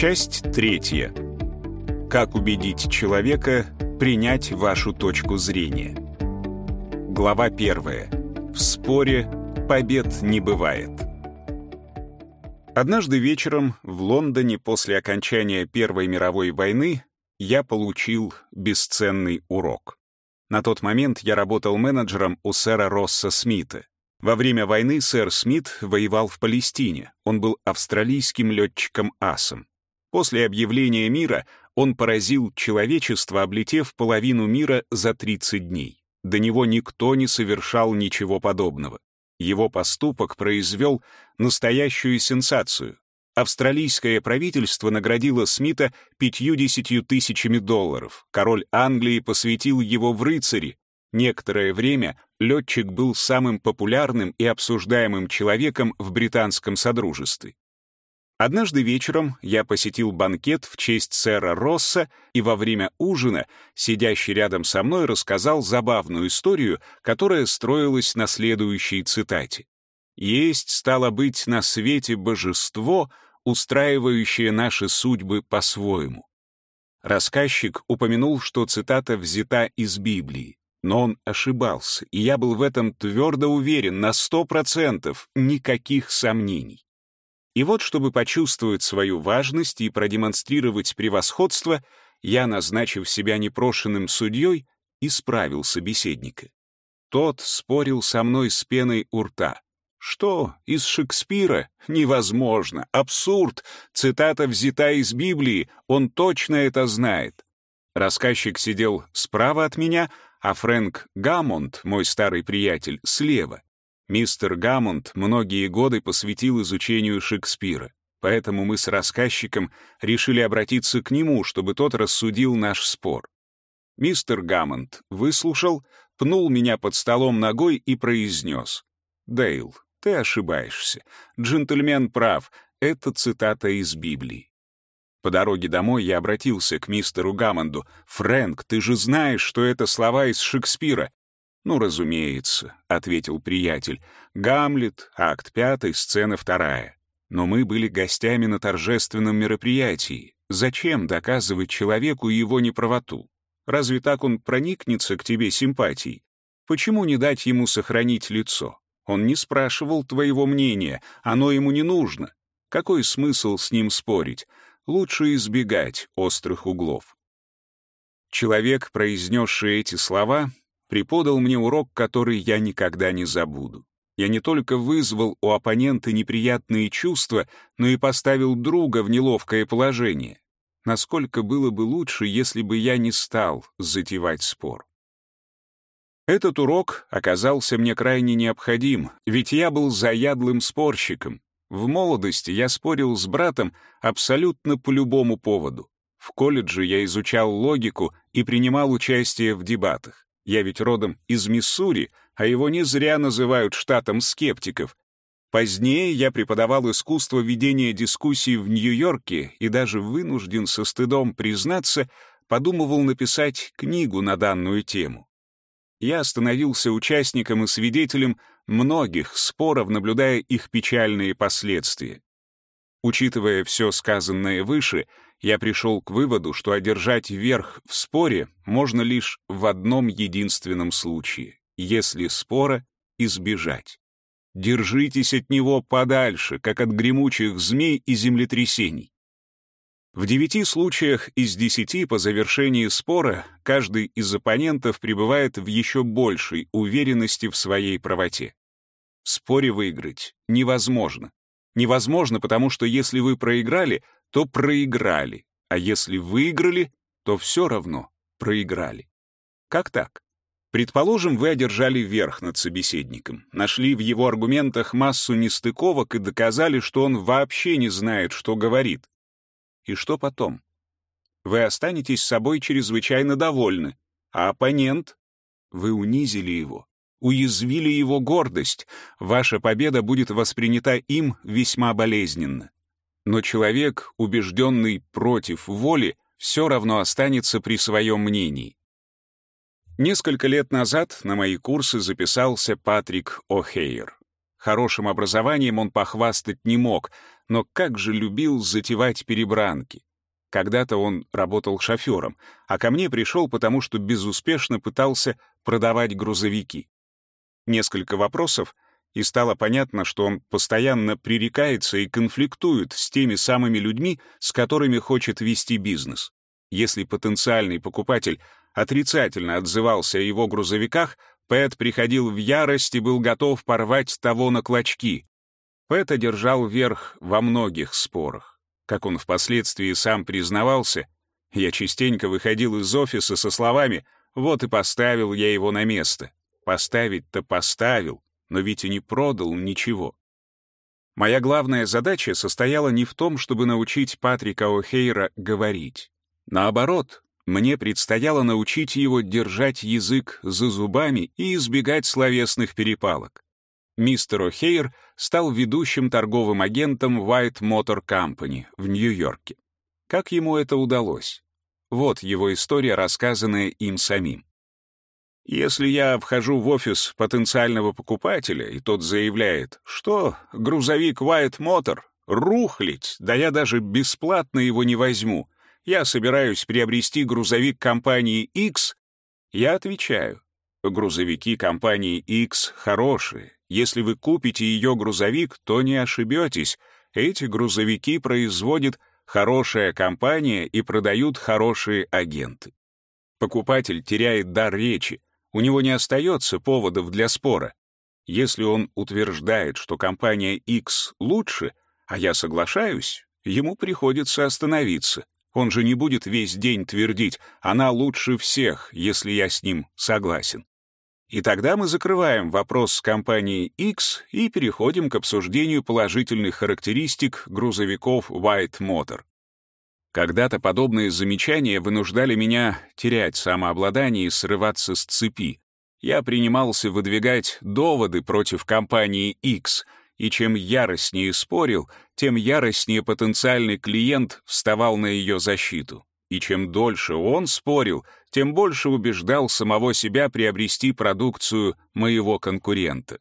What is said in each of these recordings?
Часть третья. Как убедить человека принять вашу точку зрения. Глава первая. В споре побед не бывает. Однажды вечером в Лондоне после окончания Первой мировой войны я получил бесценный урок. На тот момент я работал менеджером у сэра Росса Смита. Во время войны сэр Смит воевал в Палестине. Он был австралийским летчиком-асом. После объявления мира он поразил человечество, облетев половину мира за 30 дней. До него никто не совершал ничего подобного. Его поступок произвел настоящую сенсацию. Австралийское правительство наградило Смита 50 тысячами долларов. Король Англии посвятил его в рыцари. Некоторое время летчик был самым популярным и обсуждаемым человеком в британском содружестве. Однажды вечером я посетил банкет в честь сэра Росса и во время ужина сидящий рядом со мной рассказал забавную историю, которая строилась на следующей цитате. «Есть, стало быть, на свете божество, устраивающее наши судьбы по-своему». Рассказчик упомянул, что цитата взята из Библии. Но он ошибался, и я был в этом твердо уверен, на сто процентов, никаких сомнений. И вот, чтобы почувствовать свою важность и продемонстрировать превосходство, я, назначив себя непрошенным судьей, исправил собеседника. Тот спорил со мной с пеной у рта. Что, из Шекспира? Невозможно. Абсурд. Цитата взята из Библии. Он точно это знает. Рассказчик сидел справа от меня, а Фрэнк Гаммонд, мой старый приятель, слева. Мистер Гаммонд многие годы посвятил изучению Шекспира, поэтому мы с рассказчиком решили обратиться к нему, чтобы тот рассудил наш спор. Мистер Гаммонд выслушал, пнул меня под столом ногой и произнес. «Дейл, ты ошибаешься. Джентльмен прав. Это цитата из Библии». По дороге домой я обратился к мистеру Гаммонду. «Фрэнк, ты же знаешь, что это слова из Шекспира. «Ну, разумеется», — ответил приятель. «Гамлет, акт пятый, сцена вторая. Но мы были гостями на торжественном мероприятии. Зачем доказывать человеку его неправоту? Разве так он проникнется к тебе симпатией? Почему не дать ему сохранить лицо? Он не спрашивал твоего мнения, оно ему не нужно. Какой смысл с ним спорить? Лучше избегать острых углов. Человек, произнесший эти слова, преподал мне урок, который я никогда не забуду. Я не только вызвал у оппонента неприятные чувства, но и поставил друга в неловкое положение. Насколько было бы лучше, если бы я не стал затевать спор. Этот урок оказался мне крайне необходим, ведь я был заядлым спорщиком. В молодости я спорил с братом абсолютно по любому поводу. В колледже я изучал логику и принимал участие в дебатах. Я ведь родом из Миссури, а его не зря называют штатом скептиков. Позднее я преподавал искусство ведения дискуссий в Нью-Йорке и даже вынужден со стыдом признаться, подумывал написать книгу на данную тему. Я становился участником и свидетелем многих споров, наблюдая их печальные последствия. Учитывая все сказанное выше, я пришел к выводу, что одержать верх в споре можно лишь в одном единственном случае, если спора избежать. Держитесь от него подальше, как от гремучих змей и землетрясений. В девяти случаях из десяти по завершении спора каждый из оппонентов пребывает в еще большей уверенности в своей правоте. В споре выиграть невозможно. Невозможно, потому что если вы проиграли, то проиграли, а если выиграли, то все равно проиграли. Как так? Предположим, вы одержали верх над собеседником, нашли в его аргументах массу нестыковок и доказали, что он вообще не знает, что говорит. И что потом? Вы останетесь собой чрезвычайно довольны, а оппонент? Вы унизили его, уязвили его гордость, ваша победа будет воспринята им весьма болезненно. Но человек, убежденный против воли, все равно останется при своем мнении. Несколько лет назад на мои курсы записался Патрик О'Хейр. Хорошим образованием он похвастать не мог, но как же любил затевать перебранки. Когда-то он работал шофером, а ко мне пришел, потому что безуспешно пытался продавать грузовики. Несколько вопросов, и стало понятно, что он постоянно пререкается и конфликтует с теми самыми людьми, с которыми хочет вести бизнес. Если потенциальный покупатель отрицательно отзывался о его грузовиках, Пэт приходил в ярость и был готов порвать того на клочки. Пэт одержал верх во многих спорах. Как он впоследствии сам признавался, я частенько выходил из офиса со словами «Вот и поставил я его на место». Поставить-то поставил, но ведь и не продал ничего. Моя главная задача состояла не в том, чтобы научить Патрика О'Хейра говорить. Наоборот, мне предстояло научить его держать язык за зубами и избегать словесных перепалок мистер О'Хейр стал ведущим торговым агентом White Motor Company в Нью-Йорке. Как ему это удалось? Вот его история, рассказанная им самим. Если я вхожу в офис потенциального покупателя, и тот заявляет, что грузовик White Motor рухлить, да я даже бесплатно его не возьму, я собираюсь приобрести грузовик компании X, я отвечаю, грузовики компании X хорошие, если вы купите ее грузовик, то не ошибетесь. Эти грузовики производит хорошая компания и продают хорошие агенты. Покупатель теряет дар речи, у него не остается поводов для спора. Если он утверждает, что компания X лучше, а я соглашаюсь, ему приходится остановиться. Он же не будет весь день твердить «она лучше всех», если я с ним согласен. И тогда мы закрываем вопрос с компанией X и переходим к обсуждению положительных характеристик грузовиков White Motor. Когда-то подобные замечания вынуждали меня терять самообладание и срываться с цепи. Я принимался выдвигать доводы против компании X, и чем яростнее спорил, тем яростнее потенциальный клиент вставал на ее защиту. И чем дольше он спорил, тем больше убеждал самого себя приобрести продукцию моего конкурента.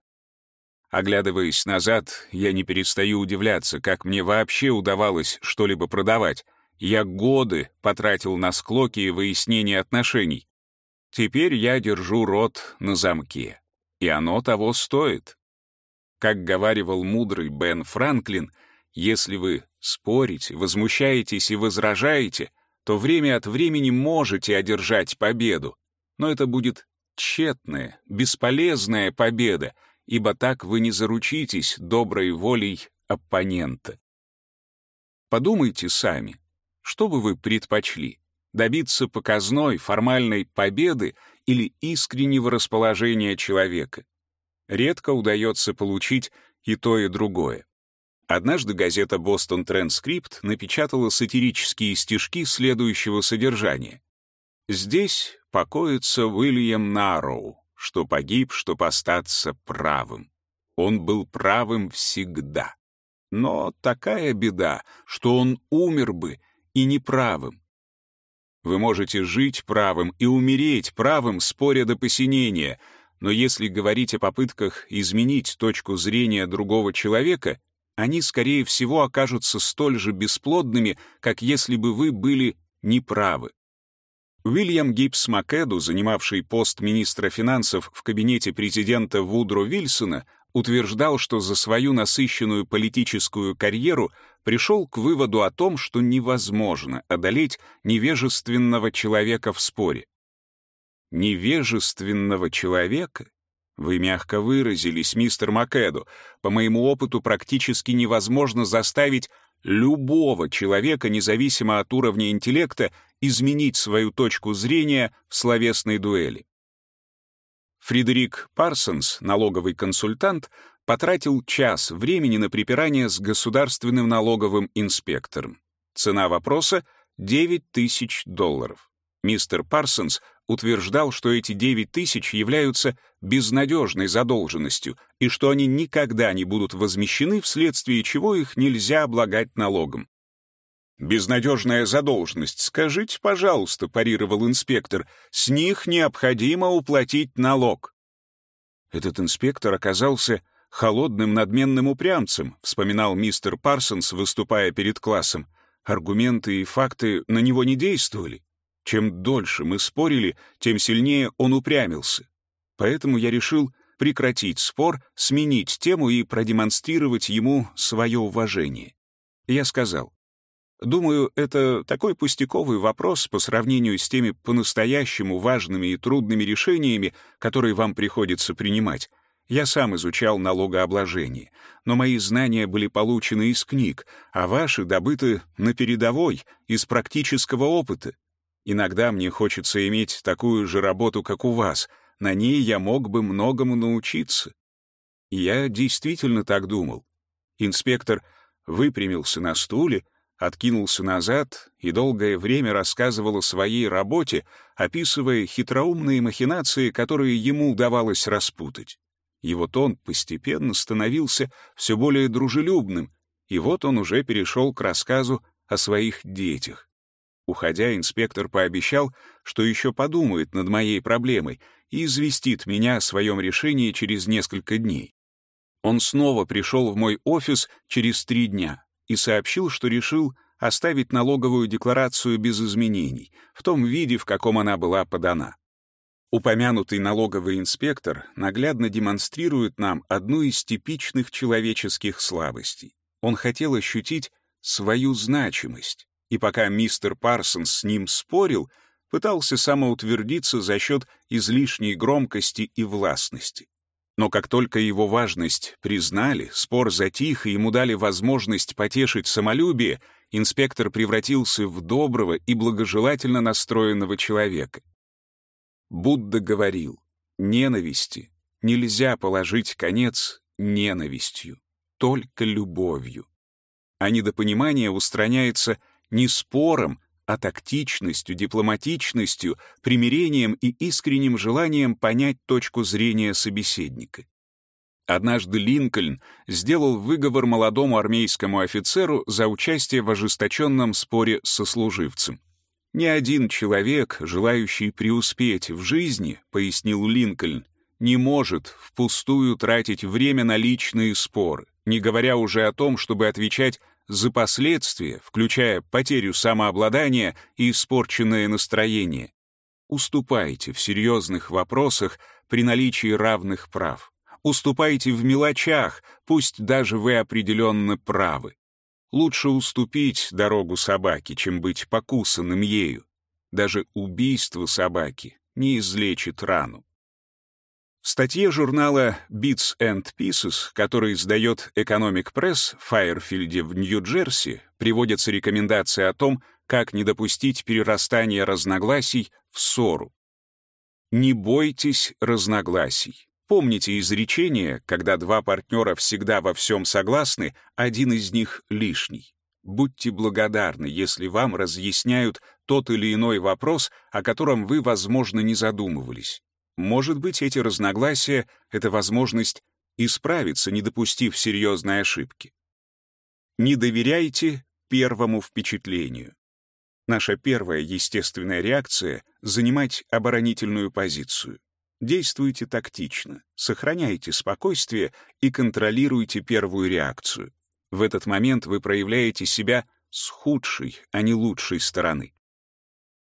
Оглядываясь назад, я не перестаю удивляться, как мне вообще удавалось что-либо продавать. Я годы потратил на склоки и выяснение отношений. Теперь я держу рот на замке. И оно того стоит. Как говаривал мудрый Бен Франклин, если вы спорите, возмущаетесь и возражаете, то время от времени можете одержать победу, но это будет тщетная, бесполезная победа, ибо так вы не заручитесь доброй волей оппонента. Подумайте сами, что бы вы предпочли? Добиться показной, формальной победы или искреннего расположения человека? Редко удается получить и то, и другое. Однажды газета «Бостон Транскрипт» напечатала сатирические стишки следующего содержания. «Здесь покоится Уильям Нарроу, что погиб, чтоб остаться правым. Он был правым всегда. Но такая беда, что он умер бы и неправым. Вы можете жить правым и умереть правым, споря до посинения, но если говорить о попытках изменить точку зрения другого человека, они, скорее всего, окажутся столь же бесплодными, как если бы вы были неправы. Уильям Гибс Макэду, занимавший пост министра финансов в кабинете президента Вудро Вильсона, утверждал, что за свою насыщенную политическую карьеру пришел к выводу о том, что невозможно одолеть невежественного человека в споре. Невежественного человека? Вы мягко выразились, мистер Макэду. По моему опыту практически невозможно заставить любого человека, независимо от уровня интеллекта, изменить свою точку зрения в словесной дуэли. Фредерик Парсонс, налоговый консультант, потратил час времени на припирание с государственным налоговым инспектором. Цена вопроса — 9 тысяч долларов. Мистер Парсонс утверждал, что эти 9 тысяч являются безнадежной задолженностью и что они никогда не будут возмещены, вследствие чего их нельзя облагать налогом. «Безнадежная задолженность, скажите, пожалуйста», — парировал инспектор, «с них необходимо уплатить налог». Этот инспектор оказался холодным надменным упрямцем, вспоминал мистер Парсонс, выступая перед классом. Аргументы и факты на него не действовали. Чем дольше мы спорили, тем сильнее он упрямился. Поэтому я решил прекратить спор, сменить тему и продемонстрировать ему свое уважение. Я сказал, Думаю, это такой пустяковый вопрос по сравнению с теми по-настоящему важными и трудными решениями, которые вам приходится принимать. Я сам изучал налогообложение, но мои знания были получены из книг, а ваши добыты на передовой, из практического опыта. Иногда мне хочется иметь такую же работу, как у вас. На ней я мог бы многому научиться. Я действительно так думал. Инспектор выпрямился на стуле, откинулся назад и долгое время рассказывал о своей работе, описывая хитроумные махинации, которые ему удавалось распутать. Его тон постепенно становился все более дружелюбным, и вот он уже перешел к рассказу о своих детях. Уходя, инспектор пообещал, что еще подумает над моей проблемой и известит меня о своем решении через несколько дней. Он снова пришел в мой офис через три дня — и сообщил, что решил оставить налоговую декларацию без изменений, в том виде, в каком она была подана. Упомянутый налоговый инспектор наглядно демонстрирует нам одну из типичных человеческих слабостей. Он хотел ощутить свою значимость, и пока мистер Парсонс с ним спорил, пытался самоутвердиться за счет излишней громкости и властности. Но как только его важность признали, спор затих и ему дали возможность потешить самолюбие, инспектор превратился в доброго и благожелательно настроенного человека. Будда говорил, ненависти нельзя положить конец ненавистью, только любовью. А недопонимание устраняется не спором, а тактичностью, дипломатичностью, примирением и искренним желанием понять точку зрения собеседника. Однажды Линкольн сделал выговор молодому армейскому офицеру за участие в ожесточенном споре со служивцем. «Ни один человек, желающий преуспеть в жизни, — пояснил Линкольн, — не может впустую тратить время на личные споры, не говоря уже о том, чтобы отвечать за последствия, включая потерю самообладания и испорченное настроение. Уступайте в серьезных вопросах при наличии равных прав. Уступайте в мелочах, пусть даже вы определенно правы. Лучше уступить дорогу собаке, чем быть покусанным ею. Даже убийство собаки не излечит рану. В статье журнала Bits and Pieces, который издает Economic Press в Файерфилде в Нью-Джерси, приводятся рекомендации о том, как не допустить перерастания разногласий в ссору. Не бойтесь разногласий. Помните изречение, когда два партнера всегда во всем согласны, один из них лишний. Будьте благодарны, если вам разъясняют тот или иной вопрос, о котором вы, возможно, не задумывались. Может быть, эти разногласия — это возможность исправиться, не допустив серьезной ошибки. Не доверяйте первому впечатлению. Наша первая естественная реакция — занимать оборонительную позицию. Действуйте тактично, сохраняйте спокойствие и контролируйте первую реакцию. В этот момент вы проявляете себя с худшей, а не лучшей стороны.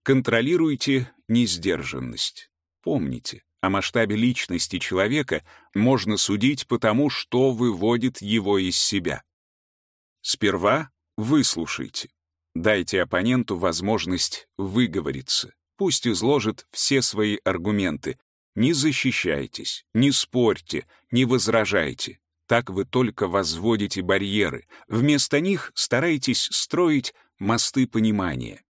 Контролируйте несдержанность. Помните, о масштабе личности человека можно судить по тому, что выводит его из себя. Сперва выслушайте. Дайте оппоненту возможность выговориться. Пусть изложит все свои аргументы. Не защищайтесь, не спорьте, не возражайте. Так вы только возводите барьеры. Вместо них старайтесь строить мосты понимания.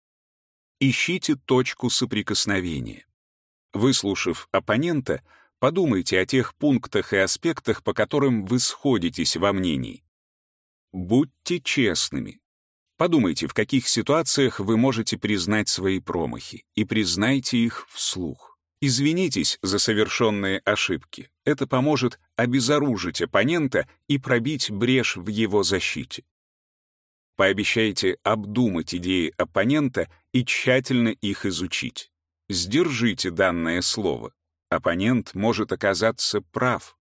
Ищите точку соприкосновения. Выслушав оппонента, подумайте о тех пунктах и аспектах, по которым вы сходитесь во мнении. Будьте честными. Подумайте, в каких ситуациях вы можете признать свои промахи, и признайте их вслух. Извинитесь за совершенные ошибки. Это поможет обезоружить оппонента и пробить брешь в его защите. Пообещайте обдумать идеи оппонента и тщательно их изучить. Сдержите данное слово. Оппонент может оказаться прав.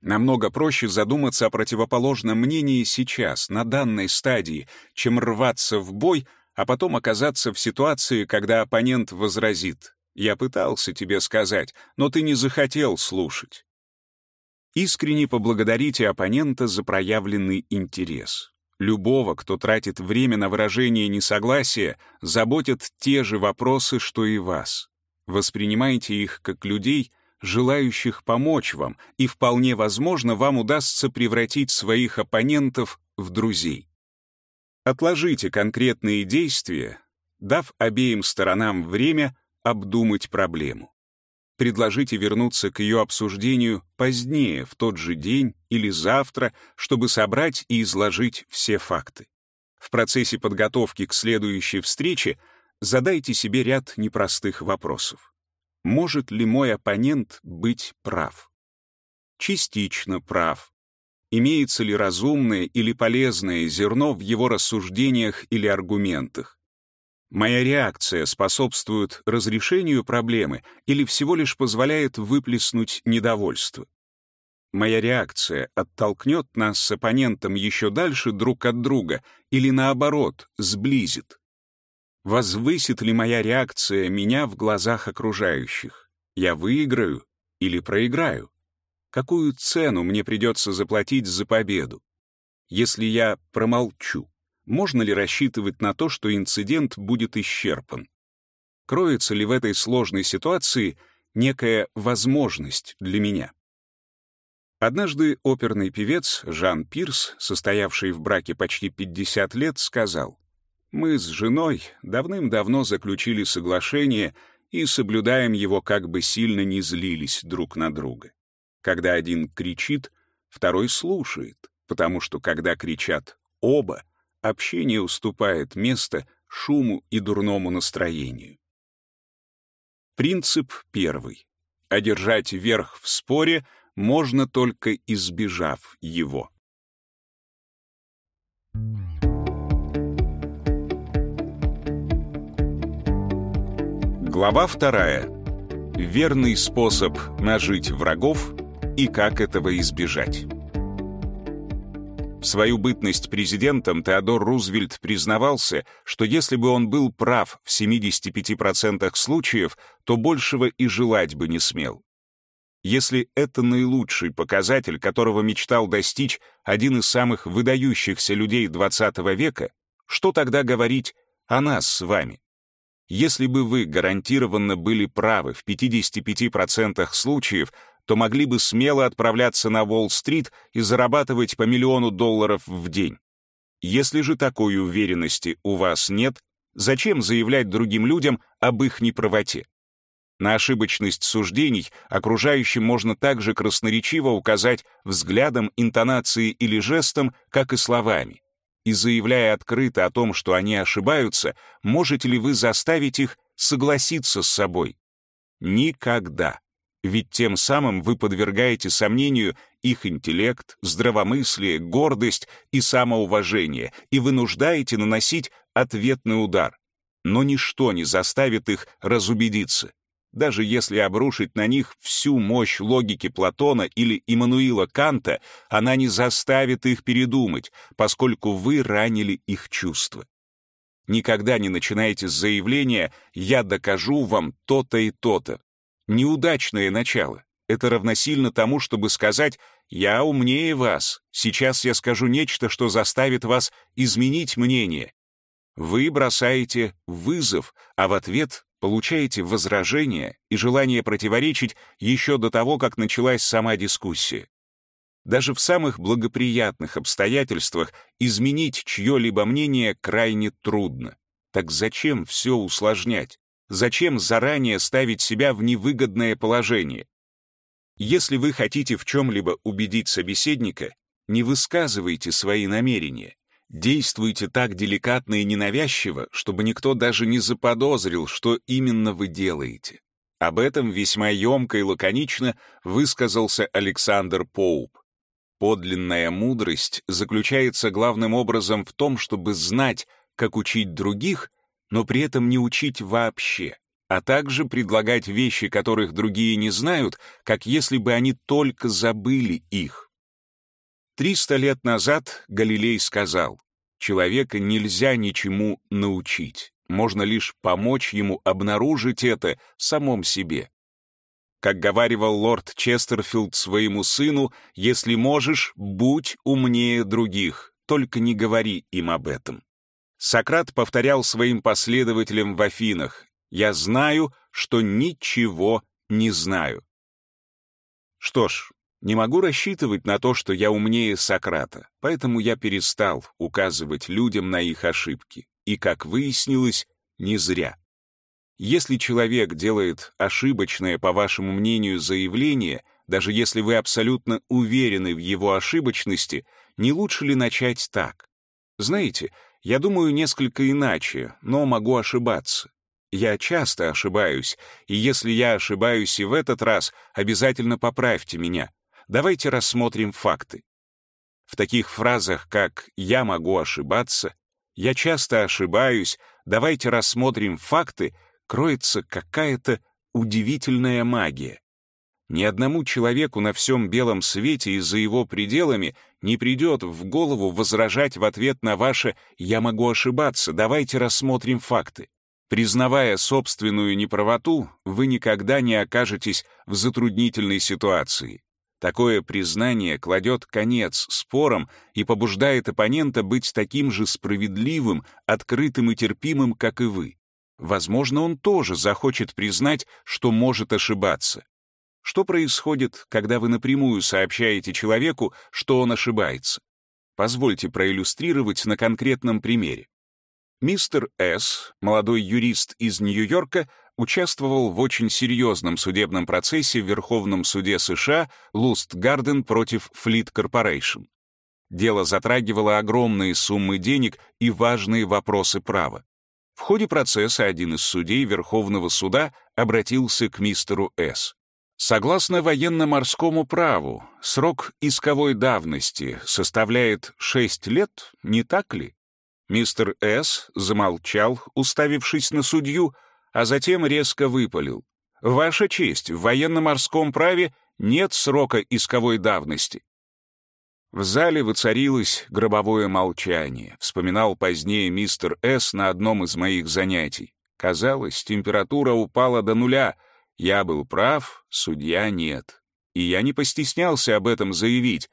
Намного проще задуматься о противоположном мнении сейчас, на данной стадии, чем рваться в бой, а потом оказаться в ситуации, когда оппонент возразит «Я пытался тебе сказать, но ты не захотел слушать». Искренне поблагодарите оппонента за проявленный интерес. Любого, кто тратит время на выражение несогласия, заботят те же вопросы, что и вас. Воспринимайте их как людей, желающих помочь вам, и вполне возможно, вам удастся превратить своих оппонентов в друзей. Отложите конкретные действия, дав обеим сторонам время обдумать проблему. Предложите вернуться к ее обсуждению позднее, в тот же день или завтра, чтобы собрать и изложить все факты. В процессе подготовки к следующей встрече задайте себе ряд непростых вопросов. Может ли мой оппонент быть прав? Частично прав. Имеется ли разумное или полезное зерно в его рассуждениях или аргументах? Моя реакция способствует разрешению проблемы или всего лишь позволяет выплеснуть недовольство? Моя реакция оттолкнет нас с оппонентом еще дальше друг от друга или, наоборот, сблизит? Возвысит ли моя реакция меня в глазах окружающих? Я выиграю или проиграю? Какую цену мне придется заплатить за победу? Если я промолчу, можно ли рассчитывать на то, что инцидент будет исчерпан? Кроется ли в этой сложной ситуации некая возможность для меня? Однажды оперный певец Жан Пирс, состоявший в браке почти 50 лет, сказал, «Мы с женой давным-давно заключили соглашение и соблюдаем его, как бы сильно не злились друг на друга. Когда один кричит, второй слушает, потому что когда кричат оба, общение уступает место шуму и дурному настроению. Принцип первый. Одержать верх в споре можно только избежав его. Глава вторая. Верный способ нажить врагов и как этого избежать. В свою бытность президентом Теодор Рузвельт признавался, что если бы он был прав в 75% случаев, то большего и желать бы не смел. Если это наилучший показатель, которого мечтал достичь один из самых выдающихся людей XX века, что тогда говорить о нас с вами? Если бы вы гарантированно были правы в 55% случаев, то могли бы смело отправляться на Уолл-стрит и зарабатывать по миллиону долларов в день. Если же такой уверенности у вас нет, зачем заявлять другим людям об их неправоте? На ошибочность суждений окружающим можно также красноречиво указать взглядом, интонацией или жестом, как и словами. И заявляя открыто о том, что они ошибаются, можете ли вы заставить их согласиться с собой? Никогда ведь тем самым вы подвергаете сомнению их интеллект, здравомыслие, гордость и самоуважение и вынуждаете наносить ответный удар. Но ничто не заставит их разубедиться. Даже если обрушить на них всю мощь логики Платона или Иммануила Канта, она не заставит их передумать, поскольку вы ранили их чувства. Никогда не начинайте с заявления «я докажу вам то-то и то-то», неудачное начало. Это равносильно тому, чтобы сказать «я умнее вас, сейчас я скажу нечто, что заставит вас изменить мнение». Вы бросаете вызов, а в ответ получаете возражение и желание противоречить еще до того, как началась сама дискуссия. Даже в самых благоприятных обстоятельствах изменить чье-либо мнение крайне трудно. Так зачем все усложнять? Зачем заранее ставить себя в невыгодное положение? Если вы хотите в чем-либо убедить собеседника, не высказывайте свои намерения. Действуйте так деликатно и ненавязчиво, чтобы никто даже не заподозрил, что именно вы делаете. Об этом весьма емко и лаконично высказался Александр Поуп. Подлинная мудрость заключается главным образом в том, чтобы знать, как учить других, но при этом не учить вообще, а также предлагать вещи, которых другие не знают, как если бы они только забыли их. Триста лет назад Галилей сказал, человека нельзя ничему научить, можно лишь помочь ему обнаружить это в самом себе. Как говаривал лорд Честерфилд своему сыну, если можешь, будь умнее других, только не говори им об этом. Сократ повторял своим последователям в Афинах, «Я знаю, что ничего не знаю». Что ж, не могу рассчитывать на то, что я умнее Сократа, поэтому я перестал указывать людям на их ошибки. И, как выяснилось, не зря. Если человек делает ошибочное, по вашему мнению, заявление, даже если вы абсолютно уверены в его ошибочности, не лучше ли начать так? Знаете, я думаю несколько иначе, но могу ошибаться. Я часто ошибаюсь, и если я ошибаюсь и в этот раз, обязательно поправьте меня. Давайте рассмотрим факты. В таких фразах, как «я могу ошибаться», «я часто ошибаюсь», «давайте рассмотрим факты», кроется какая-то удивительная магия. Ни одному человеку на всем белом свете и за его пределами не придет в голову возражать в ответ на ваше «я могу ошибаться, давайте рассмотрим факты». Признавая собственную неправоту, вы никогда не окажетесь в затруднительной ситуации. Такое признание кладет конец спорам и побуждает оппонента быть таким же справедливым, открытым и терпимым, как и вы. Возможно, он тоже захочет признать, что может ошибаться. Что происходит, когда вы напрямую сообщаете человеку, что он ошибается? Позвольте проиллюстрировать на конкретном примере. Мистер С., молодой юрист из Нью-Йорка, участвовал в очень серьезном судебном процессе в Верховном суде США Луст Гарден против Флит Корпорейшн. Дело затрагивало огромные суммы денег и важные вопросы права. В ходе процесса один из судей Верховного суда обратился к мистеру С. Согласно военно-морскому праву, срок исковой давности составляет 6 лет, не так ли? Мистер С. замолчал, уставившись на судью, а затем резко выпалил. «Ваша честь, в военно-морском праве нет срока исковой давности». В зале воцарилось гробовое молчание, вспоминал позднее мистер С. на одном из моих занятий. Казалось, температура упала до нуля. Я был прав, судья нет. И я не постеснялся об этом заявить.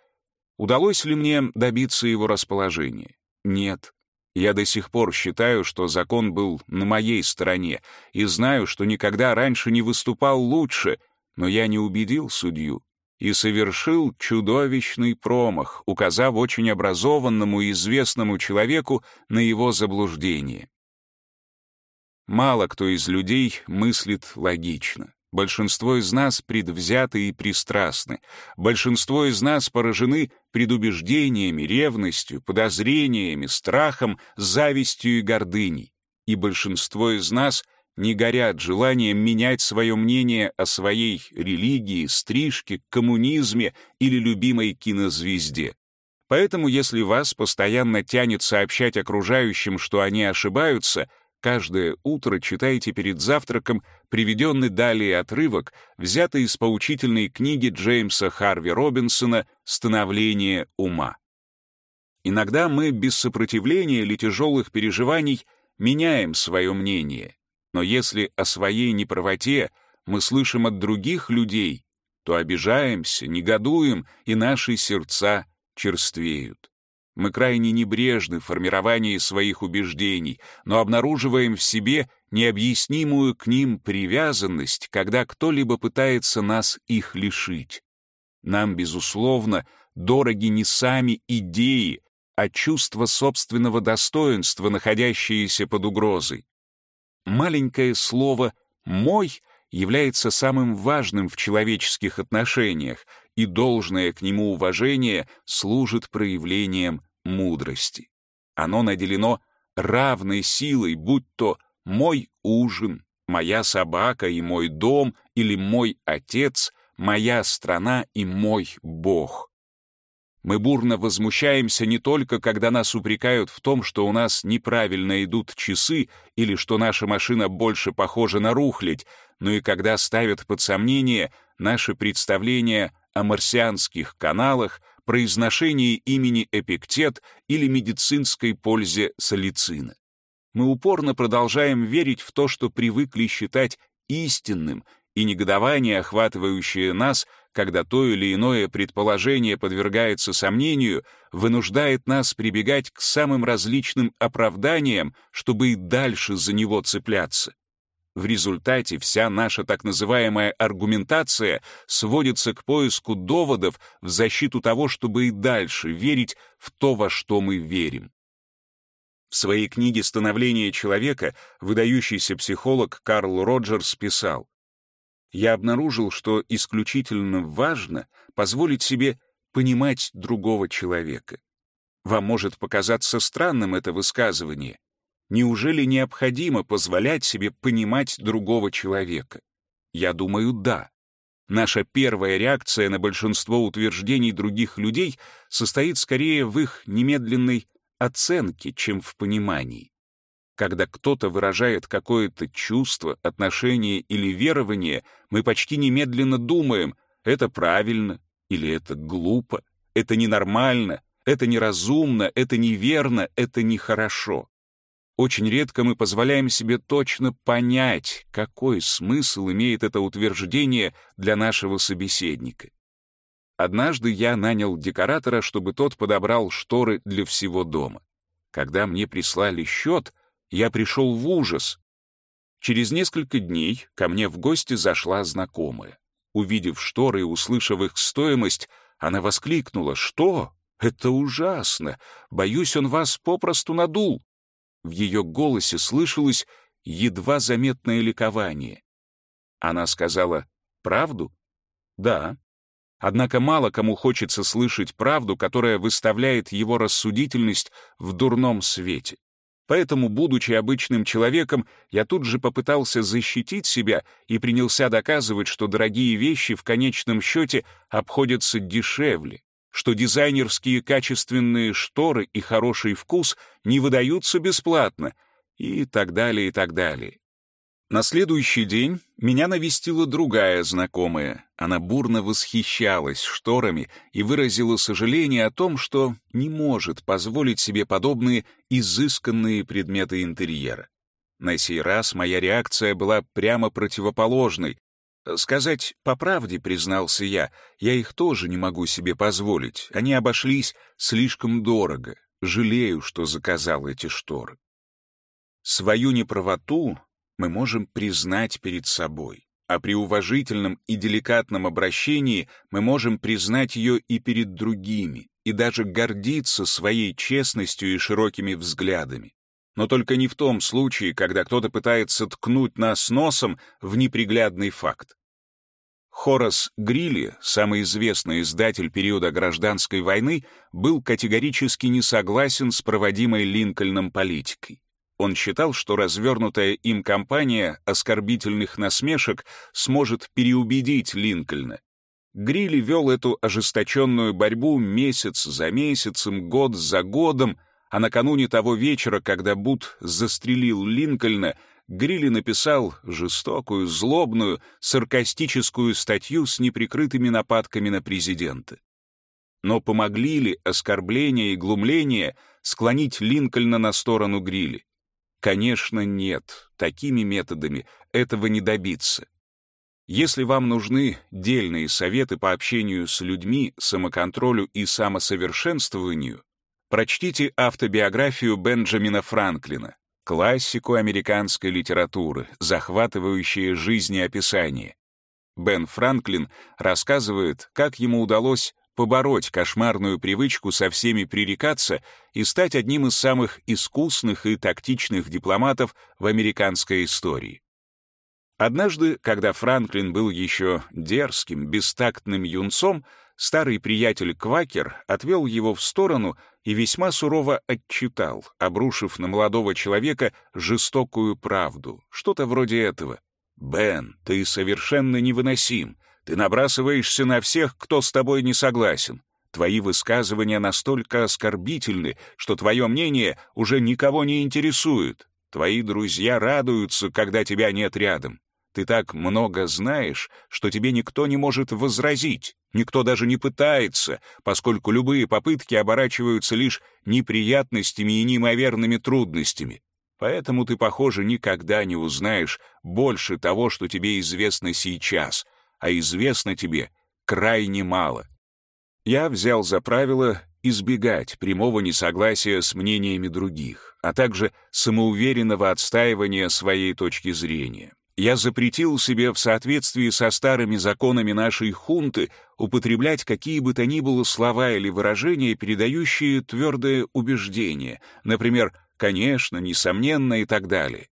Удалось ли мне добиться его расположения? Нет. Я до сих пор считаю, что закон был на моей стороне, и знаю, что никогда раньше не выступал лучше, но я не убедил судью и совершил чудовищный промах, указав очень образованному и известному человеку на его заблуждение. Мало кто из людей мыслит логично. Большинство из нас предвзяты и пристрастны. Большинство из нас поражены предубеждениями, ревностью, подозрениями, страхом, завистью и гордыней. И большинство из нас не горят желанием менять свое мнение о своей религии, стрижке, коммунизме или любимой кинозвезде. Поэтому, если вас постоянно тянет сообщать окружающим, что они ошибаются, каждое утро читайте перед завтраком приведенный далее отрывок, взятый из поучительной книги Джеймса Харви Робинсона «Становление ума». Иногда мы без сопротивления или тяжелых переживаний меняем свое мнение, но если о своей неправоте мы слышим от других людей, то обижаемся, негодуем, и наши сердца черствеют. Мы крайне небрежны в формировании своих убеждений, но обнаруживаем в себе необъяснимую к ним привязанность, когда кто-либо пытается нас их лишить. Нам, безусловно, дороги не сами идеи, а чувство собственного достоинства, находящееся под угрозой. Маленькое слово «мой» является самым важным в человеческих отношениях, и должное к нему уважение служит проявлением мудрости. Оно наделено равной силой, будь то мой ужин, моя собака и мой дом или мой отец, моя страна и мой Бог. Мы бурно возмущаемся не только, когда нас упрекают в том, что у нас неправильно идут часы или что наша машина больше похожа на рухлядь, но и когда ставят под сомнение наши представления о марсианских каналах, произношении имени Эпиктет или медицинской пользе салицина. Мы упорно продолжаем верить в то, что привыкли считать истинным, и негодование, охватывающее нас, когда то или иное предположение подвергается сомнению, вынуждает нас прибегать к самым различным оправданиям, чтобы и дальше за него цепляться. В результате вся наша так называемая аргументация сводится к поиску доводов в защиту того, чтобы и дальше верить в то, во что мы верим. В своей книге «Становление человека» выдающийся психолог Карл Роджерс писал, «Я обнаружил, что исключительно важно позволить себе понимать другого человека. Вам может показаться странным это высказывание, Неужели необходимо позволять себе понимать другого человека? Я думаю, да. Наша первая реакция на большинство утверждений других людей состоит скорее в их немедленной оценке, чем в понимании. Когда кто-то выражает какое-то чувство, отношение или верование, мы почти немедленно думаем, это правильно или это глупо, это ненормально, это неразумно, это неверно, это нехорошо. Очень редко мы позволяем себе точно понять, какой смысл имеет это утверждение для нашего собеседника. Однажды я нанял декоратора, чтобы тот подобрал шторы для всего дома. Когда мне прислали счет, я пришел в ужас. Через несколько дней ко мне в гости зашла знакомая. Увидев шторы и услышав их стоимость, она воскликнула «Что? Это ужасно! Боюсь, он вас попросту надул!» В ее голосе слышалось едва заметное ликование. Она сказала «Правду?» «Да». Однако мало кому хочется слышать правду, которая выставляет его рассудительность в дурном свете. Поэтому, будучи обычным человеком, я тут же попытался защитить себя и принялся доказывать, что дорогие вещи в конечном счете обходятся дешевле, что дизайнерские качественные шторы и хороший вкус не выдаются бесплатно, и так далее, и так далее. На следующий день меня навестила другая знакомая. Она бурно восхищалась шторами и выразила сожаление о том, что не может позволить себе подобные изысканные предметы интерьера. На сей раз моя реакция была прямо противоположной, Сказать по правде, признался я, я их тоже не могу себе позволить. Они обошлись слишком дорого. Жалею, что заказал эти шторы. Свою неправоту мы можем признать перед собой, а при уважительном и деликатном обращении мы можем признать ее и перед другими, и даже гордиться своей честностью и широкими взглядами но только не в том случае, когда кто-то пытается ткнуть нас носом в неприглядный факт. Хорас Грилли, самый известный издатель периода гражданской войны, был категорически не согласен с проводимой Линкольном политикой. Он считал, что развернутая им кампания оскорбительных насмешек сможет переубедить Линкольна. Грилли вел эту ожесточенную борьбу месяц за месяцем, год за годом, а накануне того вечера, когда Бут застрелил Линкольна, Грилли написал жестокую, злобную, саркастическую статью с неприкрытыми нападками на президента. Но помогли ли оскорбления и глумления склонить Линкольна на сторону Грилли? Конечно, нет. Такими методами этого не добиться. Если вам нужны дельные советы по общению с людьми, самоконтролю и самосовершенствованию, прочтите автобиографию Бенджамина Франклина классику американской литературы, захватывающие жизнеописание. Бен Франклин рассказывает, как ему удалось побороть кошмарную привычку со всеми пререкаться и стать одним из самых искусных и тактичных дипломатов в американской истории. Однажды, когда Франклин был еще дерзким, бестактным юнцом, старый приятель Квакер отвел его в сторону и весьма сурово отчитал, обрушив на молодого человека жестокую правду, что-то вроде этого. «Бен, ты совершенно невыносим. Ты набрасываешься на всех, кто с тобой не согласен. Твои высказывания настолько оскорбительны, что твое мнение уже никого не интересует. Твои друзья радуются, когда тебя нет рядом. Ты так много знаешь, что тебе никто не может возразить, никто даже не пытается, поскольку любые попытки оборачиваются лишь неприятностями и неимоверными трудностями. Поэтому ты, похоже, никогда не узнаешь больше того, что тебе известно сейчас, а известно тебе крайне мало. Я взял за правило избегать прямого несогласия с мнениями других, а также самоуверенного отстаивания своей точки зрения. Я запретил себе в соответствии со старыми законами нашей хунты употреблять какие бы то ни было слова или выражения, передающие твердое убеждение, например, «конечно», «несомненно» и так далее.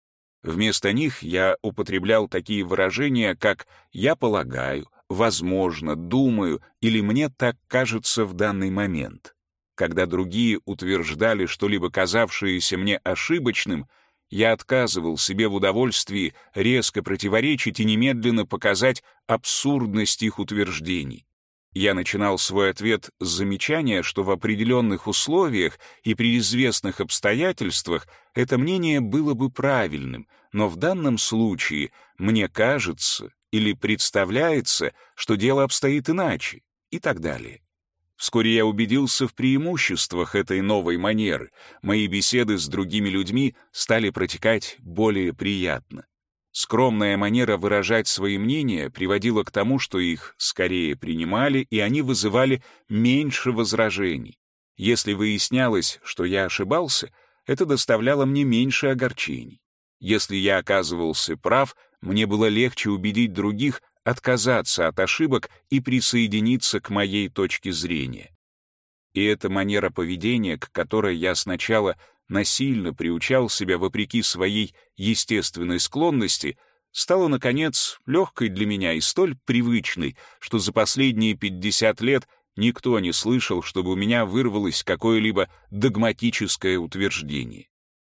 Вместо них я употреблял такие выражения, как «я полагаю», «возможно», «думаю» или «мне так кажется в данный момент». Когда другие утверждали что-либо казавшееся мне ошибочным — я отказывал себе в удовольствии резко противоречить и немедленно показать абсурдность их утверждений. Я начинал свой ответ с замечания, что в определенных условиях и при известных обстоятельствах это мнение было бы правильным, но в данном случае мне кажется или представляется, что дело обстоит иначе, и так далее. Вскоре я убедился в преимуществах этой новой манеры. Мои беседы с другими людьми стали протекать более приятно. Скромная манера выражать свои мнения приводила к тому, что их скорее принимали, и они вызывали меньше возражений. Если выяснялось, что я ошибался, это доставляло мне меньше огорчений. Если я оказывался прав, мне было легче убедить других отказаться от ошибок и присоединиться к моей точке зрения. И эта манера поведения, к которой я сначала насильно приучал себя вопреки своей естественной склонности, стала, наконец, легкой для меня и столь привычной, что за последние 50 лет никто не слышал, чтобы у меня вырвалось какое-либо догматическое утверждение.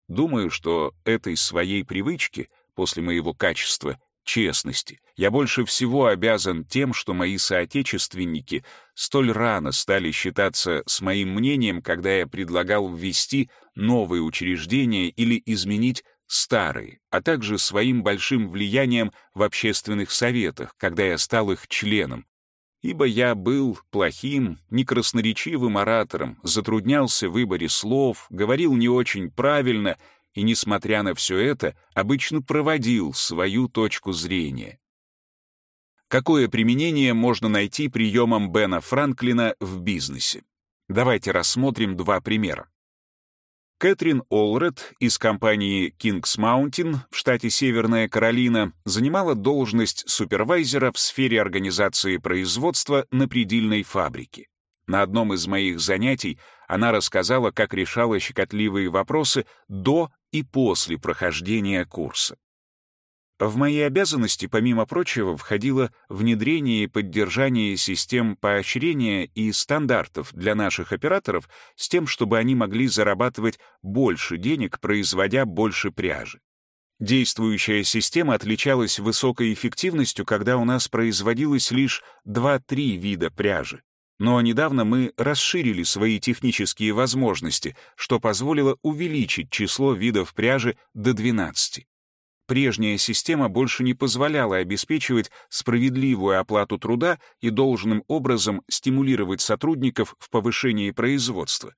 Думаю, что этой своей привычке, после моего качества, честности. Я больше всего обязан тем, что мои соотечественники столь рано стали считаться с моим мнением, когда я предлагал ввести новые учреждения или изменить старые, а также своим большим влиянием в общественных советах, когда я стал их членом. Ибо я был плохим, некрасноречивым оратором, затруднялся в выборе слов, говорил не очень правильно — и, несмотря на все это, обычно проводил свою точку зрения. Какое применение можно найти приемам Бена Франклина в бизнесе? Давайте рассмотрим два примера. Кэтрин Олред из компании Kings Mountain в штате Северная Каролина занимала должность супервайзера в сфере организации производства на предельной фабрике. На одном из моих занятий она рассказала, как решала щекотливые вопросы до и после прохождения курса. В мои обязанности, помимо прочего, входило внедрение и поддержание систем поощрения и стандартов для наших операторов с тем, чтобы они могли зарабатывать больше денег, производя больше пряжи. Действующая система отличалась высокой эффективностью, когда у нас производилось лишь 2-3 вида пряжи. Но недавно мы расширили свои технические возможности, что позволило увеличить число видов пряжи до 12. Прежняя система больше не позволяла обеспечивать справедливую оплату труда и должным образом стимулировать сотрудников в повышении производства.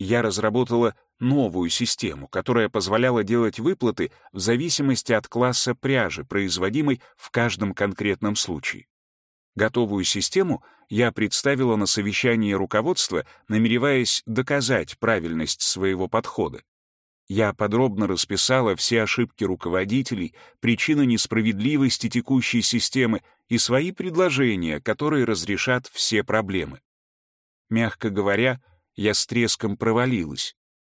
Я разработала новую систему, которая позволяла делать выплаты в зависимости от класса пряжи, производимой в каждом конкретном случае. Готовую систему я представила на совещании руководства, намереваясь доказать правильность своего подхода. Я подробно расписала все ошибки руководителей, причины несправедливости текущей системы и свои предложения, которые разрешат все проблемы. Мягко говоря, я с треском провалилась.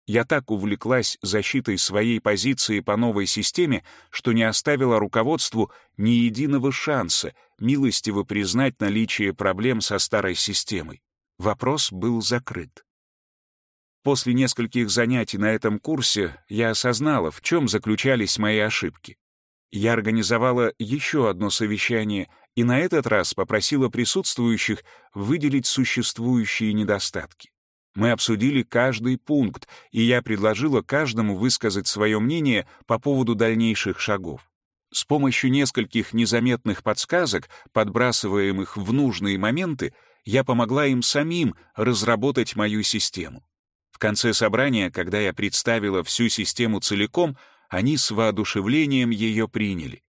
Я так увлеклась защитой своей позиции по новой системе, что не оставила руководству ни единого шанса милостиво признать наличие проблем со старой системой. Вопрос был закрыт. После нескольких занятий на этом курсе я осознала, в чем заключались мои ошибки. Я организовала еще одно совещание и на этот раз попросила присутствующих выделить существующие недостатки. Мы обсудили каждый пункт, и я предложила каждому высказать свое мнение по поводу дальнейших шагов. С помощью нескольких незаметных подсказок, подбрасываемых в нужные моменты, я помогла им самим разработать мою систему. В конце собрания, когда я представила всю систему целиком, они с воодушевлением ее приняли.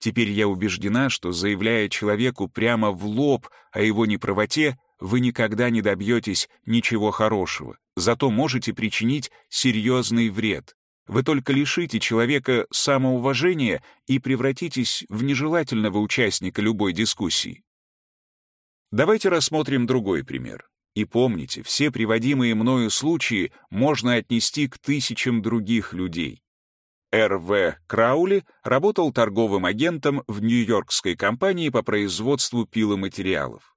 Теперь я убеждена, что, заявляя человеку прямо в лоб о его неправоте, вы никогда не добьетесь ничего хорошего, зато можете причинить серьезный вред. Вы только лишите человека самоуважения и превратитесь в нежелательного участника любой дискуссии. Давайте рассмотрим другой пример. И помните, все приводимые мною случаи можно отнести к тысячам других людей. Р.В. Краули работал торговым агентом в нью-йоркской компании по производству пиломатериалов.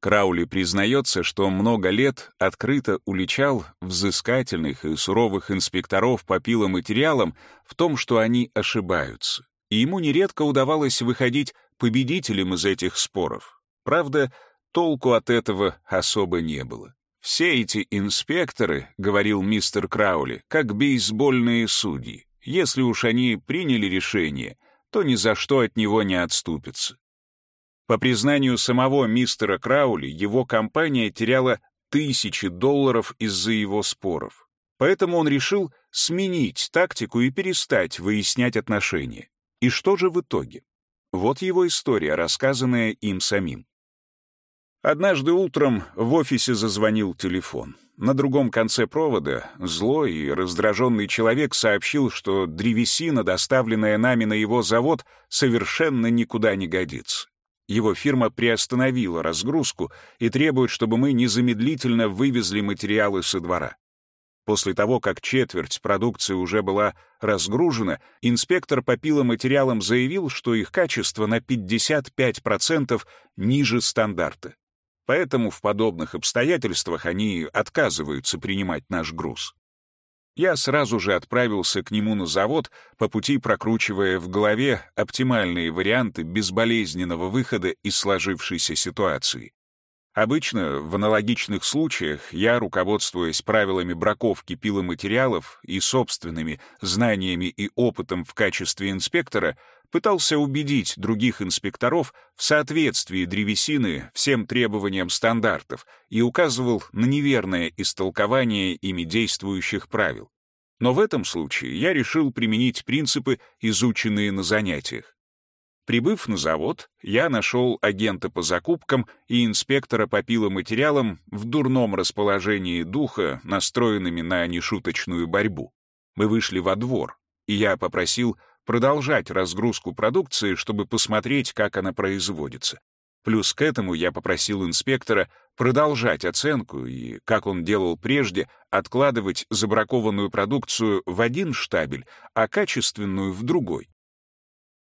Краули признается, что много лет открыто уличал взыскательных и суровых инспекторов по пиломатериалам в том, что они ошибаются, и ему нередко удавалось выходить победителем из этих споров. Правда, толку от этого особо не было. «Все эти инспекторы, — говорил мистер Краули, — как бейсбольные судьи. Если уж они приняли решение, то ни за что от него не отступятся. По признанию самого мистера Краули, его компания теряла тысячи долларов из-за его споров. Поэтому он решил сменить тактику и перестать выяснять отношения. И что же в итоге? Вот его история, рассказанная им самим. Однажды утром в офисе зазвонил телефон. На другом конце провода злой и раздраженный человек сообщил, что древесина, доставленная нами на его завод, совершенно никуда не годится. Его фирма приостановила разгрузку и требует, чтобы мы незамедлительно вывезли материалы со двора. После того, как четверть продукции уже была разгружена, инспектор по пиломатериалам заявил, что их качество на 55% ниже стандарта. Поэтому в подобных обстоятельствах они отказываются принимать наш груз. Я сразу же отправился к нему на завод, по пути прокручивая в голове оптимальные варианты безболезненного выхода из сложившейся ситуации. Обычно в аналогичных случаях я, руководствуясь правилами браковки пиломатериалов и собственными знаниями и опытом в качестве инспектора, пытался убедить других инспекторов в соответствии древесины всем требованиям стандартов и указывал на неверное истолкование ими действующих правил. Но в этом случае я решил применить принципы, изученные на занятиях. Прибыв на завод, я нашел агента по закупкам и инспектора по пиломатериалам в дурном расположении духа, настроенными на нешуточную борьбу. Мы вышли во двор, и я попросил продолжать разгрузку продукции, чтобы посмотреть, как она производится. Плюс к этому я попросил инспектора продолжать оценку и, как он делал прежде, откладывать забракованную продукцию в один штабель, а качественную в другой.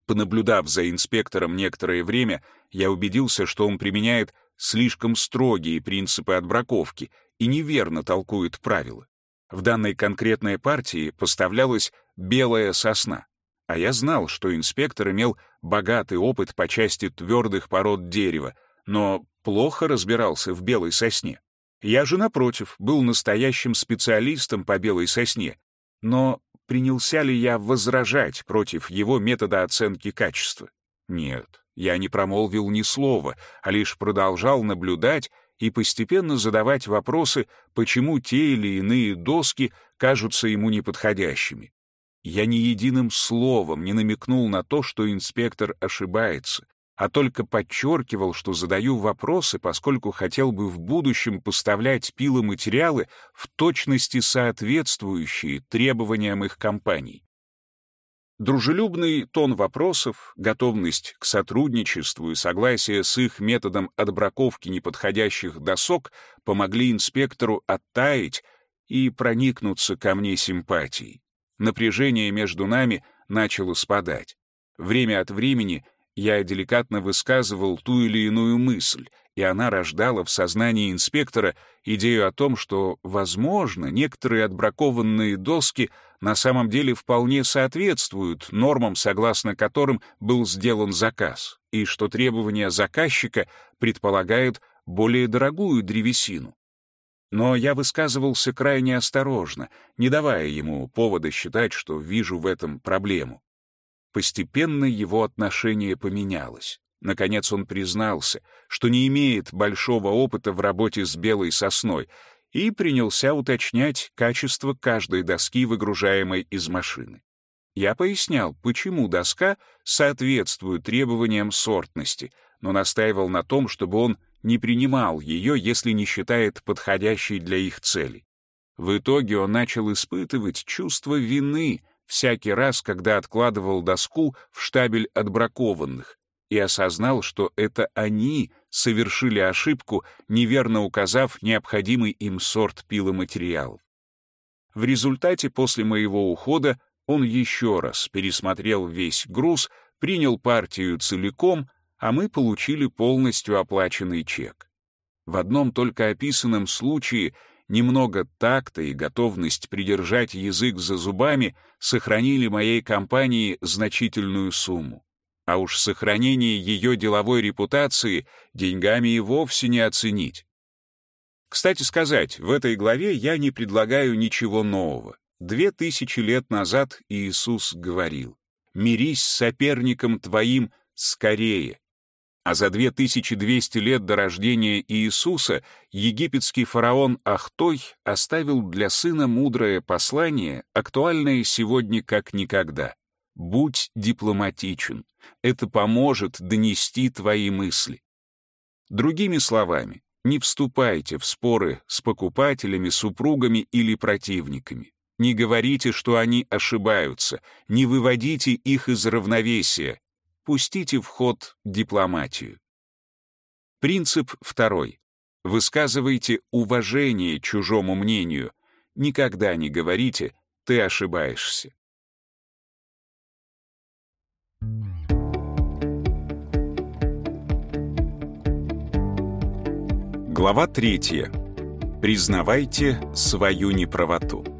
Понаблюдав за инспектором некоторое время, я убедился, что он применяет слишком строгие принципы отбраковки и неверно толкует правила. В данной конкретной партии поставлялась белая сосна. А я знал, что инспектор имел богатый опыт по части твердых пород дерева, но плохо разбирался в белой сосне. Я же, напротив, был настоящим специалистом по белой сосне, но принялся ли я возражать против его метода оценки качества? Нет, я не промолвил ни слова, а лишь продолжал наблюдать и постепенно задавать вопросы, почему те или иные доски кажутся ему неподходящими. Я ни единым словом не намекнул на то, что инспектор ошибается, а только подчеркивал, что задаю вопросы, поскольку хотел бы в будущем поставлять пиломатериалы в точности соответствующие требованиям их компаний. Дружелюбный тон вопросов, готовность к сотрудничеству и согласие с их методом отбраковки неподходящих досок помогли инспектору оттаять и проникнуться ко мне симпатией. Напряжение между нами начало спадать. Время от времени я деликатно высказывал ту или иную мысль, и она рождала в сознании инспектора идею о том, что, возможно, некоторые отбракованные доски на самом деле вполне соответствуют нормам, согласно которым был сделан заказ, и что требования заказчика предполагают более дорогую древесину. Но я высказывался крайне осторожно, не давая ему повода считать, что вижу в этом проблему. Постепенно его отношение поменялось. Наконец он признался, что не имеет большого опыта в работе с белой сосной, и принялся уточнять качество каждой доски, выгружаемой из машины. Я пояснял, почему доска соответствует требованиям сортности, но настаивал на том, чтобы он не принимал ее, если не считает подходящей для их целей. В итоге он начал испытывать чувство вины всякий раз, когда откладывал доску в штабель отбракованных, и осознал, что это они совершили ошибку, неверно указав необходимый им сорт пиломатериалов. В результате после моего ухода он еще раз пересмотрел весь груз, принял партию целиком, а мы получили полностью оплаченный чек. В одном только описанном случае немного такта и готовность придержать язык за зубами сохранили моей компании значительную сумму. А уж сохранение ее деловой репутации деньгами и вовсе не оценить. Кстати сказать, в этой главе я не предлагаю ничего нового. Две тысячи лет назад Иисус говорил, «Мирись с соперником твоим скорее, а за 2200 лет до рождения Иисуса египетский фараон Ахтой оставил для сына мудрое послание, актуальное сегодня как никогда. «Будь дипломатичен. Это поможет донести твои мысли». Другими словами, не вступайте в споры с покупателями, супругами или противниками. Не говорите, что они ошибаются, не выводите их из равновесия, пустите в ход дипломатию. Принцип второй. Высказывайте уважение чужому мнению. Никогда не говорите «ты ошибаешься». Глава третья. Признавайте свою неправоту.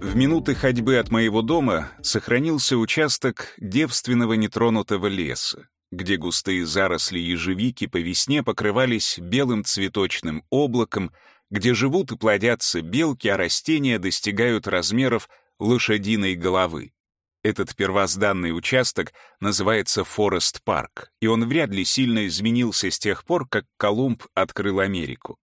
В минуты ходьбы от моего дома сохранился участок девственного нетронутого леса, где густые заросли ежевики по весне покрывались белым цветочным облаком, где живут и плодятся белки, а растения достигают размеров лошадиной головы. Этот первозданный участок называется Форест Парк, и он вряд ли сильно изменился с тех пор, как Колумб открыл Америку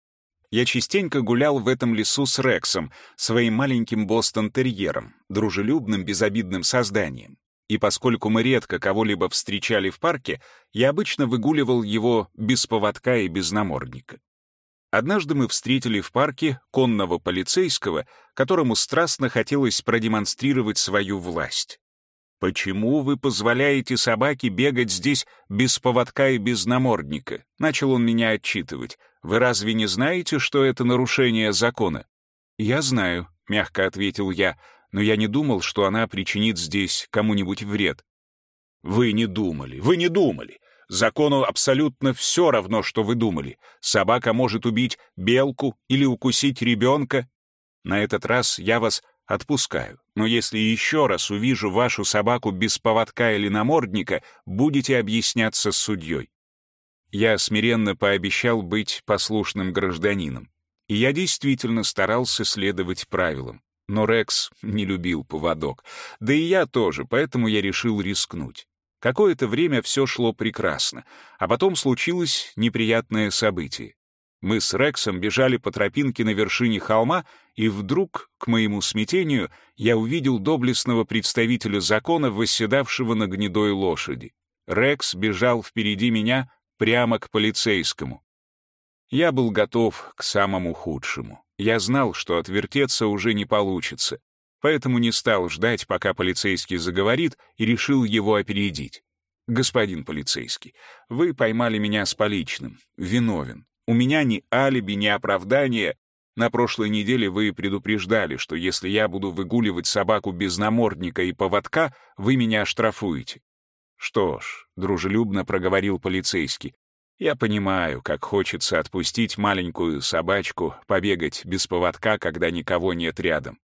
я частенько гулял в этом лесу с Рексом, своим маленьким бостон-терьером, дружелюбным, безобидным созданием. И поскольку мы редко кого-либо встречали в парке, я обычно выгуливал его без поводка и без намордника. Однажды мы встретили в парке конного полицейского, которому страстно хотелось продемонстрировать свою власть. «Почему вы позволяете собаке бегать здесь без поводка и без намордника?» Начал он меня отчитывать. Вы разве не знаете, что это нарушение закона?» «Я знаю», — мягко ответил я, «но я не думал, что она причинит здесь кому-нибудь вред». «Вы не думали, вы не думали. Закону абсолютно все равно, что вы думали. Собака может убить белку или укусить ребенка. На этот раз я вас отпускаю. Но если еще раз увижу вашу собаку без поводка или намордника, будете объясняться с судьей. Я смиренно пообещал быть послушным гражданином. И я действительно старался следовать правилам. Но Рекс не любил поводок. Да и я тоже, поэтому я решил рискнуть. Какое-то время все шло прекрасно, а потом случилось неприятное событие. Мы с Рексом бежали по тропинке на вершине холма, и вдруг, к моему смятению, я увидел доблестного представителя закона, восседавшего на гнедой лошади. Рекс бежал впереди меня, прямо к полицейскому. Я был готов к самому худшему. Я знал, что отвертеться уже не получится, поэтому не стал ждать, пока полицейский заговорит, и решил его опередить. «Господин полицейский, вы поймали меня с поличным. Виновен. У меня ни алиби, ни оправдания. На прошлой неделе вы предупреждали, что если я буду выгуливать собаку без намордника и поводка, вы меня оштрафуете. «Что ж», — дружелюбно проговорил полицейский, «я понимаю, как хочется отпустить маленькую собачку побегать без поводка, когда никого нет рядом.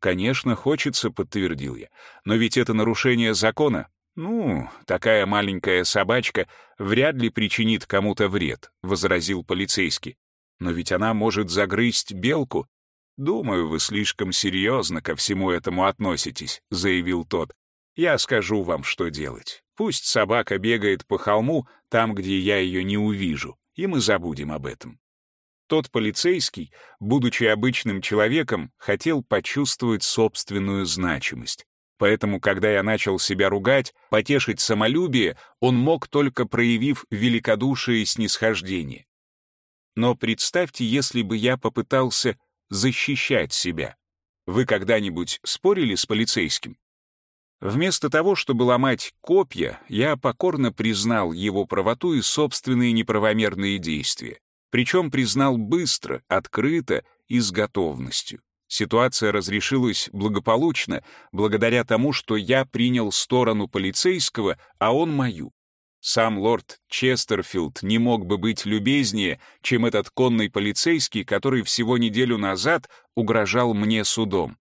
«Конечно, хочется», — подтвердил я. «Но ведь это нарушение закона. Ну, такая маленькая собачка вряд ли причинит кому-то вред», — возразил полицейский. «Но ведь она может загрызть белку». «Думаю, вы слишком серьезно ко всему этому относитесь», — заявил тот. «Я скажу вам, что делать. Пусть собака бегает по холму, там, где я ее не увижу, и мы забудем об этом. Тот полицейский, будучи обычным человеком, хотел почувствовать собственную значимость. Поэтому, когда я начал себя ругать, потешить самолюбие, он мог только проявив великодушие и снисхождение. Но представьте, если бы я попытался защищать себя. Вы когда-нибудь спорили с полицейским? Вместо того, чтобы ломать копья, я покорно признал его правоту и собственные неправомерные действия. Причем признал быстро, открыто и с готовностью. Ситуация разрешилась благополучно, благодаря тому, что я принял сторону полицейского, а он мою. Сам лорд Честерфилд не мог бы быть любезнее, чем этот конный полицейский, который всего неделю назад угрожал мне судом.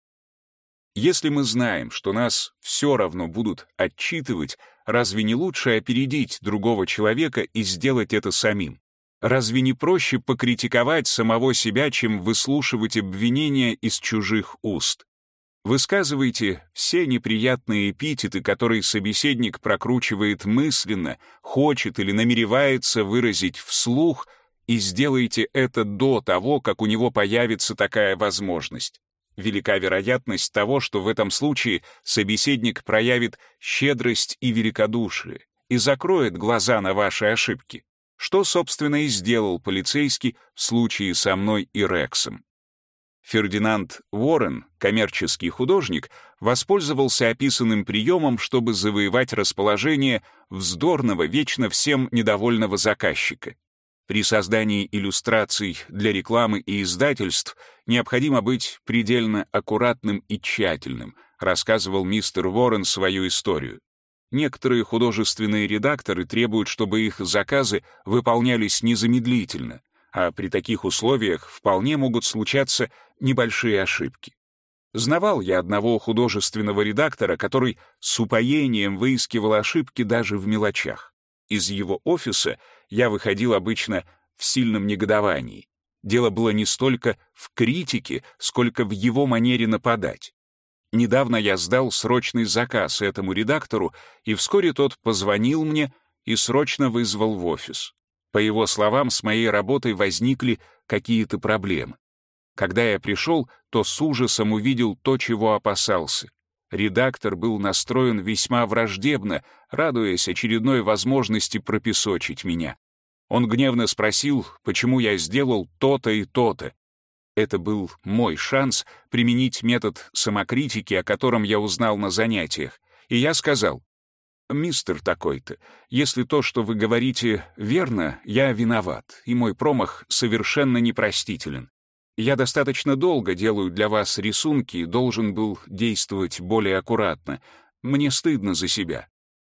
Если мы знаем, что нас все равно будут отчитывать, разве не лучше опередить другого человека и сделать это самим? Разве не проще покритиковать самого себя, чем выслушивать обвинения из чужих уст? Высказывайте все неприятные эпитеты, которые собеседник прокручивает мысленно, хочет или намеревается выразить вслух, и сделайте это до того, как у него появится такая возможность. Велика вероятность того, что в этом случае собеседник проявит щедрость и великодушие и закроет глаза на ваши ошибки что, собственно, и сделал полицейский в случае со мной и Рексом. Фердинанд Уоррен, коммерческий художник, воспользовался описанным приемом, чтобы завоевать расположение вздорного, вечно всем недовольного заказчика. При создании иллюстраций для рекламы и издательств необходимо быть предельно аккуратным и тщательным, рассказывал мистер Уоррен свою историю. Некоторые художественные редакторы требуют, чтобы их заказы выполнялись незамедлительно, а при таких условиях вполне могут случаться небольшие ошибки. Знавал я одного художественного редактора, который с упоением выискивал ошибки даже в мелочах. Из его офиса я выходил обычно в сильном негодовании. Дело было не столько в критике, сколько в его манере нападать. Недавно я сдал срочный заказ этому редактору, и вскоре тот позвонил мне и срочно вызвал в офис. По его словам, с моей работой возникли какие-то проблемы. Когда я пришел, то с ужасом увидел то, чего опасался. Редактор был настроен весьма враждебно, радуясь очередной возможности пропесочить меня. Он гневно спросил, почему я сделал то-то и то-то, это был мой шанс применить метод самокритики, о котором я узнал на занятиях. И я сказал, «Мистер такой-то, если то, что вы говорите, верно, я виноват, и мой промах совершенно непростителен. Я достаточно долго делаю для вас рисунки и должен был действовать более аккуратно. Мне стыдно за себя».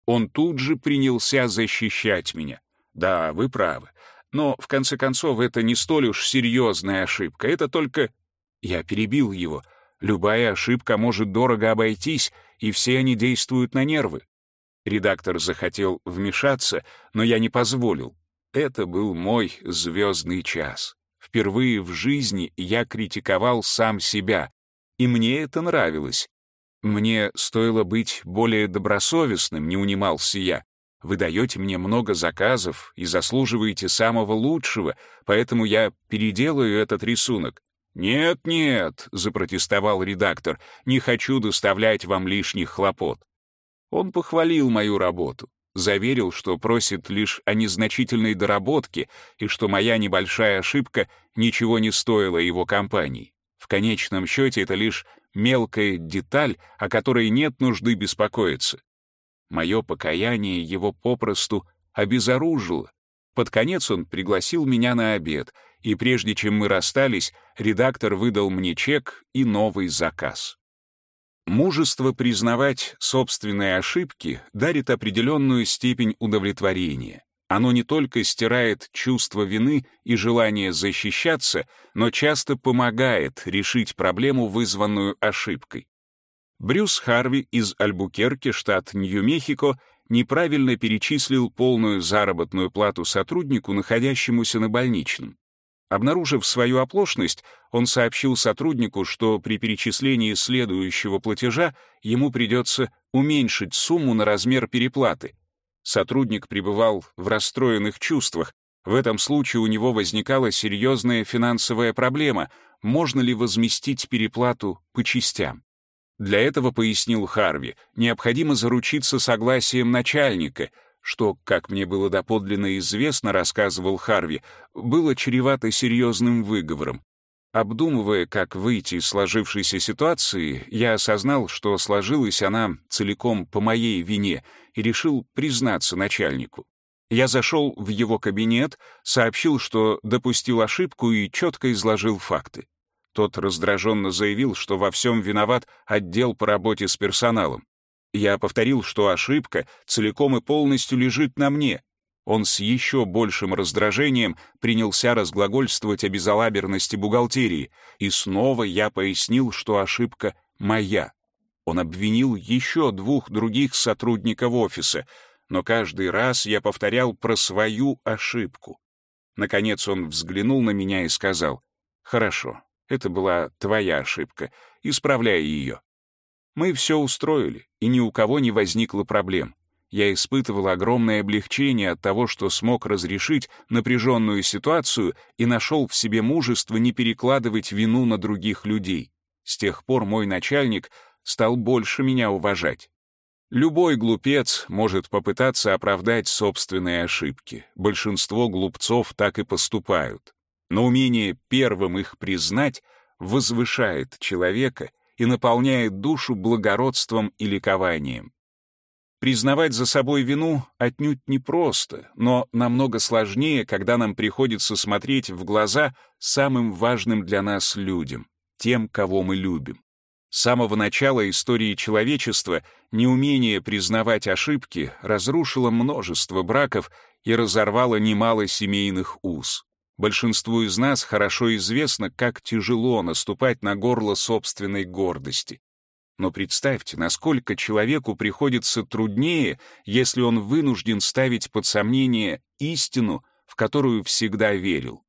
Он тут же принялся защищать меня. «Да, вы правы. Но, в конце концов, это не столь уж серьезная ошибка. Это только... Я перебил его. Любая ошибка может дорого обойтись, и все они действуют на нервы. Редактор захотел вмешаться, но я не позволил. Это был мой звездный час. Впервые в жизни я критиковал сам себя, и мне это нравилось. Мне стоило быть более добросовестным, не унимался я. Вы даете мне много заказов и заслуживаете самого лучшего, поэтому я переделаю этот рисунок». «Нет-нет», — запротестовал редактор, — «не хочу доставлять вам лишних хлопот». Он похвалил мою работу, заверил, что просит лишь о незначительной доработке и что моя небольшая ошибка ничего не стоила его компании. В конечном счете это лишь мелкая деталь, о которой нет нужды беспокоиться. Мое покаяние его попросту обезоружило. Под конец он пригласил меня на обед, и прежде чем мы расстались, редактор выдал мне чек и новый заказ. Мужество признавать собственные ошибки дарит определенную степень удовлетворения. Оно не только стирает чувство вины и желание защищаться, но часто помогает решить проблему, вызванную ошибкой. Брюс Харви из Альбукерки, штат Нью-Мехико, неправильно перечислил полную заработную плату сотруднику, находящемуся на больничном. Обнаружив свою оплошность, он сообщил сотруднику, что при перечислении следующего платежа ему придется уменьшить сумму на размер переплаты. Сотрудник пребывал в расстроенных чувствах. В этом случае у него возникала серьезная финансовая проблема. Можно ли возместить переплату по частям? Для этого, пояснил Харви, необходимо заручиться согласием начальника — что, как мне было доподлинно известно, рассказывал Харви, было чревато серьезным выговором. Обдумывая, как выйти из сложившейся ситуации, я осознал, что сложилась она целиком по моей вине и решил признаться начальнику. Я зашел в его кабинет, сообщил, что допустил ошибку и четко изложил факты. Тот раздраженно заявил, что во всем виноват отдел по работе с персоналом. Я повторил, что ошибка целиком и полностью лежит на мне. Он с еще большим раздражением принялся разглагольствовать о безалаберности бухгалтерии, и снова я пояснил, что ошибка моя. Он обвинил еще двух других сотрудников офиса, но каждый раз я повторял про свою ошибку. Наконец он взглянул на меня и сказал, «Хорошо, это была твоя ошибка, исправляй ее». Мы все устроили, и ни у кого не возникло проблем. Я испытывал огромное облегчение от того, что смог разрешить напряженную ситуацию и нашел в себе мужество не перекладывать вину на других людей. С тех пор мой начальник стал больше меня уважать. Любой глупец может попытаться оправдать собственные ошибки. Большинство глупцов так и поступают. Но умение первым их признать возвышает человека и наполняет душу благородством и ликованием. Признавать за собой вину отнюдь непросто, но намного сложнее, когда нам приходится смотреть в глаза самым важным для нас людям, тем, кого мы любим. С самого начала истории человечества неумение признавать ошибки разрушило множество браков и разорвало немало семейных уз. Большинству из нас хорошо известно, как тяжело наступать на горло собственной гордости. Но представьте, насколько человеку приходится труднее, если он вынужден ставить под сомнение истину, в которую всегда верил.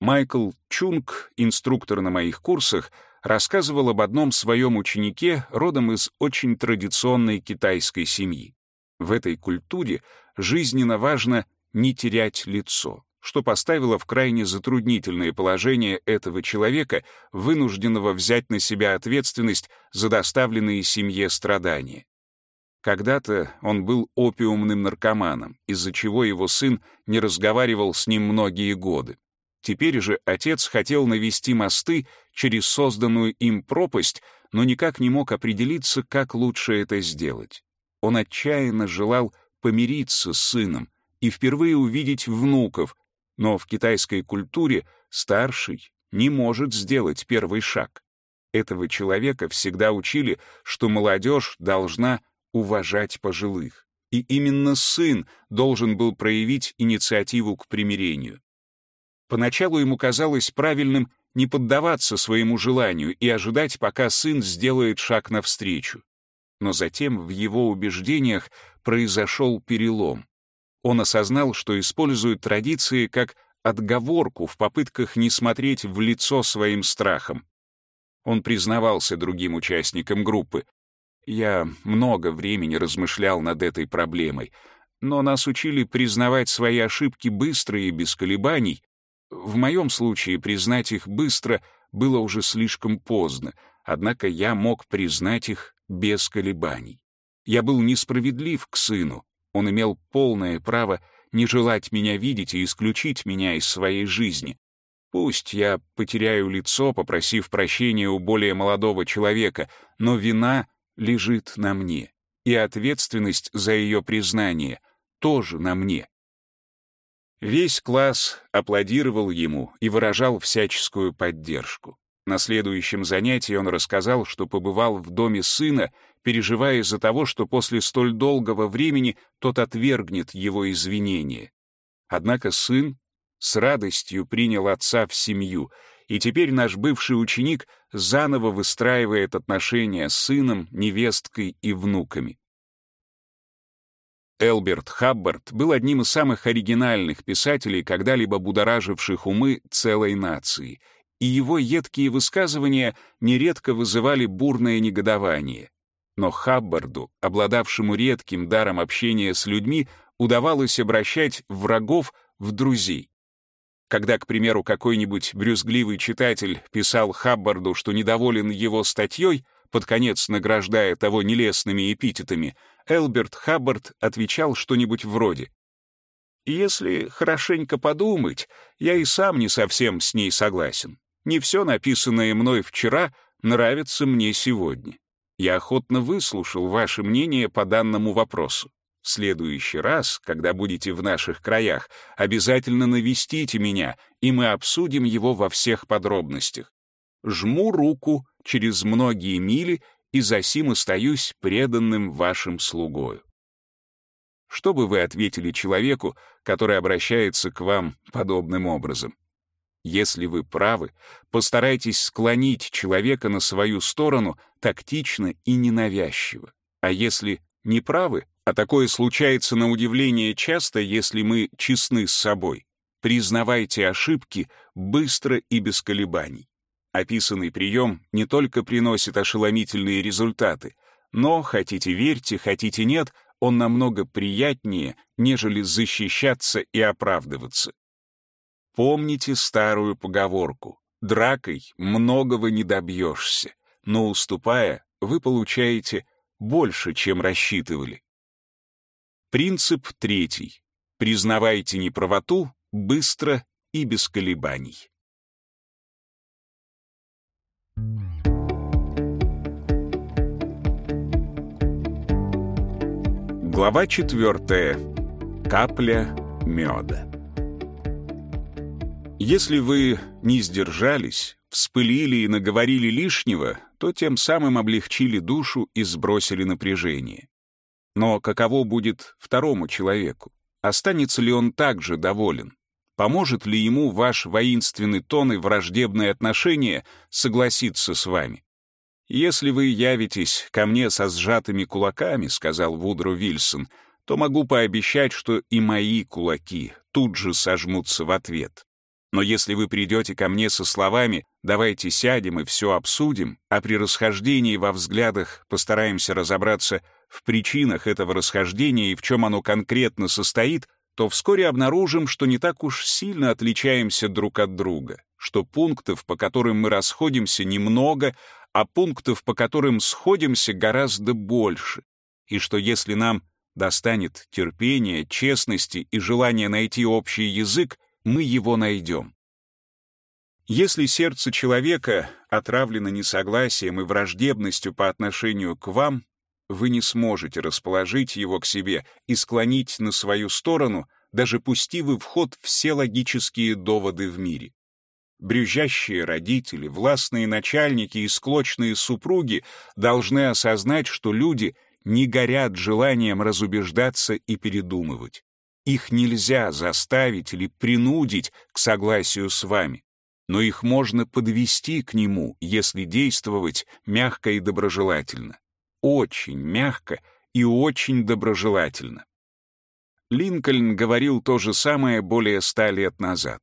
Майкл Чунг, инструктор на моих курсах, рассказывал об одном своем ученике, родом из очень традиционной китайской семьи. В этой культуре жизненно важно не терять лицо что поставило в крайне затруднительное положение этого человека, вынужденного взять на себя ответственность за доставленные семье страдания. Когда-то он был опиумным наркоманом, из-за чего его сын не разговаривал с ним многие годы. Теперь же отец хотел навести мосты через созданную им пропасть, но никак не мог определиться, как лучше это сделать. Он отчаянно желал помириться с сыном и впервые увидеть внуков, но в китайской культуре старший не может сделать первый шаг. Этого человека всегда учили, что молодежь должна уважать пожилых. И именно сын должен был проявить инициативу к примирению. Поначалу ему казалось правильным не поддаваться своему желанию и ожидать, пока сын сделает шаг навстречу. Но затем в его убеждениях произошел перелом он осознал, что использует традиции как отговорку в попытках не смотреть в лицо своим страхам. Он признавался другим участникам группы. «Я много времени размышлял над этой проблемой, но нас учили признавать свои ошибки быстро и без колебаний. В моем случае признать их быстро было уже слишком поздно, однако я мог признать их без колебаний. Я был несправедлив к сыну, он имел полное право не желать меня видеть и исключить меня из своей жизни. Пусть я потеряю лицо, попросив прощения у более молодого человека, но вина лежит на мне, и ответственность за ее признание тоже на мне. Весь класс аплодировал ему и выражал всяческую поддержку. На следующем занятии он рассказал, что побывал в доме сына, переживая из-за того, что после столь долгого времени тот отвергнет его извинения. Однако сын с радостью принял отца в семью, и теперь наш бывший ученик заново выстраивает отношения с сыном, невесткой и внуками. Элберт Хаббард был одним из самых оригинальных писателей, когда-либо будораживших умы целой нации, и его едкие высказывания нередко вызывали бурное негодование. Но Хаббарду, обладавшему редким даром общения с людьми, удавалось обращать врагов в друзей. Когда, к примеру, какой-нибудь брюзгливый читатель писал Хаббарду, что недоволен его статьей, под конец награждая того нелестными эпитетами, Элберт Хаббард отвечал что-нибудь вроде «Если хорошенько подумать, я и сам не совсем с ней согласен. Не все написанное мной вчера нравится мне сегодня. Я охотно выслушал ваше мнение по данному вопросу. В следующий раз, когда будете в наших краях, обязательно навестите меня, и мы обсудим его во всех подробностях. Жму руку через многие мили и засим остаюсь преданным вашим слугою. Что бы вы ответили человеку, который обращается к вам подобным образом? Если вы правы, постарайтесь склонить человека на свою сторону тактично и ненавязчиво. А если не правы, а такое случается на удивление часто, если мы честны с собой, признавайте ошибки быстро и без колебаний. Описанный прием не только приносит ошеломительные результаты, но, хотите верьте, хотите нет, он намного приятнее, нежели защищаться и оправдываться. Помните старую поговорку «дракой многого не добьешься, но уступая, вы получаете больше, чем рассчитывали». Принцип третий. Признавайте неправоту быстро и без колебаний. Глава четвертая. Капля меда. Если вы не сдержались, вспылили и наговорили лишнего, то тем самым облегчили душу и сбросили напряжение. Но каково будет второму человеку? Останется ли он также доволен? Поможет ли ему ваш воинственный тон и враждебные отношения согласиться с вами? «Если вы явитесь ко мне со сжатыми кулаками», — сказал Вудро Вильсон, то могу пообещать, что и мои кулаки тут же сожмутся в ответ. Но если вы придете ко мне со словами «давайте сядем и все обсудим», а при расхождении во взглядах постараемся разобраться в причинах этого расхождения и в чем оно конкретно состоит, то вскоре обнаружим, что не так уж сильно отличаемся друг от друга, что пунктов, по которым мы расходимся, немного, а пунктов, по которым сходимся, гораздо больше, и что если нам достанет терпения, честности и желания найти общий язык, мы его найдем. Если сердце человека отравлено несогласием и враждебностью по отношению к вам, вы не сможете расположить его к себе и склонить на свою сторону, даже пустив в ход все логические доводы в мире. Брюзжащие родители, властные начальники и склочные супруги должны осознать, что люди не горят желанием разубеждаться и передумывать. Их нельзя заставить или принудить к согласию с вами, но их можно подвести к нему, если действовать мягко и доброжелательно очень мягко и очень доброжелательно. Линкольн говорил то же самое более ста лет назад.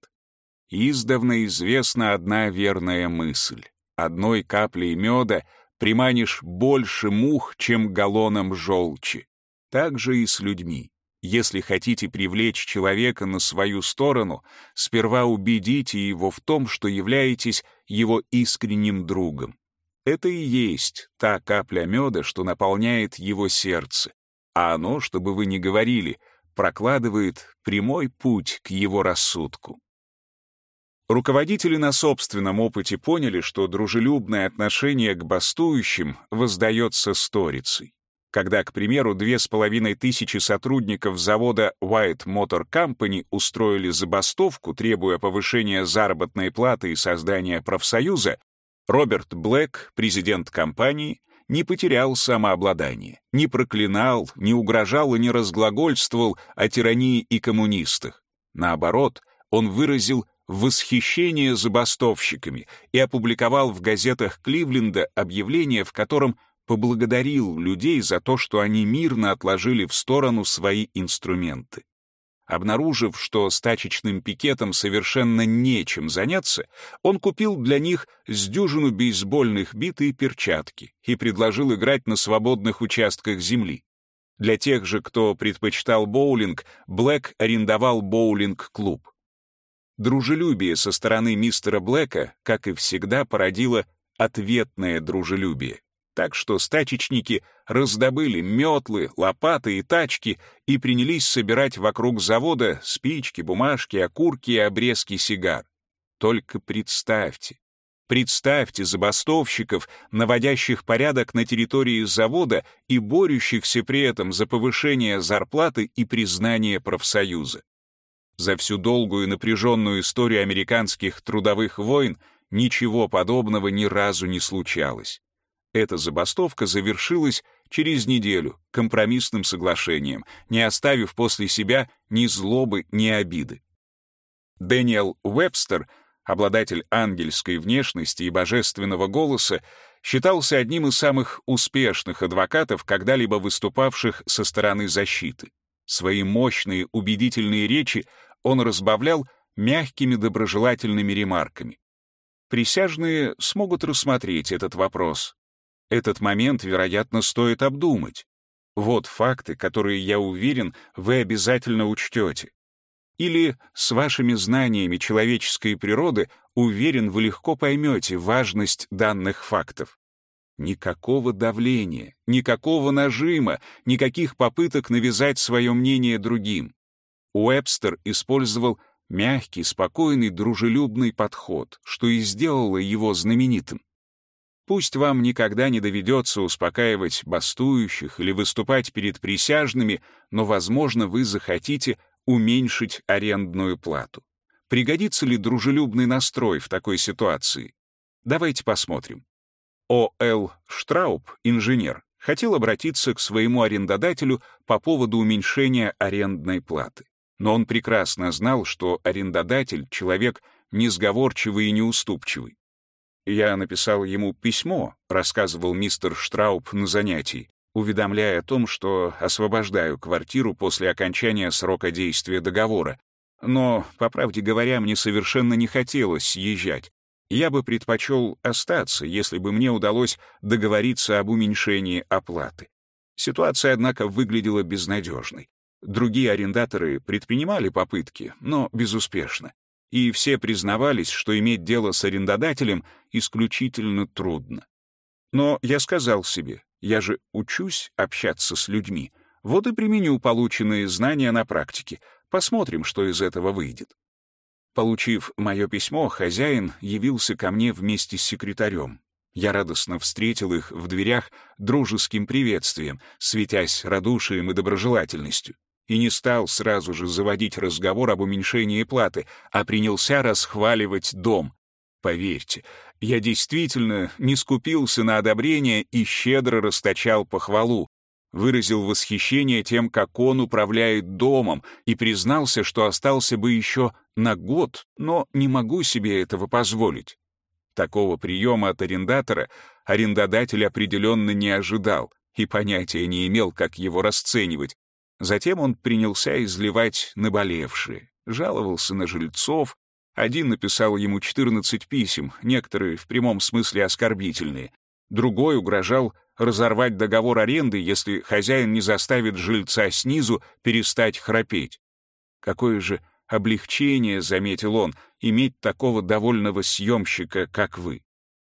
Издавна известна одна верная мысль. Одной каплей меда приманишь больше мух, чем галлоном желчи. Так же и с людьми. Если хотите привлечь человека на свою сторону, сперва убедите его в том, что являетесь его искренним другом. Это и есть та капля меда, что наполняет его сердце, а оно, чтобы вы не говорили, прокладывает прямой путь к его рассудку. Руководители на собственном опыте поняли, что дружелюбное отношение к бастующим воздается сторицей. Когда, к примеру, две с половиной тысячи сотрудников завода White Motor Company устроили забастовку, требуя повышения заработной платы и создания профсоюза, Роберт Блэк, президент компании, не потерял самообладание, не проклинал, не угрожал и не разглагольствовал о тирании и коммунистах. Наоборот, он выразил восхищение забастовщиками и опубликовал в газетах Кливленда объявление, в котором поблагодарил людей за то, что они мирно отложили в сторону свои инструменты. Обнаружив, что стачечным пикетом совершенно нечем заняться, он купил для них с дюжину бейсбольных бит и перчатки и предложил играть на свободных участках земли. Для тех же, кто предпочитал боулинг, Блэк арендовал боулинг-клуб. Дружелюбие со стороны мистера Блэка, как и всегда, породило ответное дружелюбие. Так что стачечники раздобыли метлы, лопаты и тачки и принялись собирать вокруг завода спички, бумажки, окурки и обрезки сигар. Только представьте, представьте забастовщиков, наводящих порядок на территории завода и борющихся при этом за повышение зарплаты и признание профсоюза. За всю долгую и напряженную историю американских трудовых войн ничего подобного ни разу не случалось. Эта забастовка завершилась через неделю компромиссным соглашением, не оставив после себя ни злобы, ни обиды. Дэниел Уэбстер, обладатель ангельской внешности и божественного голоса, считался одним из самых успешных адвокатов, когда-либо выступавших со стороны защиты. Свои мощные, убедительные речи он разбавлял мягкими доброжелательными ремарками. Присяжные смогут рассмотреть этот вопрос, этот момент, вероятно, стоит обдумать. Вот факты, которые, я уверен, вы обязательно учтете. Или с вашими знаниями человеческой природы, уверен, вы легко поймете важность данных фактов. Никакого давления, никакого нажима, никаких попыток навязать свое мнение другим. Уэбстер использовал мягкий, спокойный, дружелюбный подход, что и сделало его знаменитым. Пусть вам никогда не доведется успокаивать бастующих или выступать перед присяжными, но, возможно, вы захотите уменьшить арендную плату. Пригодится ли дружелюбный настрой в такой ситуации? Давайте посмотрим. О.Л. Штрауб, инженер, хотел обратиться к своему арендодателю по поводу уменьшения арендной платы. Но он прекрасно знал, что арендодатель — человек несговорчивый и неуступчивый. «Я написал ему письмо», — рассказывал мистер Штрауб на занятии, уведомляя о том, что освобождаю квартиру после окончания срока действия договора. Но, по правде говоря, мне совершенно не хотелось съезжать. Я бы предпочел остаться, если бы мне удалось договориться об уменьшении оплаты. Ситуация, однако, выглядела безнадежной. Другие арендаторы предпринимали попытки, но безуспешно и все признавались, что иметь дело с арендодателем исключительно трудно. Но я сказал себе, я же учусь общаться с людьми, вот и применю полученные знания на практике, посмотрим, что из этого выйдет. Получив мое письмо, хозяин явился ко мне вместе с секретарем. Я радостно встретил их в дверях дружеским приветствием, светясь радушием и доброжелательностью и не стал сразу же заводить разговор об уменьшении платы, а принялся расхваливать дом. Поверьте, я действительно не скупился на одобрение и щедро расточал похвалу, выразил восхищение тем, как он управляет домом, и признался, что остался бы еще на год, но не могу себе этого позволить. Такого приема от арендатора арендодатель определенно не ожидал и понятия не имел, как его расценивать, Затем он принялся изливать наболевшие, жаловался на жильцов. Один написал ему 14 писем, некоторые в прямом смысле оскорбительные. Другой угрожал разорвать договор аренды, если хозяин не заставит жильца снизу перестать храпеть. Какое же облегчение, заметил он, иметь такого довольного съемщика, как вы.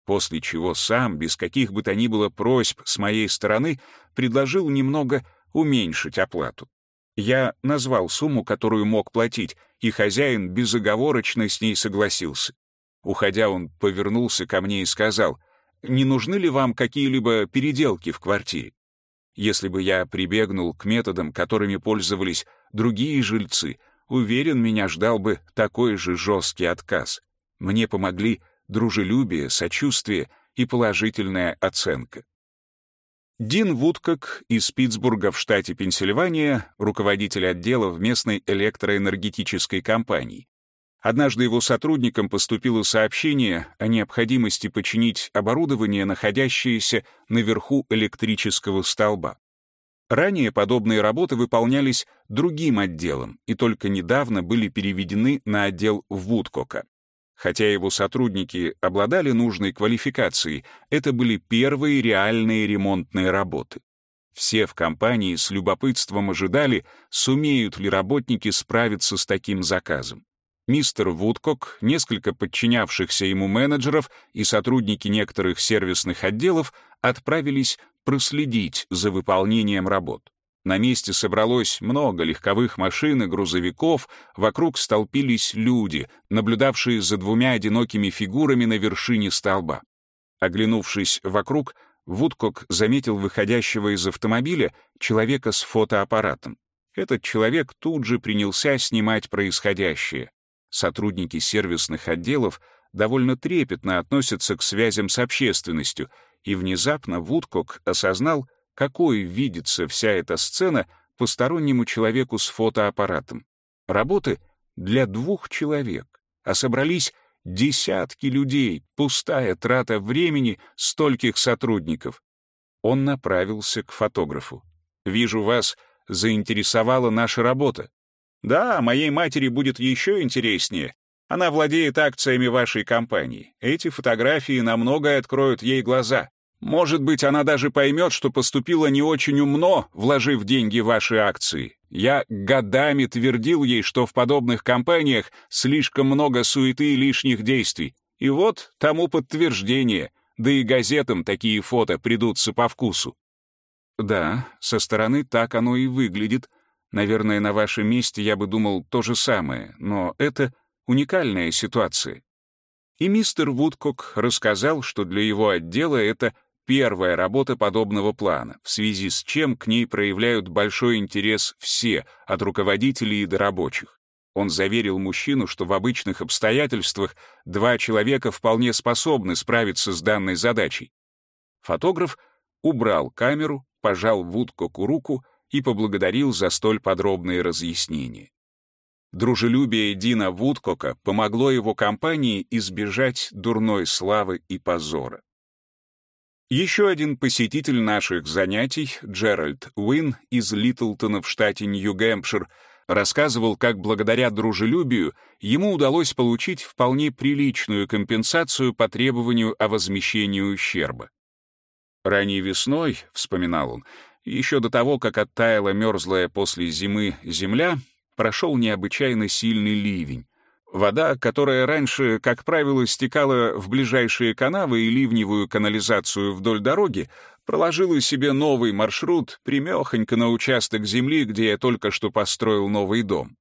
После чего сам, без каких бы то ни было просьб с моей стороны, предложил немного уменьшить оплату. Я назвал сумму, которую мог платить, и хозяин безоговорочно с ней согласился. Уходя, он повернулся ко мне и сказал, «Не нужны ли вам какие-либо переделки в квартире?» Если бы я прибегнул к методам, которыми пользовались другие жильцы, уверен, меня ждал бы такой же жесткий отказ. Мне помогли дружелюбие, сочувствие и положительная оценка. Дин Вудкок из Питтсбурга в штате Пенсильвания, руководитель отдела в местной электроэнергетической компании. Однажды его сотрудникам поступило сообщение о необходимости починить оборудование, находящееся наверху электрического столба. Ранее подобные работы выполнялись другим отделом и только недавно были переведены на отдел Вудкока. Хотя его сотрудники обладали нужной квалификацией, это были первые реальные ремонтные работы. Все в компании с любопытством ожидали, сумеют ли работники справиться с таким заказом. Мистер Вудкок, несколько подчинявшихся ему менеджеров и сотрудники некоторых сервисных отделов отправились проследить за выполнением работ. На месте собралось много легковых машин и грузовиков, вокруг столпились люди, наблюдавшие за двумя одинокими фигурами на вершине столба. Оглянувшись вокруг, Вудкок заметил выходящего из автомобиля человека с фотоаппаратом. Этот человек тут же принялся снимать происходящее. Сотрудники сервисных отделов довольно трепетно относятся к связям с общественностью, и внезапно Вудкок осознал, какой видится вся эта сцена постороннему человеку с фотоаппаратом. Работы для двух человек, а собрались десятки людей, пустая трата времени стольких сотрудников. Он направился к фотографу. «Вижу, вас заинтересовала наша работа. Да, моей матери будет еще интереснее. Она владеет акциями вашей компании. Эти фотографии намного откроют ей глаза. Может быть, она даже поймет, что поступила не очень умно, вложив деньги в ваши акции. Я годами твердил ей, что в подобных компаниях слишком много суеты и лишних действий. И вот тому подтверждение, да и газетам такие фото придутся по вкусу. Да, со стороны так оно и выглядит. Наверное, на вашем месте я бы думал то же самое, но это уникальная ситуация. И мистер Вудкок рассказал, что для его отдела это первая работа подобного плана, в связи с чем к ней проявляют большой интерес все, от руководителей до рабочих. Он заверил мужчину, что в обычных обстоятельствах два человека вполне способны справиться с данной задачей. Фотограф убрал камеру, пожал Вудкоку руку и поблагодарил за столь подробные разъяснения. Дружелюбие Дина Вудкока помогло его компании избежать дурной славы и позора. Еще один посетитель наших занятий, Джеральд Уин из Литлтона в штате Нью-Гэмпшир, рассказывал, как благодаря дружелюбию ему удалось получить вполне приличную компенсацию по требованию о возмещении ущерба. «Ранней весной», — вспоминал он, еще до того, как оттаяла мерзлая после зимы земля, прошел необычайно сильный ливень, Вода, которая раньше, как правило, стекала в ближайшие канавы и ливневую канализацию вдоль дороги, проложила себе новый маршрут примехонько на участок земли, где я только что построил новый дом.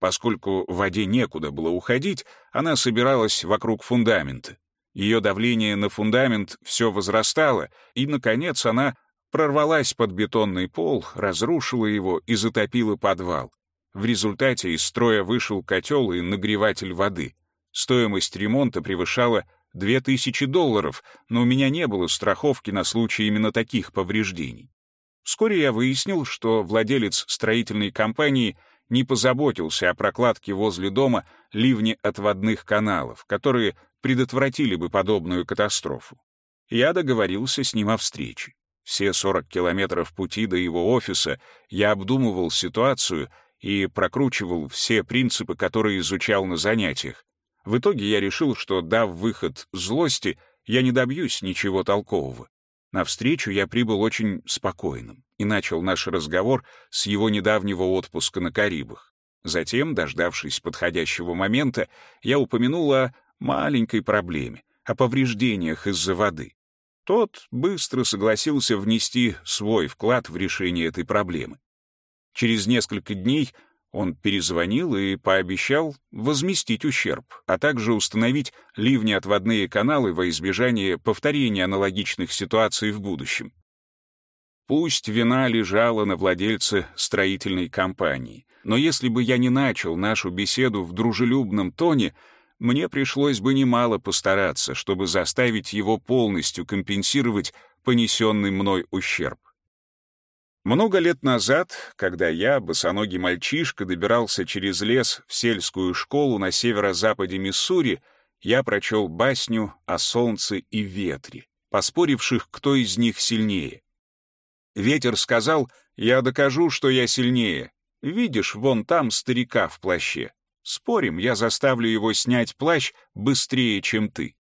Поскольку воде некуда было уходить, она собиралась вокруг фундамента. Ее давление на фундамент все возрастало, и, наконец, она прорвалась под бетонный пол, разрушила его и затопила подвал. В результате из строя вышел котел и нагреватель воды. Стоимость ремонта превышала 2000 долларов, но у меня не было страховки на случай именно таких повреждений. Вскоре я выяснил, что владелец строительной компании не позаботился о прокладке возле дома ливни отводных каналов, которые предотвратили бы подобную катастрофу. Я договорился с ним о встрече. Все 40 километров пути до его офиса я обдумывал ситуацию и прокручивал все принципы, которые изучал на занятиях. В итоге я решил, что, дав выход злости, я не добьюсь ничего толкового. На встречу я прибыл очень спокойным и начал наш разговор с его недавнего отпуска на Карибах. Затем, дождавшись подходящего момента, я упомянул о маленькой проблеме, о повреждениях из-за воды. Тот быстро согласился внести свой вклад в решение этой проблемы. Через несколько дней он перезвонил и пообещал возместить ущерб, а также установить ливни-отводные каналы во избежание повторения аналогичных ситуаций в будущем. Пусть вина лежала на владельце строительной компании, но если бы я не начал нашу беседу в дружелюбном тоне, мне пришлось бы немало постараться, чтобы заставить его полностью компенсировать понесенный мной ущерб. Много лет назад, когда я, босоногий мальчишка, добирался через лес в сельскую школу на северо-западе Миссури, я прочел басню о солнце и ветре, поспоривших, кто из них сильнее. Ветер сказал, «Я докажу, что я сильнее. Видишь, вон там старика в плаще. Спорим, я заставлю его снять плащ быстрее, чем ты».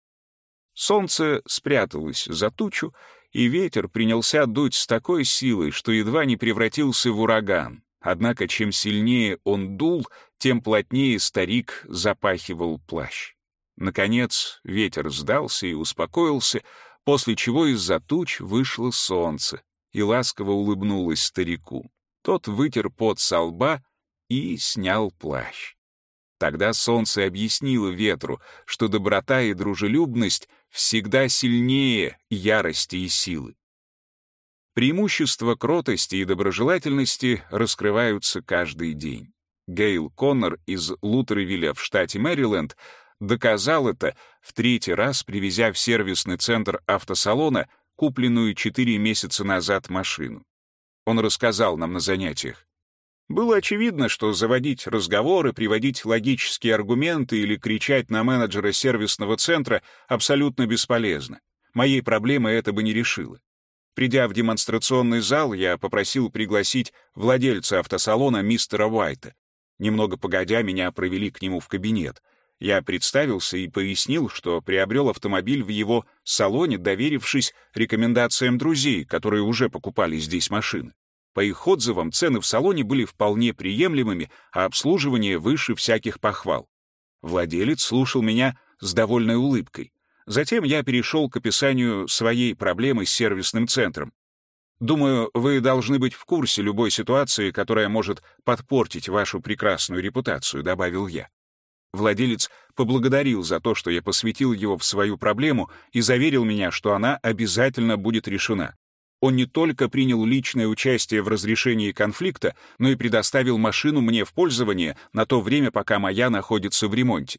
Солнце спряталось за тучу, и ветер принялся дуть с такой силой, что едва не превратился в ураган. Однако чем сильнее он дул, тем плотнее старик запахивал плащ. Наконец ветер сдался и успокоился, после чего из-за туч вышло солнце и ласково улыбнулось старику. Тот вытер пот со лба и снял плащ. Тогда солнце объяснило ветру, что доброта и дружелюбность всегда сильнее ярости и силы. Преимущества кротости и доброжелательности раскрываются каждый день. Гейл Коннор из Лутервилля в штате Мэриленд доказал это, в третий раз привезя в сервисный центр автосалона купленную четыре месяца назад машину. Он рассказал нам на занятиях. Было очевидно, что заводить разговоры, приводить логические аргументы или кричать на менеджера сервисного центра абсолютно бесполезно. Моей проблемы это бы не решило. Придя в демонстрационный зал, я попросил пригласить владельца автосалона мистера Уайта. Немного погодя, меня провели к нему в кабинет. Я представился и пояснил, что приобрел автомобиль в его салоне, доверившись рекомендациям друзей, которые уже покупали здесь машины. По их отзывам, цены в салоне были вполне приемлемыми, а обслуживание выше всяких похвал. Владелец слушал меня с довольной улыбкой. Затем я перешел к описанию своей проблемы с сервисным центром. Думаю, вы должны быть в курсе любой ситуации, которая может подпортить вашу прекрасную репутацию, добавил я. Владелец поблагодарил за то, что я посвятил его в свою проблему и заверил меня, что она обязательно будет решена. Он не только принял личное участие в разрешении конфликта, но и предоставил машину мне в пользование на то время, пока моя находится в ремонте.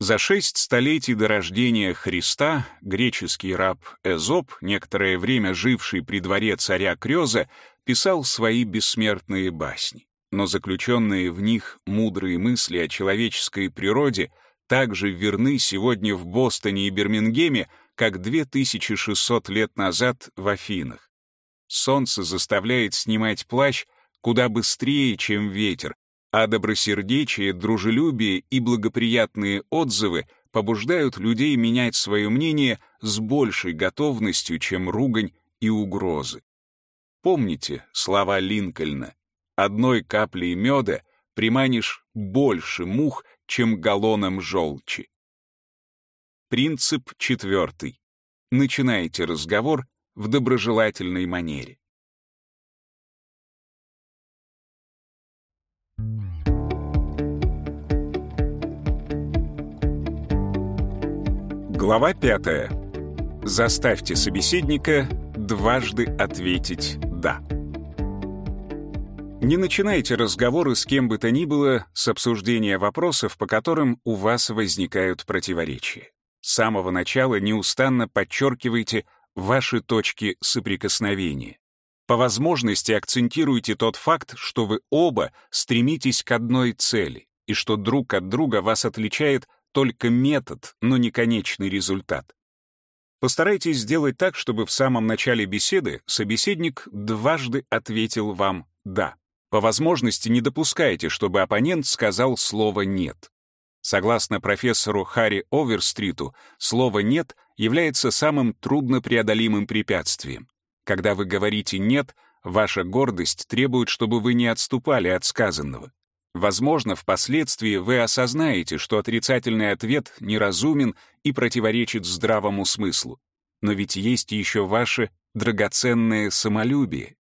За шесть столетий до рождения Христа греческий раб Эзоп, некоторое время живший при дворе царя Крёза, писал свои бессмертные басни. Но заключенные в них мудрые мысли о человеческой природе также верны сегодня в Бостоне и Бирмингеме, как 2600 лет назад в Афинах. Солнце заставляет снимать плащ куда быстрее, чем ветер, а добросердечие, дружелюбие и благоприятные отзывы побуждают людей менять свое мнение с большей готовностью, чем ругань и угрозы. Помните слова Линкольна «Одной каплей меда приманишь больше мух, чем галлоном желчи». Принцип четвертый. Начинайте разговор в доброжелательной манере. Глава пятая. Заставьте собеседника дважды ответить «да». Не начинайте разговоры с кем бы то ни было с обсуждения вопросов, по которым у вас возникают противоречия. С самого начала неустанно подчеркивайте ваши точки соприкосновения. По возможности акцентируйте тот факт, что вы оба стремитесь к одной цели, и что друг от друга вас отличает только метод, но не конечный результат. Постарайтесь сделать так, чтобы в самом начале беседы собеседник дважды ответил вам «да». По возможности не допускайте, чтобы оппонент сказал слово «нет». Согласно профессору Харри Оверстриту, слово «нет» является самым труднопреодолимым препятствием. Когда вы говорите «нет», ваша гордость требует, чтобы вы не отступали от сказанного. Возможно, впоследствии вы осознаете, что отрицательный ответ неразумен и противоречит здравому смыслу. Но ведь есть еще ваше драгоценное самолюбие.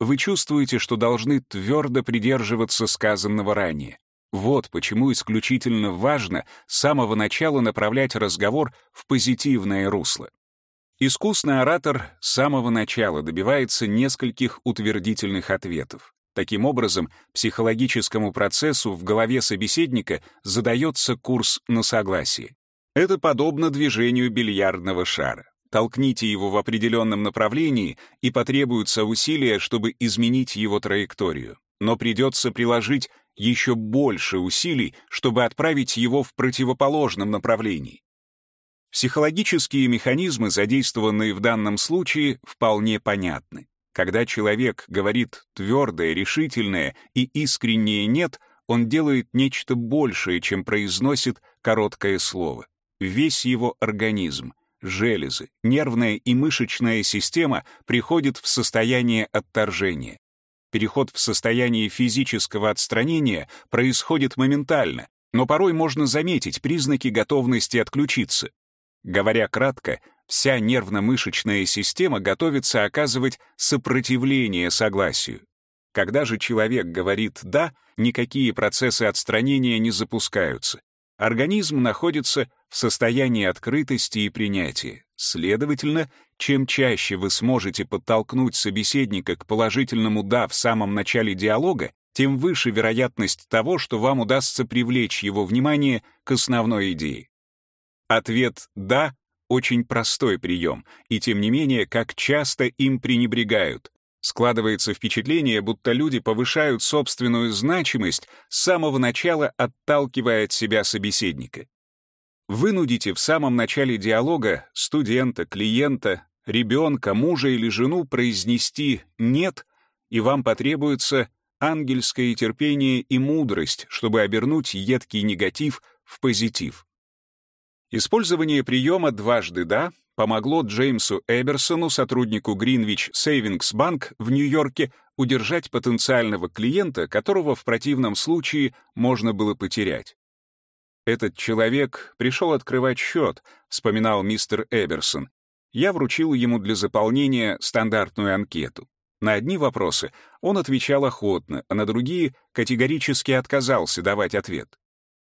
Вы чувствуете, что должны твердо придерживаться сказанного ранее. Вот почему исключительно важно с самого начала направлять разговор в позитивное русло. Искусный оратор с самого начала добивается нескольких утвердительных ответов. Таким образом, психологическому процессу в голове собеседника задается курс на согласие. Это подобно движению бильярдного шара. Толкните его в определенном направлении, и потребуются усилия, чтобы изменить его траекторию. Но придется приложить еще больше усилий, чтобы отправить его в противоположном направлении. Психологические механизмы, задействованные в данном случае, вполне понятны. Когда человек говорит твердое, решительное и искреннее «нет», он делает нечто большее, чем произносит короткое слово. Весь его организм, железы, нервная и мышечная система приходит в состояние отторжения. Переход в состояние физического отстранения происходит моментально, но порой можно заметить признаки готовности отключиться. Говоря кратко, вся нервно-мышечная система готовится оказывать сопротивление согласию. Когда же человек говорит «да», никакие процессы отстранения не запускаются. Организм находится в состоянии открытости и принятия. Следовательно, чем чаще вы сможете подтолкнуть собеседника к положительному «да» в самом начале диалога, тем выше вероятность того, что вам удастся привлечь его внимание к основной идее. Ответ «да» — очень простой прием, и тем не менее, как часто им пренебрегают. Складывается впечатление, будто люди повышают собственную значимость с самого начала, отталкивая от себя собеседника. Вынудите в самом начале диалога студента, клиента, ребенка, мужа или жену произнести «нет», и вам потребуется ангельское терпение и мудрость, чтобы обернуть едкий негатив в позитив. Использование приема «дважды да» помогло Джеймсу Эберсону, сотруднику Greenwich Savings Bank в Нью-Йорке, удержать потенциального клиента, которого в противном случае можно было потерять. «Этот человек пришел открывать счет», — вспоминал мистер Эберсон. Я вручил ему для заполнения стандартную анкету. На одни вопросы он отвечал охотно, а на другие категорически отказался давать ответ.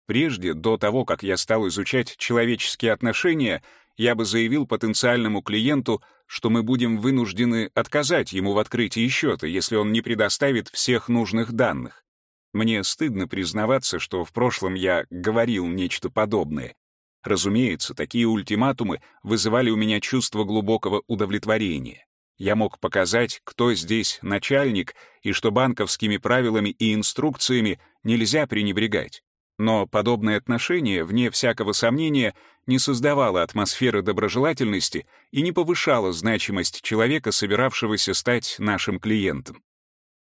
Прежде, до того, как я стал изучать человеческие отношения, я бы заявил потенциальному клиенту, что мы будем вынуждены отказать ему в открытии счета, если он не предоставит всех нужных данных. Мне стыдно признаваться, что в прошлом я говорил нечто подобное. Разумеется, такие ультиматумы вызывали у меня чувство глубокого удовлетворения. Я мог показать, кто здесь начальник, и что банковскими правилами и инструкциями нельзя пренебрегать. Но подобное отношение, вне всякого сомнения, не создавало атмосферы доброжелательности и не повышало значимость человека, собиравшегося стать нашим клиентом.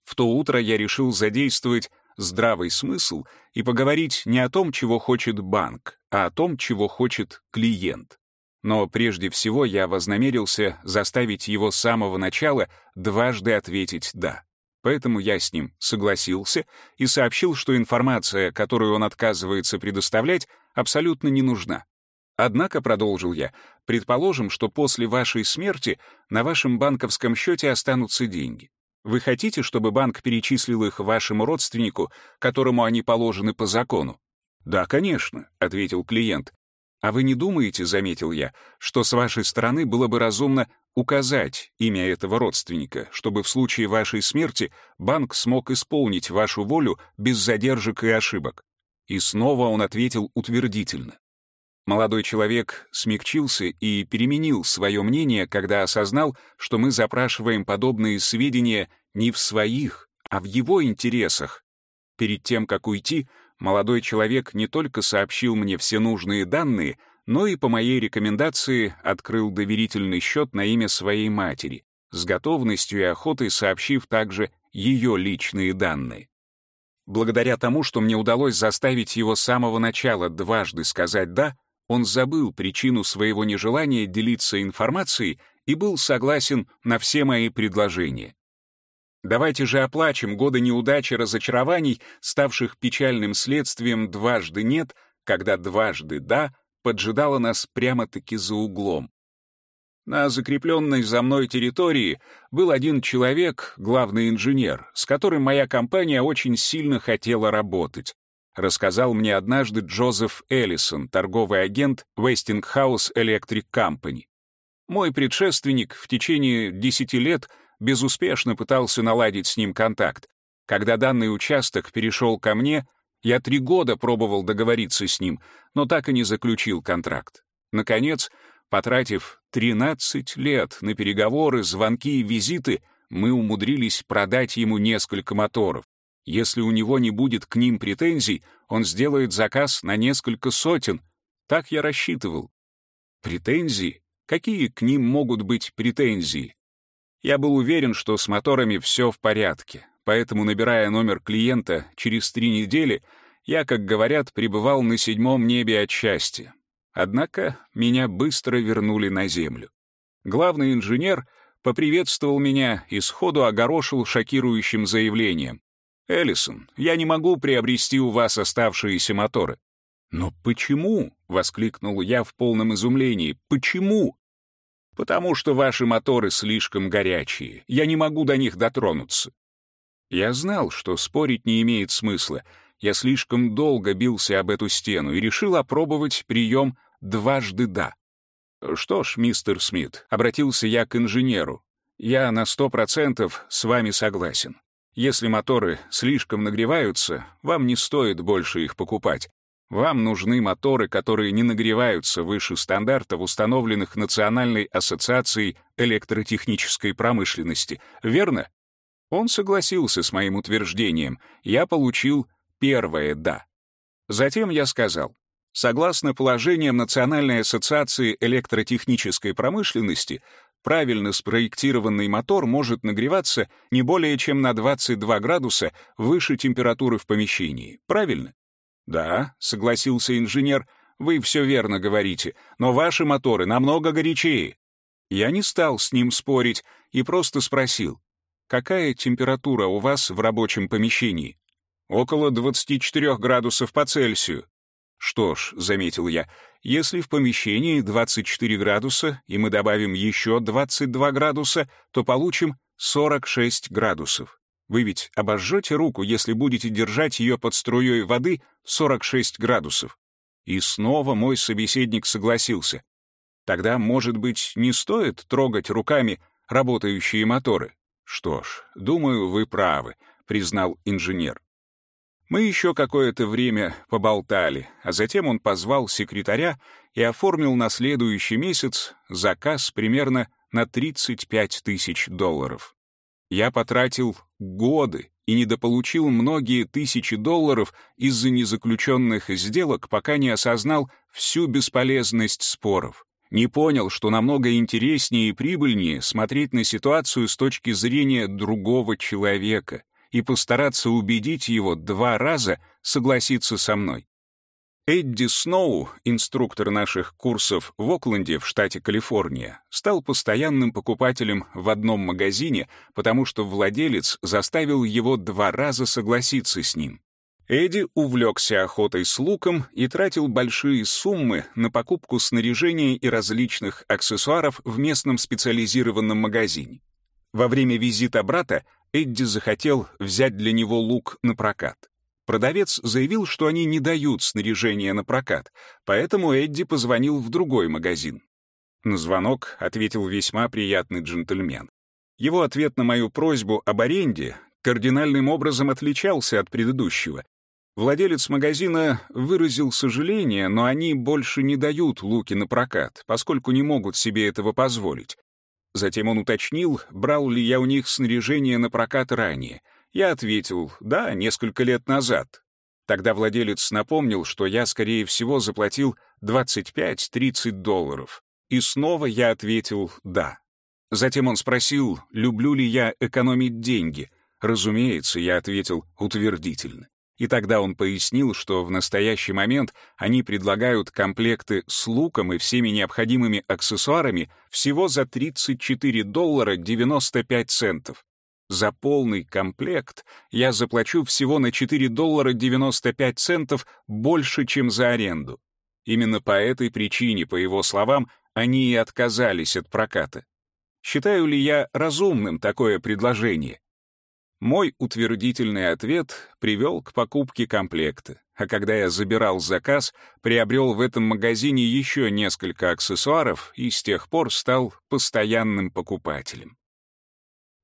В то утро я решил задействовать здравый смысл и поговорить не о том, чего хочет банк, а о том, чего хочет клиент. Но прежде всего я вознамерился заставить его с самого начала дважды ответить «да». Поэтому я с ним согласился и сообщил, что информация, которую он отказывается предоставлять, абсолютно не нужна. Однако, продолжил я, предположим, что после вашей смерти на вашем банковском счете останутся деньги. Вы хотите, чтобы банк перечислил их вашему родственнику, которому они положены по закону? Да, конечно, ответил клиент. А вы не думаете, заметил я, что с вашей стороны было бы разумно указать имя этого родственника, чтобы в случае вашей смерти банк смог исполнить вашу волю без задержек и ошибок? И снова он ответил утвердительно. Молодой человек смягчился и переменил свое мнение, когда осознал, что мы запрашиваем подобные сведения не в своих, а в его интересах. Перед тем, как уйти, молодой человек не только сообщил мне все нужные данные, но и по моей рекомендации открыл доверительный счет на имя своей матери, с готовностью и охотой сообщив также ее личные данные. Благодаря тому, что мне удалось заставить его с самого начала дважды сказать «да», он забыл причину своего нежелания делиться информацией и был согласен на все мои предложения. Давайте же оплачем годы неудач и разочарований, ставших печальным следствием дважды «нет», когда дважды «да» поджидало нас прямо-таки за углом. На закрепленной за мной территории был один человек, главный инженер, с которым моя компания очень сильно хотела работать рассказал мне однажды Джозеф Эллисон, торговый агент Westinghouse Electric Company. Мой предшественник в течение десяти лет безуспешно пытался наладить с ним контакт, Когда данный участок перешел ко мне, я три года пробовал договориться с ним, но так и не заключил контракт. Наконец, потратив 13 лет на переговоры, звонки и визиты, мы умудрились продать ему несколько моторов. Если у него не будет к ним претензий, он сделает заказ на несколько сотен. Так я рассчитывал. Претензии? Какие к ним могут быть претензии? Я был уверен, что с моторами все в порядке, поэтому, набирая номер клиента через три недели, я, как говорят, пребывал на седьмом небе от счастья. Однако меня быстро вернули на землю. Главный инженер поприветствовал меня и сходу огорошил шокирующим заявлением. «Эллисон, я не могу приобрести у вас оставшиеся моторы». «Но почему?» — воскликнул я в полном изумлении. «Почему?» «Потому что ваши моторы слишком горячие. Я не могу до них дотронуться». Я знал, что спорить не имеет смысла. Я слишком долго бился об эту стену и решил опробовать прием дважды «да». «Что ж, мистер Смит», — обратился я к инженеру, «я на сто процентов с вами согласен. Если моторы слишком нагреваются, вам не стоит больше их покупать. Вам нужны моторы, которые не нагреваются выше стандартов, установленных Национальной ассоциацией электротехнической промышленности. Верно? Он согласился с моим утверждением. Я получил первое «да». Затем я сказал, согласно положениям Национальной ассоциации электротехнической промышленности, правильно спроектированный мотор может нагреваться не более чем на 22 градуса выше температуры в помещении. Правильно? Да, согласился инженер, вы все верно говорите, но ваши моторы намного горячее. Я не стал с ним спорить и просто спросил, какая температура у вас в рабочем помещении? Около 24 градусов по Цельсию. Что ж, заметил я, если в помещении 24 градуса, и мы добавим еще 22 градуса, то получим 46 градусов. Вы ведь обожжете руку, если будете держать ее под струей воды 46 градусов. И снова мой собеседник согласился. Тогда, может быть, не стоит трогать руками работающие моторы? Что ж, думаю, вы правы, признал инженер. Мы еще какое-то время поболтали, а затем он позвал секретаря и оформил на следующий месяц заказ примерно на 35 тысяч долларов. Я потратил годы и недополучил многие тысячи долларов из-за незаключенных сделок, пока не осознал всю бесполезность споров. Не понял, что намного интереснее и прибыльнее смотреть на ситуацию с точки зрения другого человека — и постараться убедить его два раза согласиться со мной. Эдди Сноу, инструктор наших курсов в Окленде в штате Калифорния, стал постоянным покупателем в одном магазине, потому что владелец заставил его два раза согласиться с ним. Эдди увлекся охотой с луком и тратил большие суммы на покупку снаряжения и различных аксессуаров в местном специализированном магазине. Во время визита брата Эдди захотел взять для него лук на прокат. Продавец заявил, что они не дают снаряжение на прокат, поэтому Эдди позвонил в другой магазин. На звонок ответил весьма приятный джентльмен. Его ответ на мою просьбу об аренде кардинальным образом отличался от предыдущего. Владелец магазина выразил сожаление, но они больше не дают луки на прокат, поскольку не могут себе этого позволить. Затем он уточнил, брал ли я у них снаряжение на прокат ранее. Я ответил «да, несколько лет назад». Тогда владелец напомнил, что я, скорее всего, заплатил 25-30 долларов. И снова я ответил «да». Затем он спросил, люблю ли я экономить деньги. Разумеется, я ответил утвердительно. И тогда он пояснил, что в настоящий момент они предлагают комплекты с луком и всеми необходимыми аксессуарами всего за 34 доллара 95 центов. За полный комплект я заплачу всего на 4 доллара 95 центов больше, чем за аренду. Именно по этой причине, по его словам, они и отказались от проката. Считаю ли я разумным такое предложение? Мой утвердительный ответ привел к покупке комплекта, а когда я забирал заказ, приобрел в этом магазине еще несколько аксессуаров и с тех пор стал постоянным покупателем.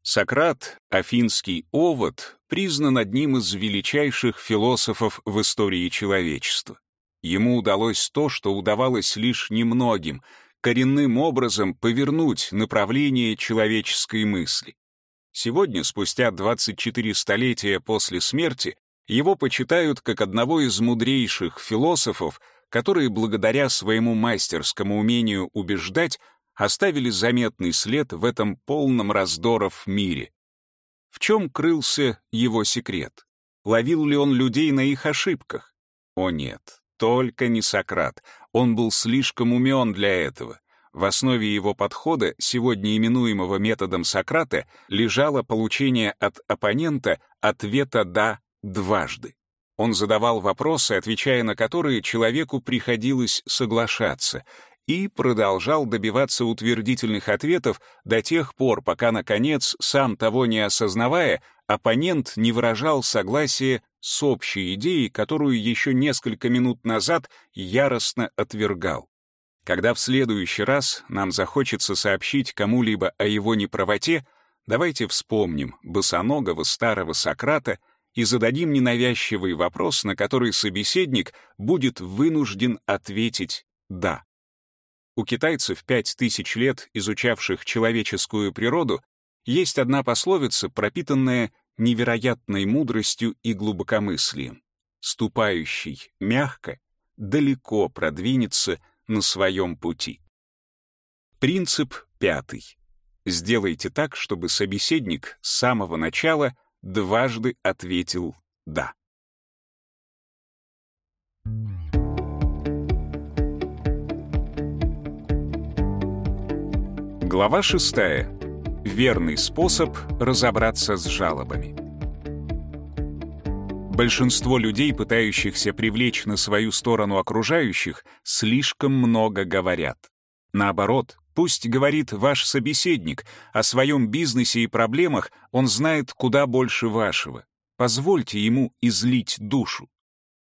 Сократ, афинский овод, признан одним из величайших философов в истории человечества. Ему удалось то, что удавалось лишь немногим — коренным образом повернуть направление человеческой мысли. Сегодня, спустя 24 столетия после смерти, его почитают как одного из мудрейших философов, которые благодаря своему мастерскому умению убеждать оставили заметный след в этом полном раздоров мире. В чем крылся его секрет? Ловил ли он людей на их ошибках? О нет, только не Сократ. Он был слишком умен для этого. В основе его подхода, сегодня именуемого методом Сократа, лежало получение от оппонента ответа «да» дважды. Он задавал вопросы, отвечая на которые человеку приходилось соглашаться, и продолжал добиваться утвердительных ответов до тех пор, пока, наконец, сам того не осознавая, оппонент не выражал согласия с общей идеей, которую еще несколько минут назад яростно отвергал. Когда в следующий раз нам захочется сообщить кому-либо о его неправоте, давайте вспомним босоногого старого Сократа и зададим ненавязчивый вопрос, на который собеседник будет вынужден ответить «да». У китайцев пять тысяч лет, изучавших человеческую природу, есть одна пословица, пропитанная невероятной мудростью и глубокомыслием. «Ступающий мягко далеко продвинется на своем пути». Принцип пятый. Сделайте так, чтобы собеседник с самого начала дважды ответил «да». Глава 6. Верный способ разобраться с жалобами. Большинство людей, пытающихся привлечь на свою сторону окружающих, слишком много говорят. Наоборот, пусть говорит ваш собеседник, о своем бизнесе и проблемах он знает куда больше вашего. Позвольте ему излить душу.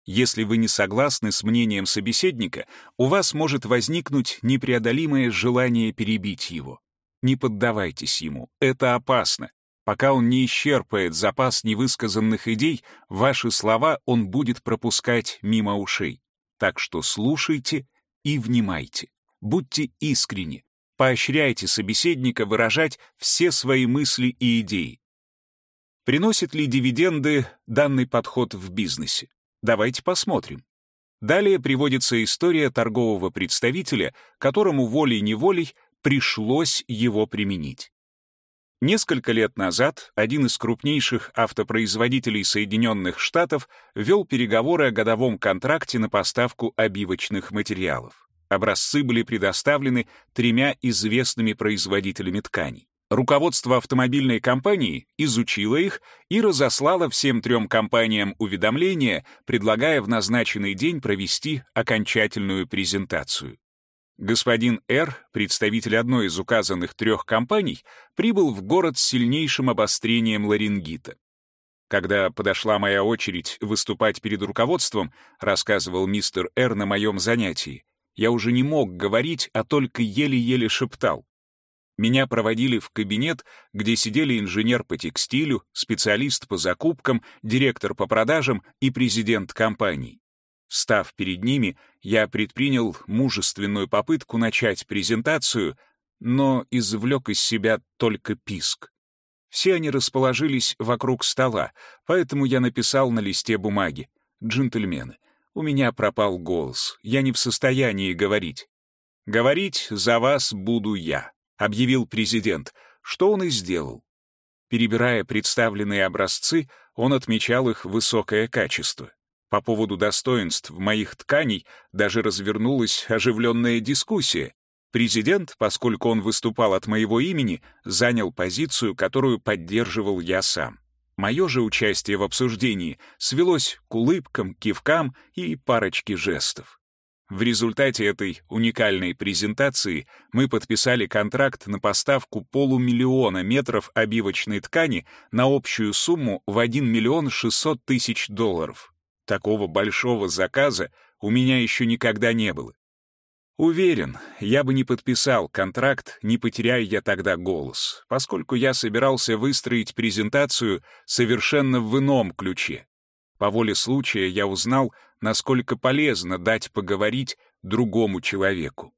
Если вы не согласны с мнением собеседника, у вас может возникнуть непреодолимое желание перебить его. Не поддавайтесь ему, это опасно. Пока он не исчерпает запас невысказанных идей, ваши слова он будет пропускать мимо ушей. Так что слушайте и внимайте. Будьте искренни. Поощряйте собеседника выражать все свои мысли и идеи. Приносит ли дивиденды данный подход в бизнесе? Давайте посмотрим. Далее приводится история торгового представителя, которому волей-неволей пришлось его применить. Несколько лет назад один из крупнейших автопроизводителей Соединенных Штатов вел переговоры о годовом контракте на поставку обивочных материалов. Образцы были предоставлены тремя известными производителями тканей. Руководство автомобильной компании изучило их и разослало всем трем компаниям уведомление, предлагая в назначенный день провести окончательную презентацию. Господин Р, представитель одной из указанных трех компаний, прибыл в город с сильнейшим обострением ларингита. Когда подошла моя очередь выступать перед руководством, рассказывал мистер Р на моем занятии, я уже не мог говорить, а только еле-еле шептал. Меня проводили в кабинет, где сидели инженер по текстилю, специалист по закупкам, директор по продажам и президент компании. Встав перед ними, я предпринял мужественную попытку начать презентацию, но извлек из себя только писк. Все они расположились вокруг стола, поэтому я написал на листе бумаги. «Джентльмены, у меня пропал голос, я не в состоянии говорить. Говорить за вас буду я объявил президент, что он и сделал. Перебирая представленные образцы, он отмечал их высокое качество. По поводу достоинств моих тканей даже развернулась оживленная дискуссия. Президент, поскольку он выступал от моего имени, занял позицию, которую поддерживал я сам. Мое же участие в обсуждении свелось к улыбкам, кивкам и парочке жестов. В результате этой уникальной презентации мы подписали контракт на поставку полумиллиона метров обивочной ткани на общую сумму в 1 миллион 600 тысяч долларов. Такого большого заказа у меня еще никогда не было. Уверен, я бы не подписал контракт, не потеряя я тогда голос, поскольку я собирался выстроить презентацию совершенно в ином ключе. По воле случая я узнал, насколько полезно дать поговорить другому человеку.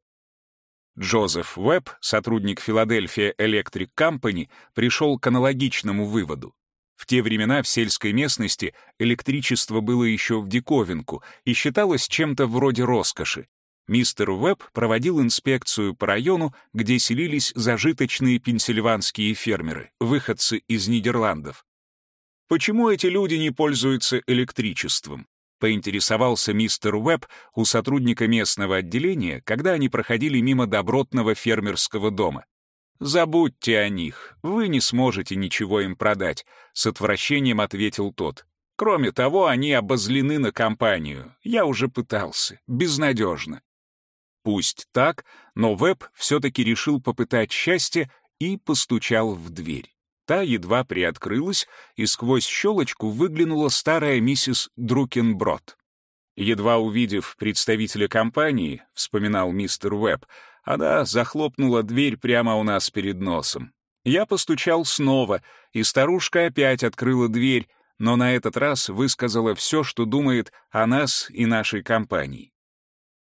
Джозеф Уэбб, сотрудник Филадельфия Electric Company, пришел к аналогичному выводу. В те времена в сельской местности электричество было еще в диковинку и считалось чем-то вроде роскоши. Мистер Уэбб проводил инспекцию по району, где селились зажиточные пенсильванские фермеры, выходцы из Нидерландов. Почему эти люди не пользуются электричеством? Поинтересовался мистер Уэбб у сотрудника местного отделения, когда они проходили мимо добротного фермерского дома. «Забудьте о них, вы не сможете ничего им продать», — с отвращением ответил тот. «Кроме того, они обозлены на компанию. Я уже пытался. Безнадежно». Пусть так, но Веб все-таки решил попытать счастье и постучал в дверь. Та едва приоткрылась, и сквозь щелочку выглянула старая миссис Друкенброд. Едва увидев представителя компании, вспоминал мистер Уэбб, она захлопнула дверь прямо у нас перед носом. Я постучал снова, и старушка опять открыла дверь, но на этот раз высказала все, что думает о нас и нашей компании.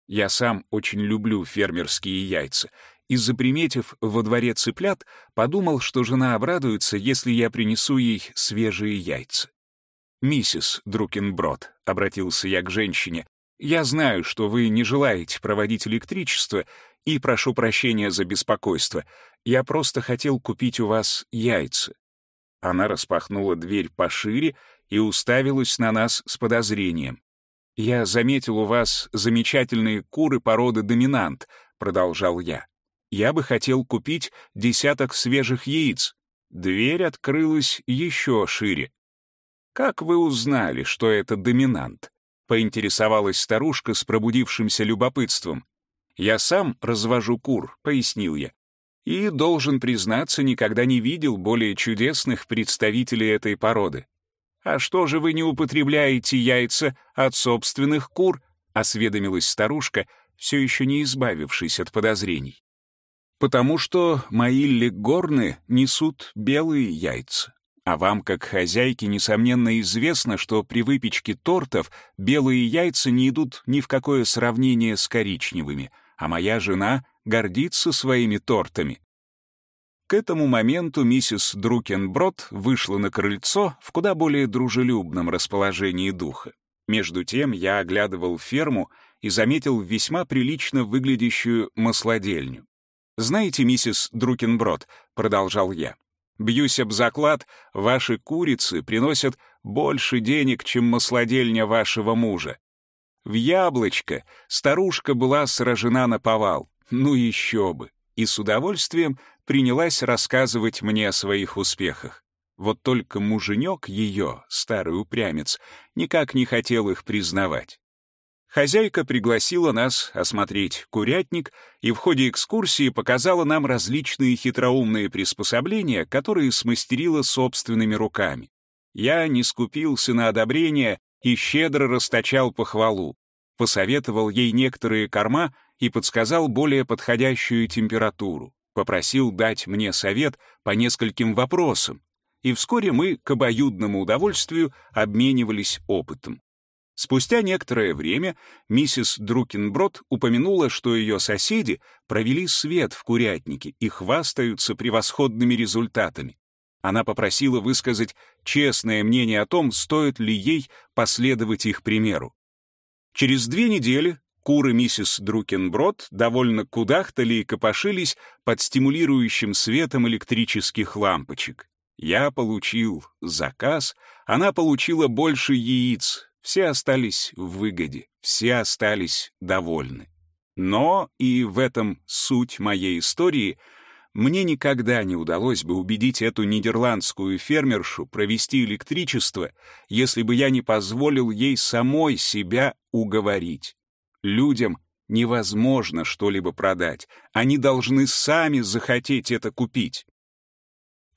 Я сам очень люблю фермерские яйца, и, заприметив во дворе цыплят, подумал, что жена обрадуется, если я принесу ей свежие яйца. «Миссис Друкенброд», — обратился я к женщине, «я знаю, что вы не желаете проводить электричество, и прошу прощения за беспокойство. Я просто хотел купить у вас яйца». Она распахнула дверь пошире и уставилась на нас с подозрением. «Я заметил у вас замечательные куры породы доминант», — продолжал я. «Я бы хотел купить десяток свежих яиц». Дверь открылась еще шире. «Как вы узнали, что это доминант?» — поинтересовалась старушка с пробудившимся любопытством. «Я сам развожу кур», — пояснил я. «И, должен признаться, никогда не видел более чудесных представителей этой породы. «А что же вы не употребляете яйца от собственных кур?» — осведомилась старушка, все еще не избавившись от подозрений. «Потому что мои легорны несут белые яйца. А вам, как хозяйке, несомненно известно, что при выпечке тортов белые яйца не идут ни в какое сравнение с коричневыми, а моя жена гордится своими тортами. К этому моменту миссис Друкенброд вышла на крыльцо в куда более дружелюбном расположении духа. Между тем я оглядывал ферму и заметил весьма прилично выглядящую маслодельню. «Знаете, миссис Друкенброд», — продолжал я, — «бьюсь об заклад, ваши курицы приносят больше денег, чем маслодельня вашего мужа. В яблочко старушка была сражена на повал, ну еще бы, и с удовольствием принялась рассказывать мне о своих успехах. Вот только муженек ее, старый упрямец, никак не хотел их признавать. Хозяйка пригласила нас осмотреть курятник и в ходе экскурсии показала нам различные хитроумные приспособления, которые смастерила собственными руками. Я не скупился на одобрение и щедро расточал похвалу, посоветовал ей некоторые корма и подсказал более подходящую температуру попросил дать мне совет по нескольким вопросам, и вскоре мы к обоюдному удовольствию обменивались опытом. Спустя некоторое время миссис Друкенброд упомянула, что ее соседи провели свет в курятнике и хвастаются превосходными результатами. Она попросила высказать честное мнение о том, стоит ли ей последовать их примеру. Через две недели Куры миссис Друкенброд довольно кудахтали и копошились под стимулирующим светом электрических лампочек. Я получил заказ, она получила больше яиц, все остались в выгоде, все остались довольны. Но, и в этом суть моей истории, мне никогда не удалось бы убедить эту нидерландскую фермершу провести электричество, если бы я не позволил ей самой себя уговорить. Людям невозможно что-либо продать. Они должны сами захотеть это купить.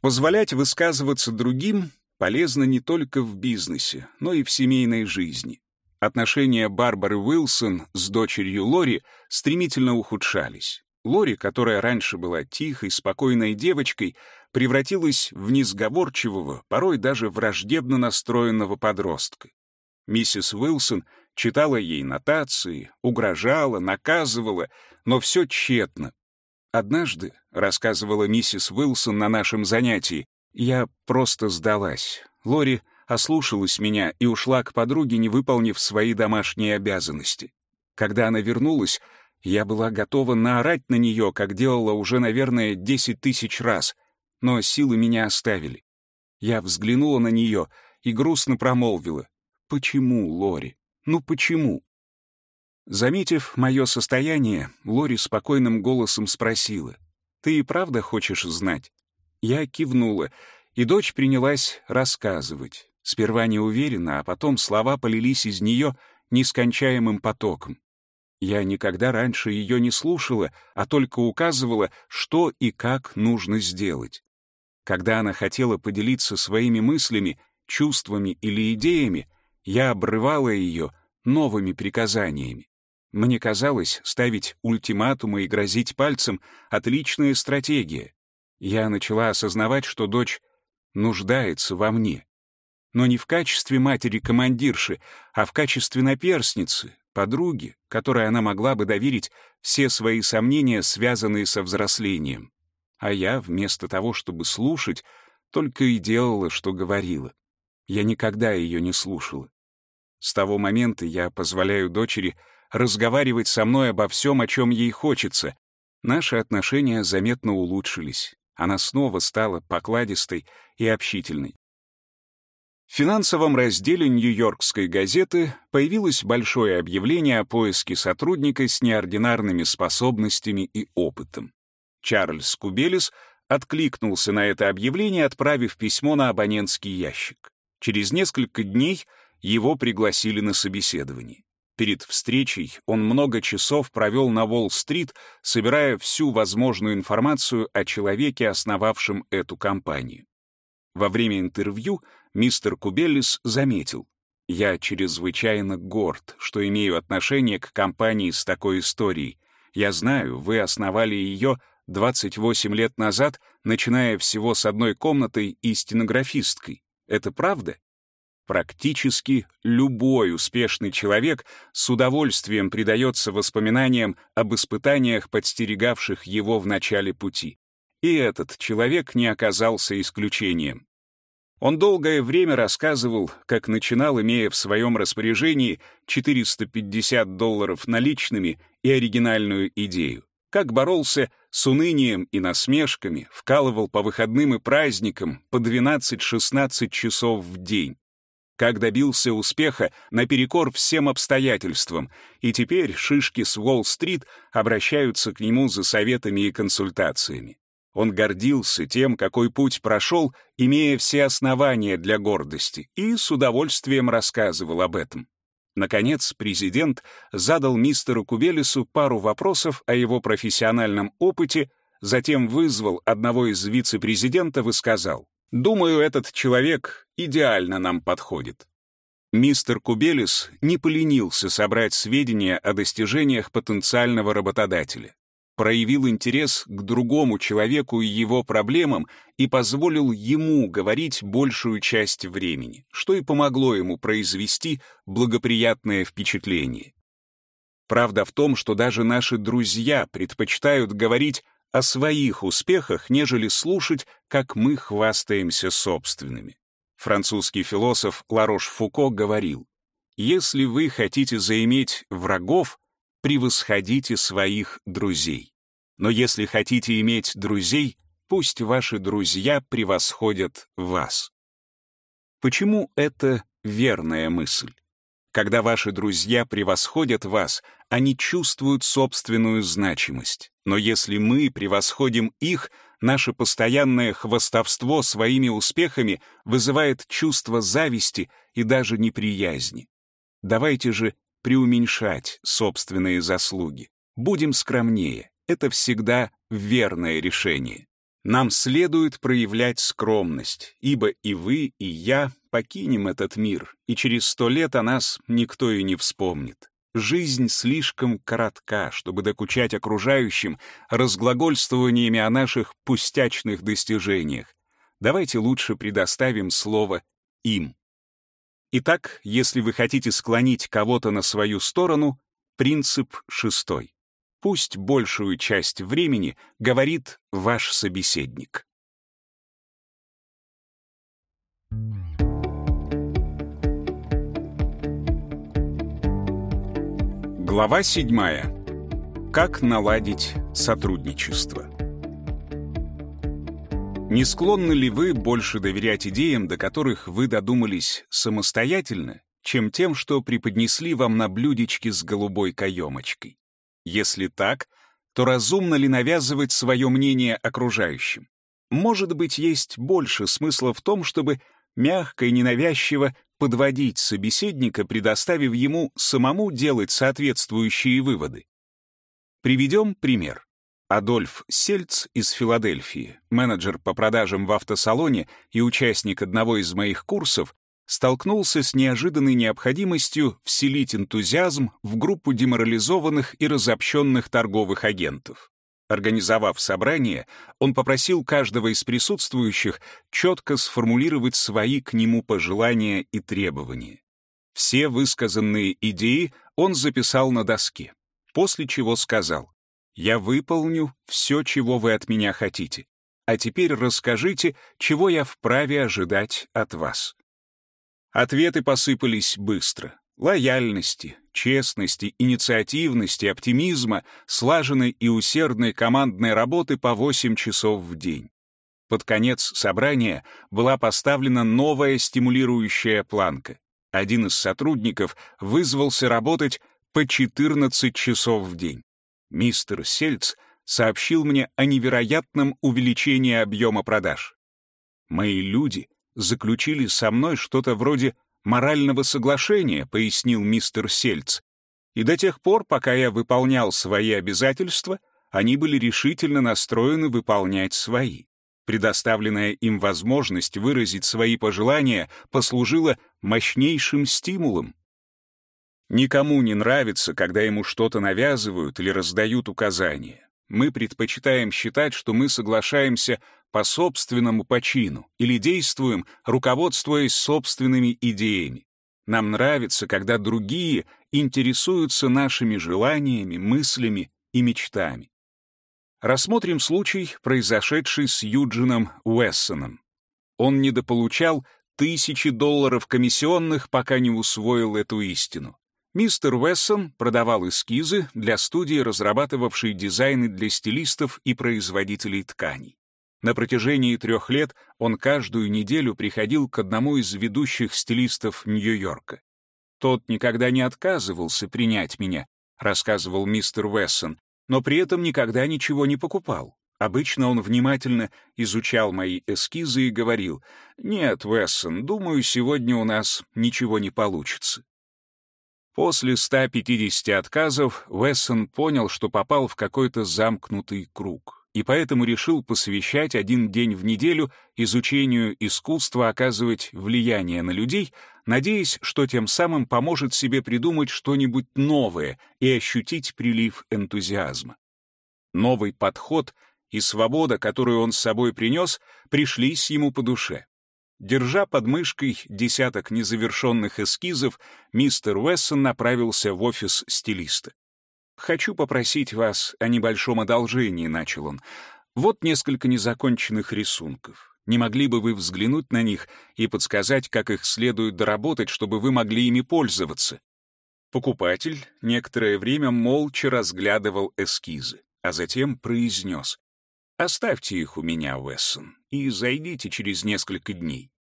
Позволять высказываться другим полезно не только в бизнесе, но и в семейной жизни. Отношения Барбары Уилсон с дочерью Лори стремительно ухудшались. Лори, которая раньше была тихой, спокойной девочкой, превратилась в несговорчивого, порой даже враждебно настроенного подростка. Миссис Уилсон читала ей нотации, угрожала, наказывала, но все тщетно. Однажды, рассказывала миссис Уилсон на нашем занятии, я просто сдалась. Лори ослушалась меня и ушла к подруге, не выполнив свои домашние обязанности. Когда она вернулась, я была готова наорать на нее, как делала уже, наверное, десять тысяч раз, но силы меня оставили. Я взглянула на нее и грустно промолвила. «Почему, Лори? Ну почему?» Заметив мое состояние, Лори спокойным голосом спросила. «Ты и правда хочешь знать?» Я кивнула, и дочь принялась рассказывать. Сперва неуверенно, а потом слова полились из нее нескончаемым потоком. Я никогда раньше ее не слушала, а только указывала, что и как нужно сделать. Когда она хотела поделиться своими мыслями, чувствами или идеями, я обрывала ее новыми приказаниями. Мне казалось, ставить ультиматумы и грозить пальцем — отличная стратегия. Я начала осознавать, что дочь нуждается во мне. Но не в качестве матери-командирши, а в качестве наперсницы, подруги, которой она могла бы доверить все свои сомнения, связанные со взрослением. А я, вместо того, чтобы слушать, только и делала, что говорила. Я никогда ее не слушала. С того момента я позволяю дочери разговаривать со мной обо всем, о чем ей хочется. Наши отношения заметно улучшились. Она снова стала покладистой и общительной. В финансовом разделе Нью-Йоркской газеты появилось большое объявление о поиске сотрудника с неординарными способностями и опытом. Чарльз Кубелис откликнулся на это объявление, отправив письмо на абонентский ящик. Через несколько дней его пригласили на собеседование. Перед встречей он много часов провел на Уолл-стрит, собирая всю возможную информацию о человеке, основавшем эту компанию. Во время интервью мистер Кубеллис заметил, «Я чрезвычайно горд, что имею отношение к компании с такой историей. Я знаю, вы основали ее 28 лет назад, начиная всего с одной комнатой и стенографисткой. Это правда?» Практически любой успешный человек с удовольствием предается воспоминаниям об испытаниях, подстерегавших его в начале пути. И этот человек не оказался исключением. Он долгое время рассказывал, как начинал, имея в своем распоряжении 450 долларов наличными и оригинальную идею, как боролся с унынием и насмешками, вкалывал по выходным и праздникам по 12-16 часов в день, как добился успеха наперекор всем обстоятельствам, и теперь шишки с Уолл-стрит обращаются к нему за советами и консультациями. Он гордился тем, какой путь прошел, имея все основания для гордости, и с удовольствием рассказывал об этом. Наконец, президент задал мистеру Кубелису пару вопросов о его профессиональном опыте, затем вызвал одного из вице-президентов и сказал, «Думаю, этот человек идеально нам подходит». Мистер Кубелис не поленился собрать сведения о достижениях потенциального работодателя проявил интерес к другому человеку и его проблемам и позволил ему говорить большую часть времени, что и помогло ему произвести благоприятное впечатление. Правда в том, что даже наши друзья предпочитают говорить о своих успехах, нежели слушать, как мы хвастаемся собственными. Французский философ Ларош Фуко говорил, «Если вы хотите заиметь врагов, превосходите своих друзей. Но если хотите иметь друзей, пусть ваши друзья превосходят вас. Почему это верная мысль? Когда ваши друзья превосходят вас, они чувствуют собственную значимость. Но если мы превосходим их, наше постоянное хвастовство своими успехами вызывает чувство зависти и даже неприязни. Давайте же преуменьшать собственные заслуги. Будем скромнее это всегда верное решение. Нам следует проявлять скромность, ибо и вы, и я покинем этот мир, и через сто лет о нас никто и не вспомнит. Жизнь слишком коротка, чтобы докучать окружающим разглагольствованиями о наших пустячных достижениях. Давайте лучше предоставим слово им. Итак, если вы хотите склонить кого-то на свою сторону, принцип шестой. Пусть большую часть времени говорит ваш собеседник. Глава седьмая. Как наладить сотрудничество? Не склонны ли вы больше доверять идеям, до которых вы додумались самостоятельно, чем тем, что преподнесли вам на блюдечке с голубой каемочкой? Если так, то разумно ли навязывать свое мнение окружающим? Может быть, есть больше смысла в том, чтобы мягко и ненавязчиво подводить собеседника, предоставив ему самому делать соответствующие выводы. Приведем пример. Адольф Сельц из Филадельфии, менеджер по продажам в автосалоне и участник одного из моих курсов, столкнулся с неожиданной необходимостью вселить энтузиазм в группу деморализованных и разобщенных торговых агентов. Организовав собрание, он попросил каждого из присутствующих четко сформулировать свои к нему пожелания и требования. Все высказанные идеи он записал на доске, после чего сказал, я выполню все, чего вы от меня хотите. А теперь расскажите, чего я вправе ожидать от вас. Ответы посыпались быстро. Лояльности, честности, инициативности, оптимизма, слаженной и усердной командной работы по 8 часов в день. Под конец собрания была поставлена новая стимулирующая планка. Один из сотрудников вызвался работать по 14 часов в день мистер Сельц сообщил мне о невероятном увеличении объема продаж. Мои люди заключили со мной что-то вроде морального соглашения, пояснил мистер Сельц. И до тех пор, пока я выполнял свои обязательства, они были решительно настроены выполнять свои. Предоставленная им возможность выразить свои пожелания послужила мощнейшим стимулом. Никому не нравится, когда ему что-то навязывают или раздают указания. Мы предпочитаем считать, что мы соглашаемся по собственному почину или действуем, руководствуясь собственными идеями. Нам нравится, когда другие интересуются нашими желаниями, мыслями и мечтами. Рассмотрим случай, произошедший с Юджином Уэссоном. Он недополучал тысячи долларов комиссионных, пока не усвоил эту истину. Мистер Уэссон продавал эскизы для студии, разрабатывавшей дизайны для стилистов и производителей тканей. На протяжении трех лет он каждую неделю приходил к одному из ведущих стилистов Нью-Йорка. «Тот никогда не отказывался принять меня», — рассказывал мистер Уэссон, но при этом никогда ничего не покупал. Обычно он внимательно изучал мои эскизы и говорил, «Нет, Уэссон, думаю, сегодня у нас ничего не получится». После 150 отказов Вессон понял, что попал в какой-то замкнутый круг, и поэтому решил посвящать один день в неделю изучению искусства оказывать влияние на людей, надеясь, что тем самым поможет себе придумать что-нибудь новое и ощутить прилив энтузиазма. Новый подход и свобода, которую он с собой принес, пришлись ему по душе. Держа под мышкой десяток незавершенных эскизов, мистер Уэссон направился в офис стилиста. «Хочу попросить вас о небольшом одолжении», — начал он. «Вот несколько незаконченных рисунков. Не могли бы вы взглянуть на них и подсказать, как их следует доработать, чтобы вы могли ими пользоваться?» Покупатель некоторое время молча разглядывал эскизы, а затем произнес. «Оставьте их у меня, Уэссон, и зайдите через несколько дней.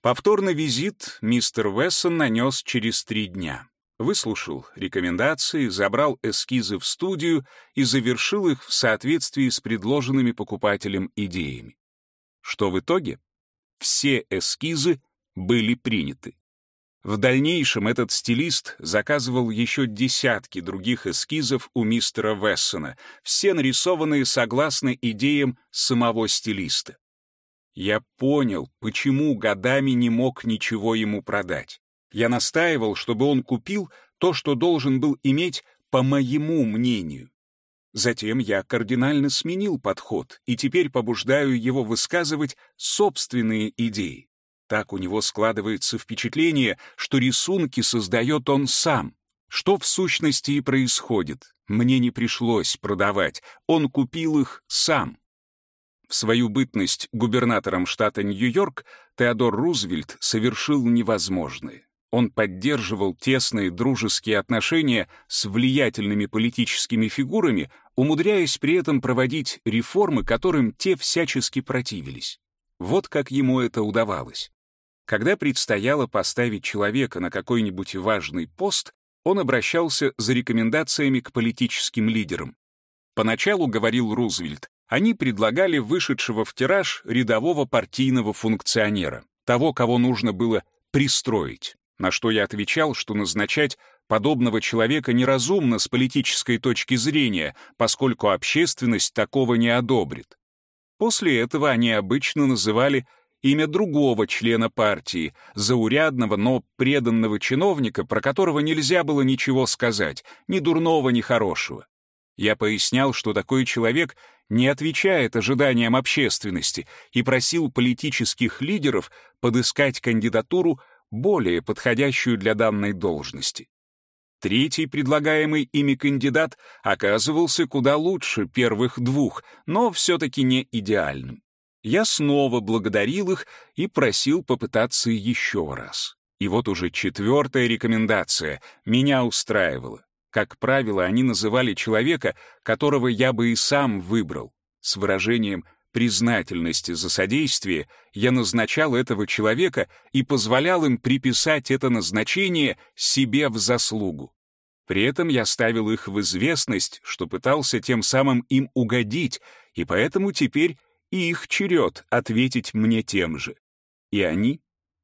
Повторный визит мистер Вессон нанес через три дня. Выслушал рекомендации, забрал эскизы в студию и завершил их в соответствии с предложенными покупателем идеями. Что в итоге? Все эскизы были приняты. В дальнейшем этот стилист заказывал еще десятки других эскизов у мистера Вессона, все нарисованные согласно идеям самого стилиста. Я понял, почему годами не мог ничего ему продать. Я настаивал, чтобы он купил то, что должен был иметь по моему мнению. Затем я кардинально сменил подход и теперь побуждаю его высказывать собственные идеи. Так у него складывается впечатление, что рисунки создает он сам. Что в сущности и происходит. Мне не пришлось продавать, он купил их сам. В свою бытность губернатором штата Нью-Йорк Теодор Рузвельт совершил невозможное. Он поддерживал тесные дружеские отношения с влиятельными политическими фигурами, умудряясь при этом проводить реформы, которым те всячески противились. Вот как ему это удавалось. Когда предстояло поставить человека на какой-нибудь важный пост, он обращался за рекомендациями к политическим лидерам. Поначалу, говорил Рузвельт, они предлагали вышедшего в тираж рядового партийного функционера, того, кого нужно было пристроить на что я отвечал, что назначать подобного человека неразумно с политической точки зрения, поскольку общественность такого не одобрит. После этого они обычно называли имя другого члена партии, заурядного, но преданного чиновника, про которого нельзя было ничего сказать, ни дурного, ни хорошего. Я пояснял, что такой человек не отвечает ожиданиям общественности и просил политических лидеров подыскать кандидатуру более подходящую для данной должности. Третий предлагаемый ими кандидат оказывался куда лучше первых двух, но все-таки не идеальным. Я снова благодарил их и просил попытаться еще раз. И вот уже четвертая рекомендация меня устраивала. Как правило, они называли человека, которого я бы и сам выбрал, с выражением признательности за содействие, я назначал этого человека и позволял им приписать это назначение себе в заслугу. При этом я ставил их в известность, что пытался тем самым им угодить, и поэтому теперь и их черед ответить мне тем же. И они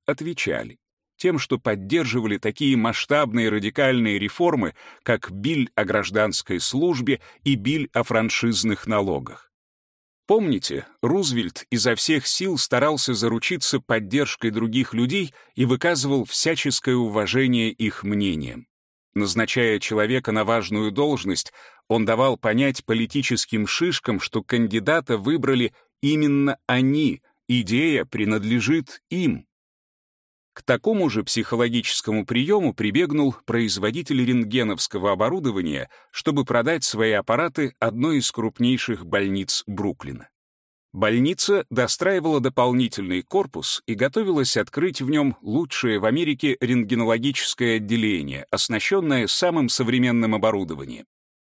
отвечали тем, что поддерживали такие масштабные радикальные реформы, как биль о гражданской службе и биль о франшизных налогах. Помните, Рузвельт изо всех сил старался заручиться поддержкой других людей и выказывал всяческое уважение их мнениям. Назначая человека на важную должность, он давал понять политическим шишкам, что кандидата выбрали именно они, идея принадлежит им. К такому же психологическому приему прибегнул производитель рентгеновского оборудования, чтобы продать свои аппараты одной из крупнейших больниц Бруклина. Больница достраивала дополнительный корпус и готовилась открыть в нем лучшее в Америке рентгенологическое отделение, оснащенное самым современным оборудованием.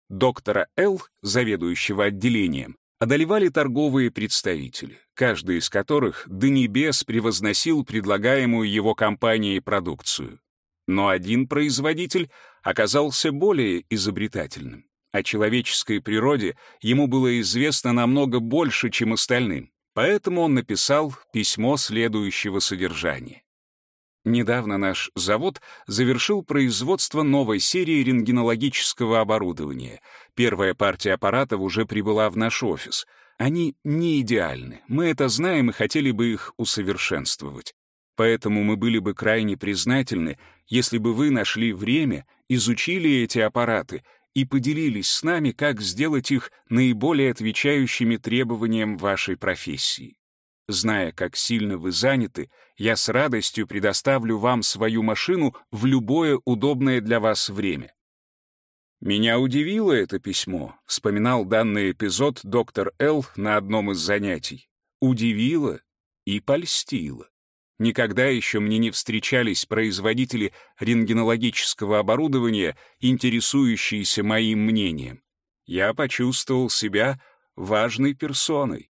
Доктора Л, заведующего отделением, одолевали торговые представители, каждый из которых до небес превозносил предлагаемую его компанией продукцию. Но один производитель оказался более изобретательным. О человеческой природе ему было известно намного больше, чем остальным, поэтому он написал письмо следующего содержания. Недавно наш завод завершил производство новой серии рентгенологического оборудования. Первая партия аппаратов уже прибыла в наш офис. Они не идеальны, мы это знаем и хотели бы их усовершенствовать. Поэтому мы были бы крайне признательны, если бы вы нашли время, изучили эти аппараты и поделились с нами, как сделать их наиболее отвечающими требованиям вашей профессии. Зная, как сильно вы заняты, я с радостью предоставлю вам свою машину в любое удобное для вас время. Меня удивило это письмо, вспоминал данный эпизод доктор Л на одном из занятий. Удивило и польстило. Никогда еще мне не встречались производители рентгенологического оборудования, интересующиеся моим мнением. Я почувствовал себя важной персоной.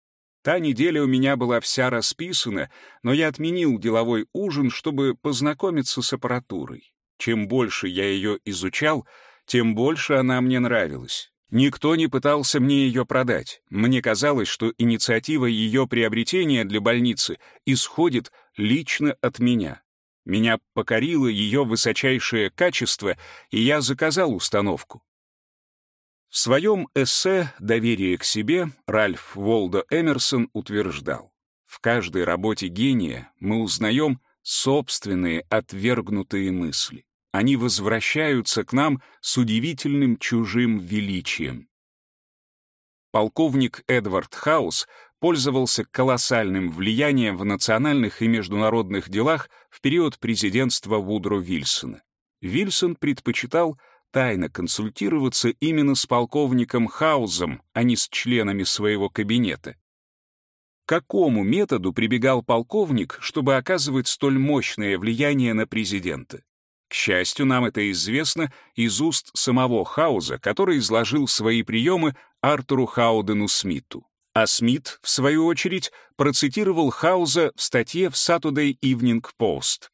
Та неделя у меня была вся расписана, но я отменил деловой ужин, чтобы познакомиться с аппаратурой. Чем больше я ее изучал, тем больше она мне нравилась. Никто не пытался мне ее продать. Мне казалось, что инициатива ее приобретения для больницы исходит лично от меня. Меня покорило ее высочайшее качество, и я заказал установку. В своем эссе «Доверие к себе» Ральф Волдо Эмерсон утверждал, В каждой работе гения мы узнаем собственные отвергнутые мысли. Они возвращаются к нам с удивительным чужим величием. Полковник Эдвард Хаус пользовался колоссальным влиянием в национальных и международных делах в период президентства Вудро Вильсона. Вильсон предпочитал тайно консультироваться именно с полковником Хаузом, а не с членами своего кабинета. К какому методу прибегал полковник, чтобы оказывать столь мощное влияние на президента? К счастью, нам это известно из уст самого Хауза, который изложил свои приемы Артуру Хаудену Смиту. А Смит, в свою очередь, процитировал Хауза в статье в Saturday Evening Post.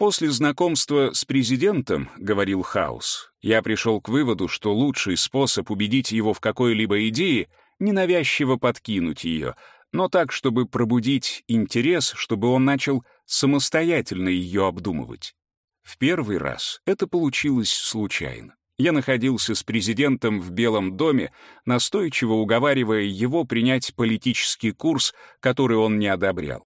«После знакомства с президентом, — говорил Хаус, — я пришел к выводу, что лучший способ убедить его в какой-либо идее — ненавязчиво подкинуть ее, но так, чтобы пробудить интерес, чтобы он начал самостоятельно ее обдумывать. В первый раз это получилось случайно. Я находился с президентом в Белом доме, настойчиво уговаривая его принять политический курс, который он не одобрял.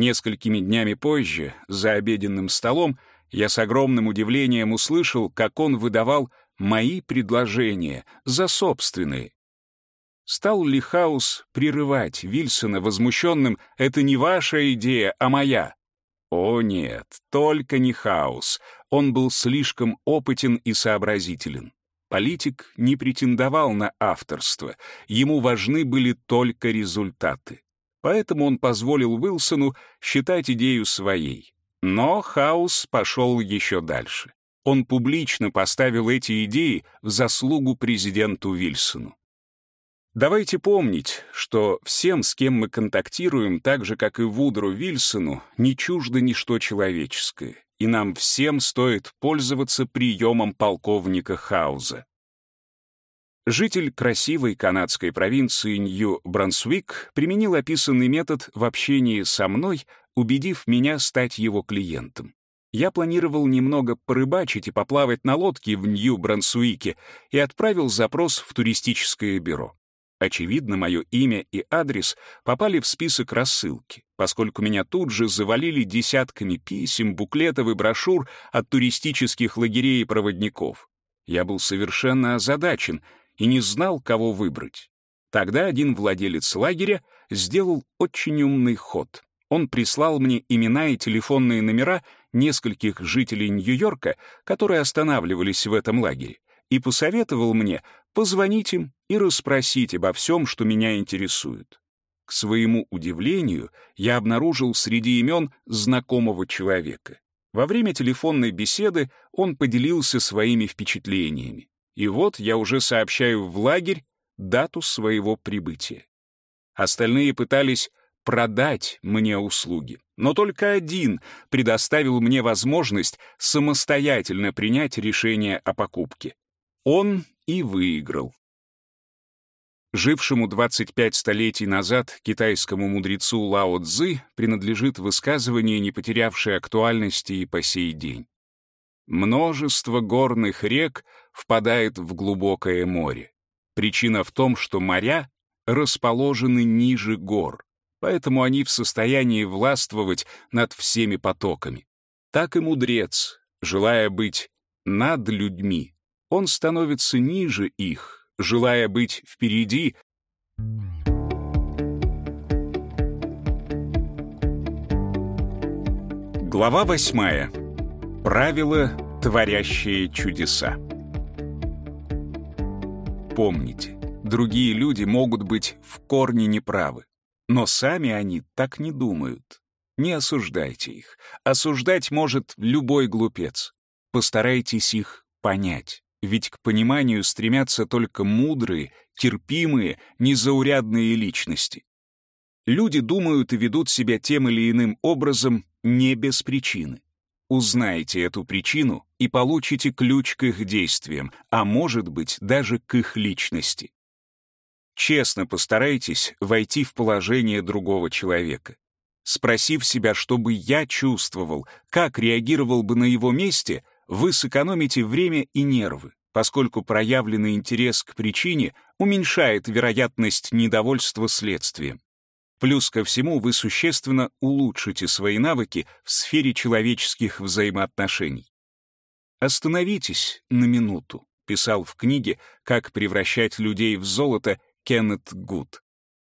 Несколькими днями позже, за обеденным столом, я с огромным удивлением услышал, как он выдавал мои предложения за собственные. Стал ли Хаус прерывать Вильсона возмущенным «это не ваша идея, а моя»? О нет, только не Хаус. Он был слишком опытен и сообразителен. Политик не претендовал на авторство, ему важны были только результаты. Поэтому он позволил Уилсону считать идею своей. Но Хаус пошел еще дальше. Он публично поставил эти идеи в заслугу президенту Вильсону. Давайте помнить, что всем, с кем мы контактируем, так же, как и Вудру Вильсону, не чуждо ничто человеческое, и нам всем стоит пользоваться приемом полковника Хауза. Житель красивой канадской провинции Нью-Брансуик применил описанный метод в общении со мной, убедив меня стать его клиентом. Я планировал немного порыбачить и поплавать на лодке в Нью-Брансуике и отправил запрос в туристическое бюро. Очевидно, мое имя и адрес попали в список рассылки, поскольку меня тут же завалили десятками писем, буклетов и брошюр от туристических лагерей и проводников. Я был совершенно озадачен и не знал, кого выбрать. Тогда один владелец лагеря сделал очень умный ход. Он прислал мне имена и телефонные номера нескольких жителей Нью-Йорка, которые останавливались в этом лагере, и посоветовал мне позвонить им и расспросить обо всем, что меня интересует. К своему удивлению, я обнаружил среди имен знакомого человека. Во время телефонной беседы он поделился своими впечатлениями. И вот я уже сообщаю в лагерь дату своего прибытия. Остальные пытались продать мне услуги, но только один предоставил мне возможность самостоятельно принять решение о покупке. Он и выиграл. Жившему 25 столетий назад китайскому мудрецу Лао Цзы принадлежит высказывание, не потерявшее актуальности и по сей день. Множество горных рек впадает в глубокое море. Причина в том, что моря расположены ниже гор, поэтому они в состоянии властвовать над всеми потоками. Так и мудрец, желая быть над людьми, он становится ниже их, желая быть впереди. Глава восьмая. Правила, творящие чудеса. Помните, другие люди могут быть в корне неправы, но сами они так не думают. Не осуждайте их. Осуждать может любой глупец. Постарайтесь их понять ведь к пониманию стремятся только мудрые, терпимые, незаурядные личности. Люди думают и ведут себя тем или иным образом не без причины. Узнайте эту причину и получите ключ к их действиям, а может быть, даже к их личности. Честно постарайтесь войти в положение другого человека. Спросив себя, что бы я чувствовал, как реагировал бы на его месте, вы сэкономите время и нервы, поскольку проявленный интерес к причине уменьшает вероятность недовольства следствием. Плюс ко всему вы существенно улучшите свои навыки в сфере человеческих взаимоотношений. «Остановитесь на минуту», — писал в книге «Как превращать людей в золото» Кеннет Гуд.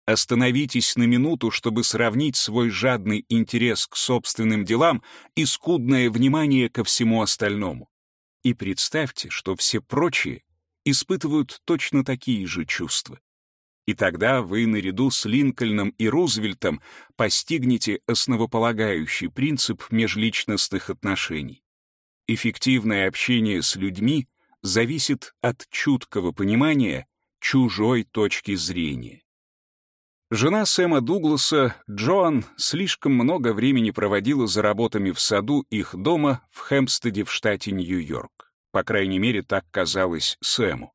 Остановитесь на минуту, чтобы сравнить свой жадный интерес к собственным делам и скудное внимание ко всему остальному. И представьте, что все прочие испытывают точно такие же чувства. И тогда вы наряду с Линкольном и Рузвельтом постигнете основополагающий принцип межличностных отношений. Эффективное общение с людьми зависит от чуткого понимания чужой точки зрения. Жена Сэма Дугласа, Джоан, слишком много времени проводила за работами в саду их дома в Хэмпстеде в штате Нью-Йорк. По крайней мере, так казалось Сэму.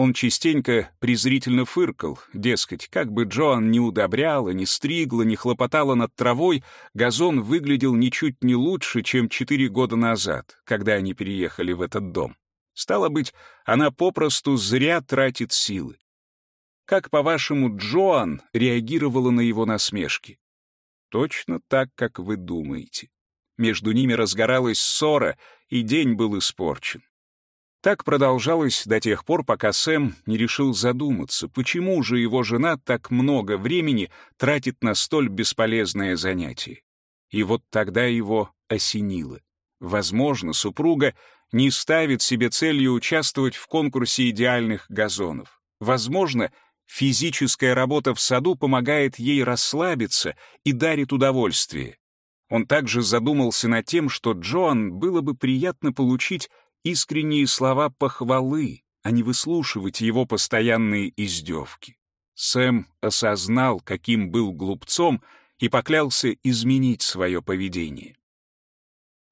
Он частенько презрительно фыркал, дескать, как бы Джоан не удобряла, не стригла, не хлопотала над травой, газон выглядел ничуть не лучше, чем четыре года назад, когда они переехали в этот дом. Стало быть, она попросту зря тратит силы. Как, по-вашему, Джоан реагировала на его насмешки? Точно так, как вы думаете. Между ними разгоралась ссора, и день был испорчен. Так продолжалось до тех пор, пока Сэм не решил задуматься, почему же его жена так много времени тратит на столь бесполезное занятие. И вот тогда его осенило. Возможно, супруга не ставит себе целью участвовать в конкурсе идеальных газонов. Возможно, физическая работа в саду помогает ей расслабиться и дарит удовольствие. Он также задумался над тем, что Джоан было бы приятно получить искренние слова похвалы, а не выслушивать его постоянные издевки. Сэм осознал, каким был глупцом, и поклялся изменить свое поведение.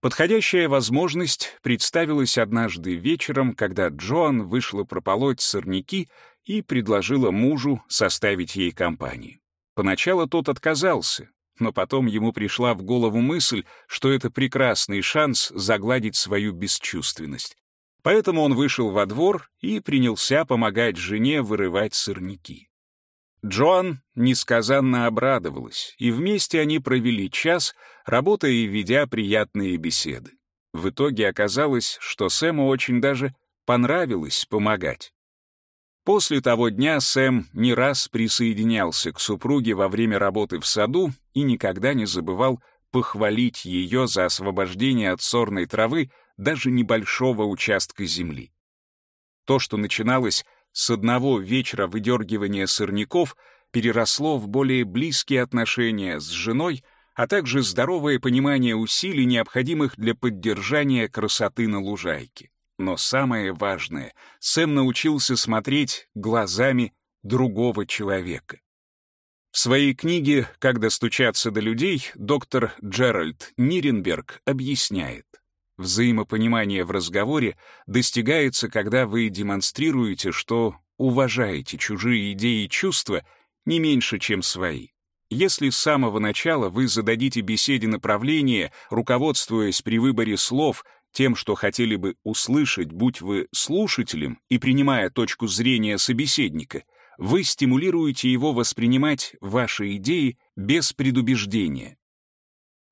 Подходящая возможность представилась однажды вечером, когда Джоан вышла прополоть сорняки и предложила мужу составить ей компанию. Поначалу тот отказался, но потом ему пришла в голову мысль, что это прекрасный шанс загладить свою бесчувственность. Поэтому он вышел во двор и принялся помогать жене вырывать сорняки. Джоан несказанно обрадовалась, и вместе они провели час, работая и ведя приятные беседы. В итоге оказалось, что Сэму очень даже понравилось помогать. После того дня Сэм не раз присоединялся к супруге во время работы в саду и никогда не забывал похвалить ее за освобождение от сорной травы даже небольшого участка земли. То, что начиналось с одного вечера выдергивания сорняков, переросло в более близкие отношения с женой, а также здоровое понимание усилий, необходимых для поддержания красоты на лужайке. Но самое важное, Сэм научился смотреть глазами другого человека. В своей книге «Как достучаться до людей» доктор Джеральд Ниренберг объясняет, взаимопонимание в разговоре достигается, когда вы демонстрируете, что уважаете чужие идеи и чувства не меньше, чем свои. Если с самого начала вы зададите беседе направление, руководствуясь при выборе слов — тем, что хотели бы услышать, будь вы слушателем и принимая точку зрения собеседника, вы стимулируете его воспринимать ваши идеи без предубеждения.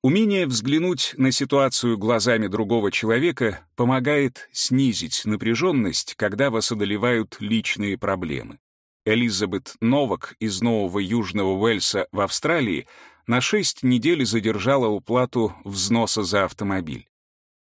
Умение взглянуть на ситуацию глазами другого человека помогает снизить напряженность, когда вас одолевают личные проблемы. Элизабет Новак из Нового Южного Уэльса в Австралии на 6 недель задержала уплату взноса за автомобиль.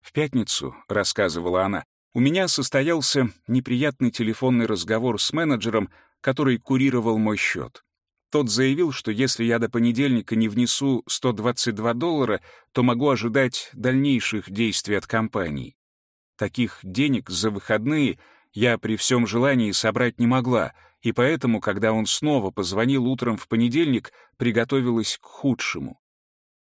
В пятницу, рассказывала она, у меня состоялся неприятный телефонный разговор с менеджером, который курировал мой счет. Тот заявил, что если я до понедельника не внесу 122 доллара, то могу ожидать дальнейших действий от компании. Таких денег за выходные я при всем желании собрать не могла, и поэтому, когда он снова позвонил утром в понедельник, приготовилась к худшему.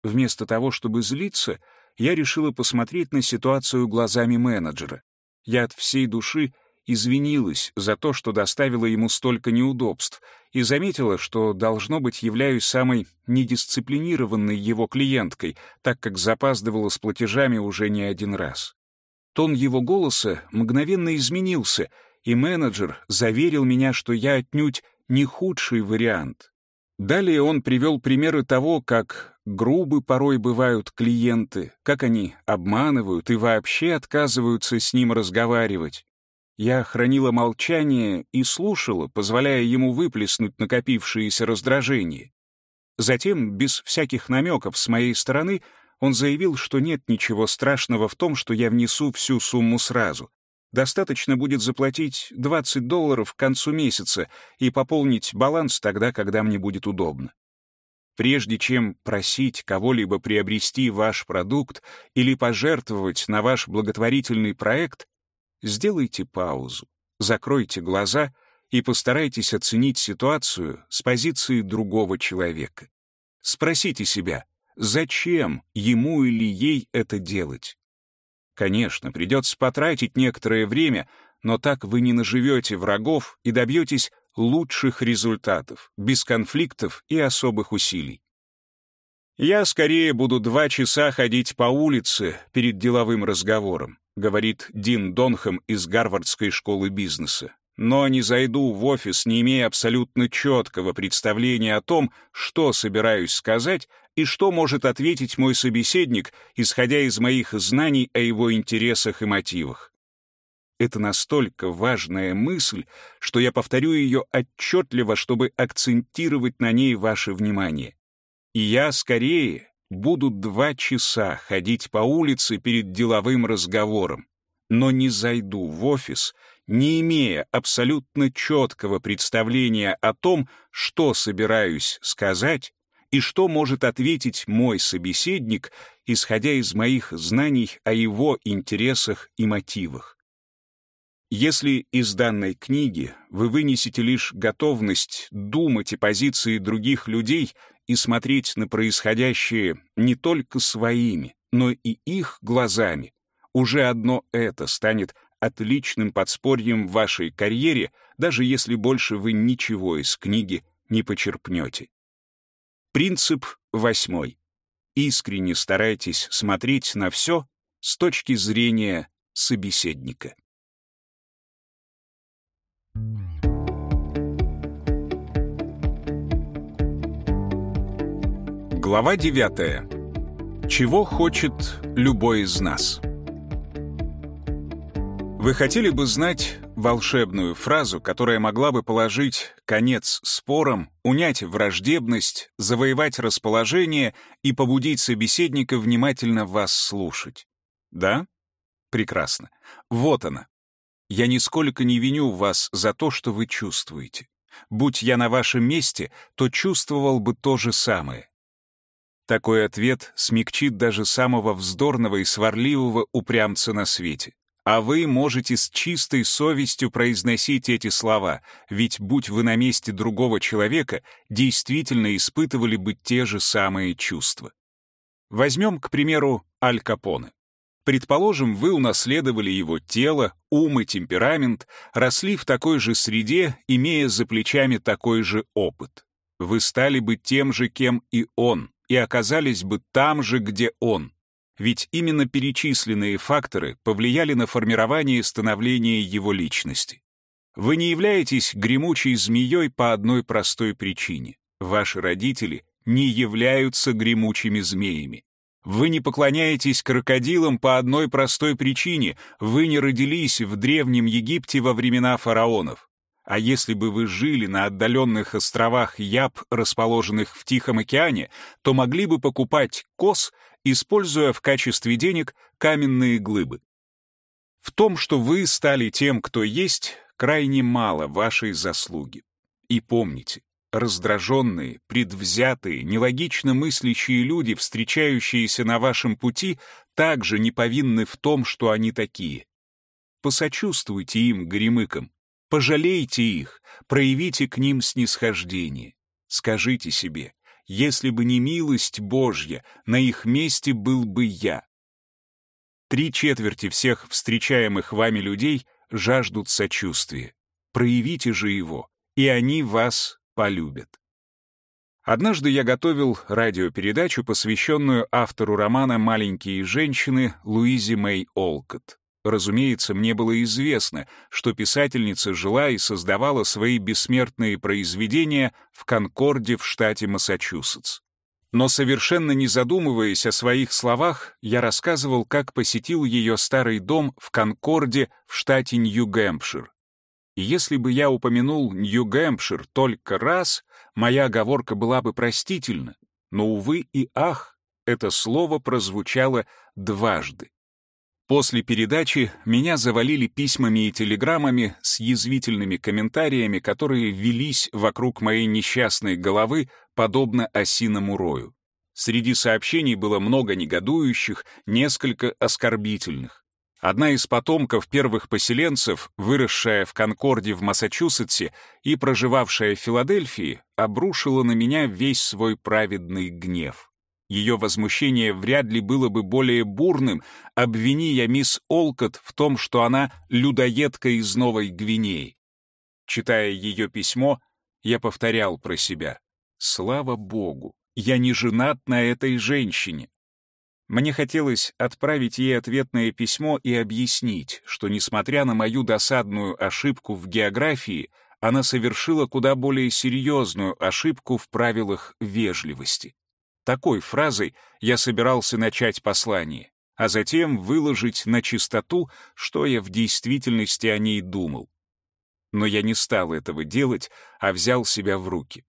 Вместо того, чтобы злиться, я решила посмотреть на ситуацию глазами менеджера. Я от всей души извинилась за то, что доставила ему столько неудобств, и заметила, что, должно быть, являюсь самой недисциплинированной его клиенткой, так как запаздывала с платежами уже не один раз. Тон его голоса мгновенно изменился, и менеджер заверил меня, что я отнюдь не худший вариант. Далее он привел примеры того, как грубы порой бывают клиенты, как они обманывают и вообще отказываются с ним разговаривать. Я хранила молчание и слушала, позволяя ему выплеснуть накопившееся раздражение. Затем, без всяких намеков с моей стороны, он заявил, что нет ничего страшного в том, что я внесу всю сумму сразу. Достаточно будет заплатить 20 долларов к концу месяца и пополнить баланс тогда, когда мне будет удобно. Прежде чем просить кого-либо приобрести ваш продукт или пожертвовать на ваш благотворительный проект, сделайте паузу, закройте глаза и постарайтесь оценить ситуацию с позиции другого человека. Спросите себя, зачем ему или ей это делать? Конечно, придется потратить некоторое время, но так вы не наживете врагов и добьетесь лучших результатов, без конфликтов и особых усилий. «Я скорее буду два часа ходить по улице перед деловым разговором», говорит Дин Донхэм из Гарвардской школы бизнеса. «Но не зайду в офис, не имея абсолютно четкого представления о том, что собираюсь сказать и что может ответить мой собеседник, исходя из моих знаний о его интересах и мотивах. Это настолько важная мысль, что я повторю ее отчетливо, чтобы акцентировать на ней ваше внимание. И я скорее буду два часа ходить по улице перед деловым разговором, но не зайду в офис, не имея абсолютно четкого представления о том, что собираюсь сказать и что может ответить мой собеседник, исходя из моих знаний о его интересах и мотивах. Если из данной книги вы вынесете лишь готовность думать о позиции других людей и смотреть на происходящее не только своими, но и их глазами, уже одно это станет отличным подспорьем в вашей карьере, даже если больше вы ничего из книги не почерпнете. Принцип восьмой. Искренне старайтесь смотреть на все с точки зрения собеседника. Глава 9. Чего хочет любой из нас? Вы хотели бы знать волшебную фразу, которая могла бы положить конец спорам, унять враждебность, завоевать расположение и побудить собеседника внимательно вас слушать. Да? Прекрасно. Вот она. Я нисколько не виню вас за то, что вы чувствуете. Будь я на вашем месте, то чувствовал бы то же самое. Такой ответ смягчит даже самого вздорного и сварливого упрямца на свете. А вы можете с чистой совестью произносить эти слова, ведь будь вы на месте другого человека, действительно испытывали бы те же самые чувства. Возьмем, к примеру, Аль Капоне. Предположим, вы унаследовали его тело, ум и темперамент, росли в такой же среде, имея за плечами такой же опыт. Вы стали бы тем же, кем и он, и оказались бы там же, где он. Ведь именно перечисленные факторы повлияли на формирование и становление его личности. Вы не являетесь гремучей змеей по одной простой причине. Ваши родители не являются гремучими змеями. Вы не поклоняетесь крокодилам по одной простой причине. Вы не родились в Древнем Египте во времена фараонов. А если бы вы жили на отдаленных островах Яб, расположенных в Тихом океане, то могли бы покупать коз используя в качестве денег каменные глыбы. В том, что вы стали тем, кто есть, крайне мало вашей заслуги. И помните, раздраженные, предвзятые, нелогично мыслящие люди, встречающиеся на вашем пути, также не повинны в том, что они такие. Посочувствуйте им, горемыкам, пожалейте их, проявите к ним снисхождение. Скажите себе, если бы не милость Божья, на их месте был бы я. Три четверти всех встречаемых вами людей жаждут сочувствия. Проявите же его, и они вас полюбят. Однажды я готовил радиопередачу, посвященную автору романа «Маленькие женщины» Луизе Мэй Олкот. Разумеется, мне было известно, что писательница жила и создавала свои бессмертные произведения в Конкорде в штате Массачусетс. Но совершенно не задумываясь о своих словах, я рассказывал, как посетил ее старый дом в Конкорде в штате Нью-Гэмпшир. И если бы я упомянул Нью-Гэмпшир только раз, моя оговорка была бы простительна, но, увы и ах, это слово прозвучало дважды. После передачи меня завалили письмами и телеграммами с язвительными комментариями, которые велись вокруг моей несчастной головы, подобно осиному рою. Среди сообщений было много негодующих, несколько оскорбительных. Одна из потомков первых поселенцев, выросшая в Конкорде в Массачусетсе и проживавшая в Филадельфии, обрушила на меня весь свой праведный гнев. Ее возмущение вряд ли было бы более бурным, обвини я мисс Олкот в том, что она людоедка из Новой Гвинеи. Читая ее письмо, я повторял про себя. Слава Богу, я не женат на этой женщине. Мне хотелось отправить ей ответное письмо и объяснить, что, несмотря на мою досадную ошибку в географии, она совершила куда более серьезную ошибку в правилах вежливости. Такой фразой я собирался начать послание, а затем выложить на чистоту, что я в действительности о ней думал. Но я не стал этого делать, а взял себя в руки.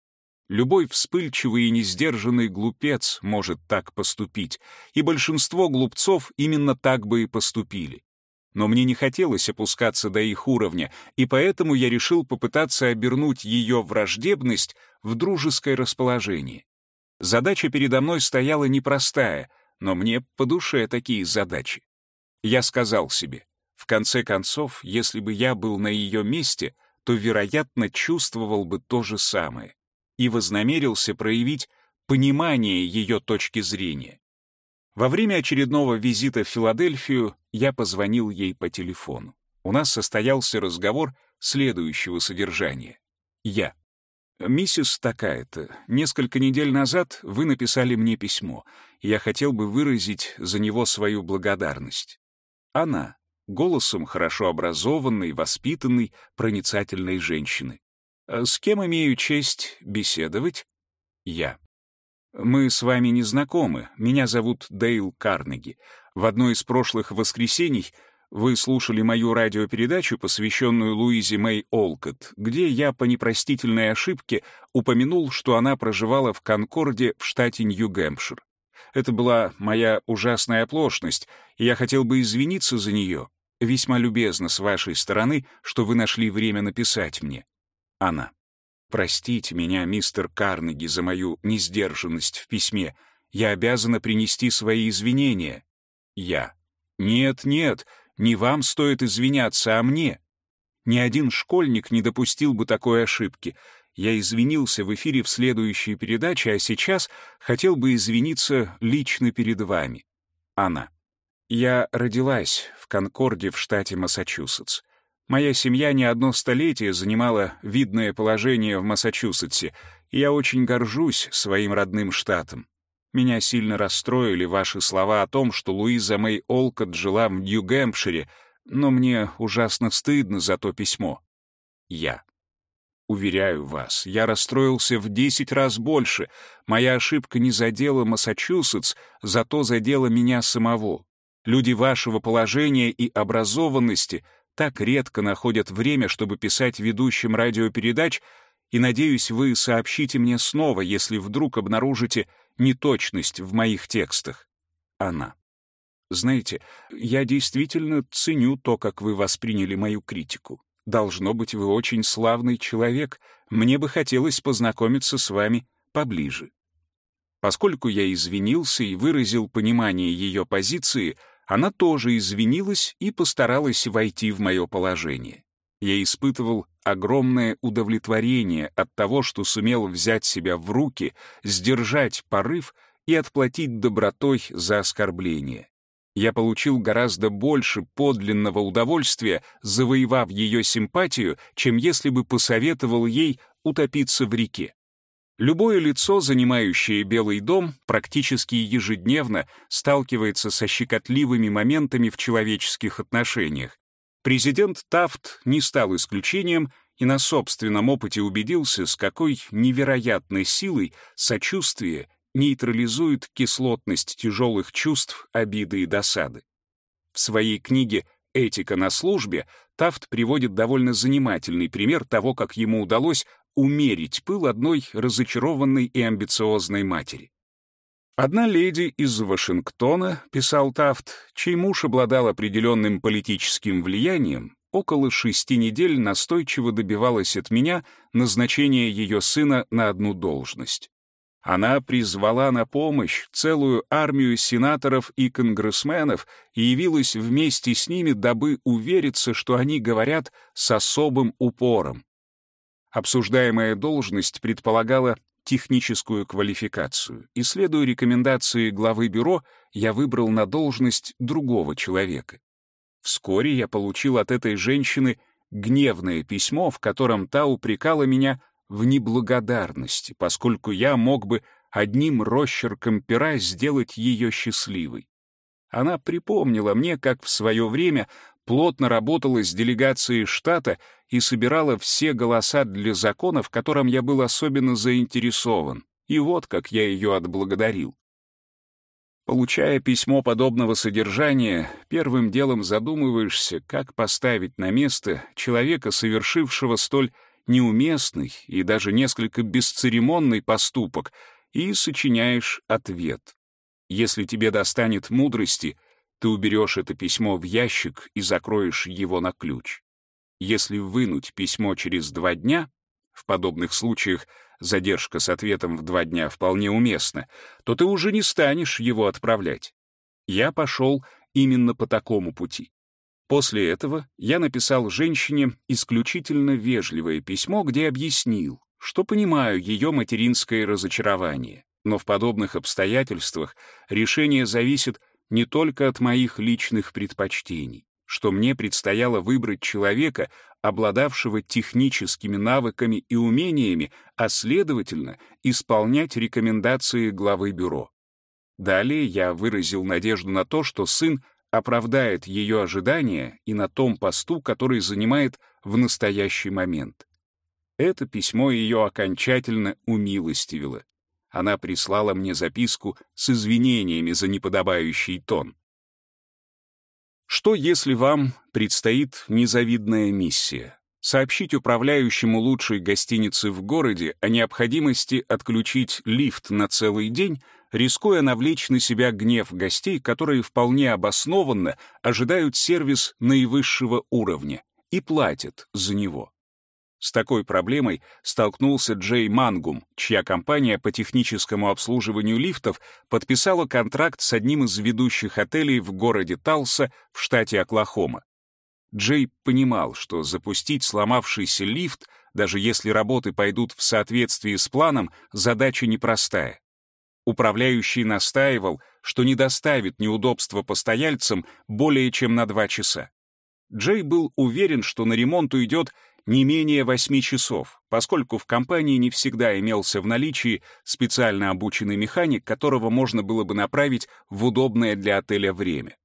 Любой вспыльчивый и несдержанный глупец может так поступить, и большинство глупцов именно так бы и поступили. Но мне не хотелось опускаться до их уровня, и поэтому я решил попытаться обернуть ее враждебность в дружеское расположение. Задача передо мной стояла непростая, но мне по душе такие задачи. Я сказал себе, в конце концов, если бы я был на ее месте, то, вероятно, чувствовал бы то же самое и вознамерился проявить понимание ее точки зрения. Во время очередного визита в Филадельфию я позвонил ей по телефону. У нас состоялся разговор следующего содержания. Я. «Миссис такая-то, несколько недель назад вы написали мне письмо, я хотел бы выразить за него свою благодарность. Она, голосом хорошо образованной, воспитанной, проницательной женщины. «А с кем имею честь беседовать? Я. Мы с вами не знакомы, меня зовут Дейл Карнеги. В одно из прошлых воскресений вы слушали мою радиопередачу, посвященную Луизе Мэй Олкот, где я по непростительной ошибке упомянул, что она проживала в Конкорде в штате Нью-Гэмпшир. Это была моя ужасная оплошность, и я хотел бы извиниться за нее. Весьма любезно с вашей стороны, что вы нашли время написать мне. Она. Простите меня, мистер Карнеги, за мою несдержанность в письме. Я обязана принести свои извинения. Я. Нет, нет, не вам стоит извиняться, а мне. Ни один школьник не допустил бы такой ошибки. Я извинился в эфире в следующей передаче, а сейчас хотел бы извиниться лично перед вами. Она. Я родилась в Конкорде в штате Массачусетс. Моя семья не одно столетие занимала видное положение в Массачусетсе, и я очень горжусь своим родным штатом. Меня сильно расстроили ваши слова о том, что Луиза Мэй Олкот жила в Нью-Гэмпшире, но мне ужасно стыдно за то письмо. Я. Уверяю вас, я расстроился в десять раз больше. Моя ошибка не задела Массачусетс, зато задела меня самого. Люди вашего положения и образованности так редко находят время, чтобы писать ведущим радиопередач, и, надеюсь, вы сообщите мне снова, если вдруг обнаружите неточность в моих текстах. Она. Знаете, я действительно ценю то, как вы восприняли мою критику. Должно быть, вы очень славный человек. Мне бы хотелось познакомиться с вами поближе. Поскольку я извинился и выразил понимание ее позиции, она тоже извинилась и постаралась войти в мое положение. Я испытывал огромное удовлетворение от того, что сумел взять себя в руки, сдержать порыв и отплатить добротой за оскорбление. Я получил гораздо больше подлинного удовольствия, завоевав ее симпатию, чем если бы посоветовал ей утопиться в реке. Любое лицо, занимающее Белый дом, практически ежедневно сталкивается со щекотливыми моментами в человеческих отношениях. Президент Тафт не стал исключением и на собственном опыте убедился, с какой невероятной силой сочувствие нейтрализует кислотность тяжелых чувств, обиды и досады. В своей книге «Этика на службе» Тафт приводит довольно занимательный пример того, как ему удалось умерить пыл одной разочарованной и амбициозной матери. Одна леди из Вашингтона, писал Тафт, чей муж обладал определенным политическим влиянием, около шести недель настойчиво добивалась от меня назначения ее сына на одну должность. Она призвала на помощь целую армию сенаторов и конгрессменов и явилась вместе с ними, дабы увериться, что они говорят с особым упором. Обсуждаемая должность предполагала техническую квалификацию, и, следуя рекомендации главы бюро, я выбрал на должность другого человека. Вскоре я получил от этой женщины гневное письмо, в котором та упрекала меня в неблагодарности, поскольку я мог бы одним росчерком пера сделать ее счастливой. Она припомнила мне, как в свое время плотно работала с делегацией штата и собирала все голоса для закона, в котором я был особенно заинтересован. И вот как я ее отблагодарил. Получая письмо подобного содержания, первым делом задумываешься, как поставить на место человека, совершившего столь неуместный и даже несколько бесцеремонный поступок, и сочиняешь ответ. Если тебе достанет мудрости, ты уберешь это письмо в ящик и закроешь его на ключ. Если вынуть письмо через два дня, в подобных случаях задержка с ответом в два дня вполне уместна, то ты уже не станешь его отправлять. Я пошел именно по такому пути. После этого я написал женщине исключительно вежливое письмо, где объяснил, что понимаю ее материнское разочарование, но в подобных обстоятельствах решение зависит не только от моих личных предпочтений что мне предстояло выбрать человека, обладавшего техническими навыками и умениями, а, следовательно, исполнять рекомендации главы бюро. Далее я выразил надежду на то, что сын оправдает ее ожидания и на том посту, который занимает в настоящий момент. Это письмо ее окончательно умилостивило. Она прислала мне записку с извинениями за неподобающий тон. Что если вам предстоит незавидная миссия? Сообщить управляющему лучшей гостиницы в городе о необходимости отключить лифт на целый день, рискуя навлечь на себя гнев гостей, которые вполне обоснованно ожидают сервис наивысшего уровня и платят за него. С такой проблемой столкнулся Джей Мангум, чья компания по техническому обслуживанию лифтов подписала контракт с одним из ведущих отелей в городе Талса в штате Оклахома. Джей понимал, что запустить сломавшийся лифт, даже если работы пойдут в соответствии с планом, задача непростая. Управляющий настаивал, что не доставит неудобства постояльцам более чем на два часа. Джей был уверен, что на ремонт уйдет не менее 8 часов, поскольку в компании не всегда имелся в наличии специально обученный механик, которого можно было бы направить в удобное для отеля время.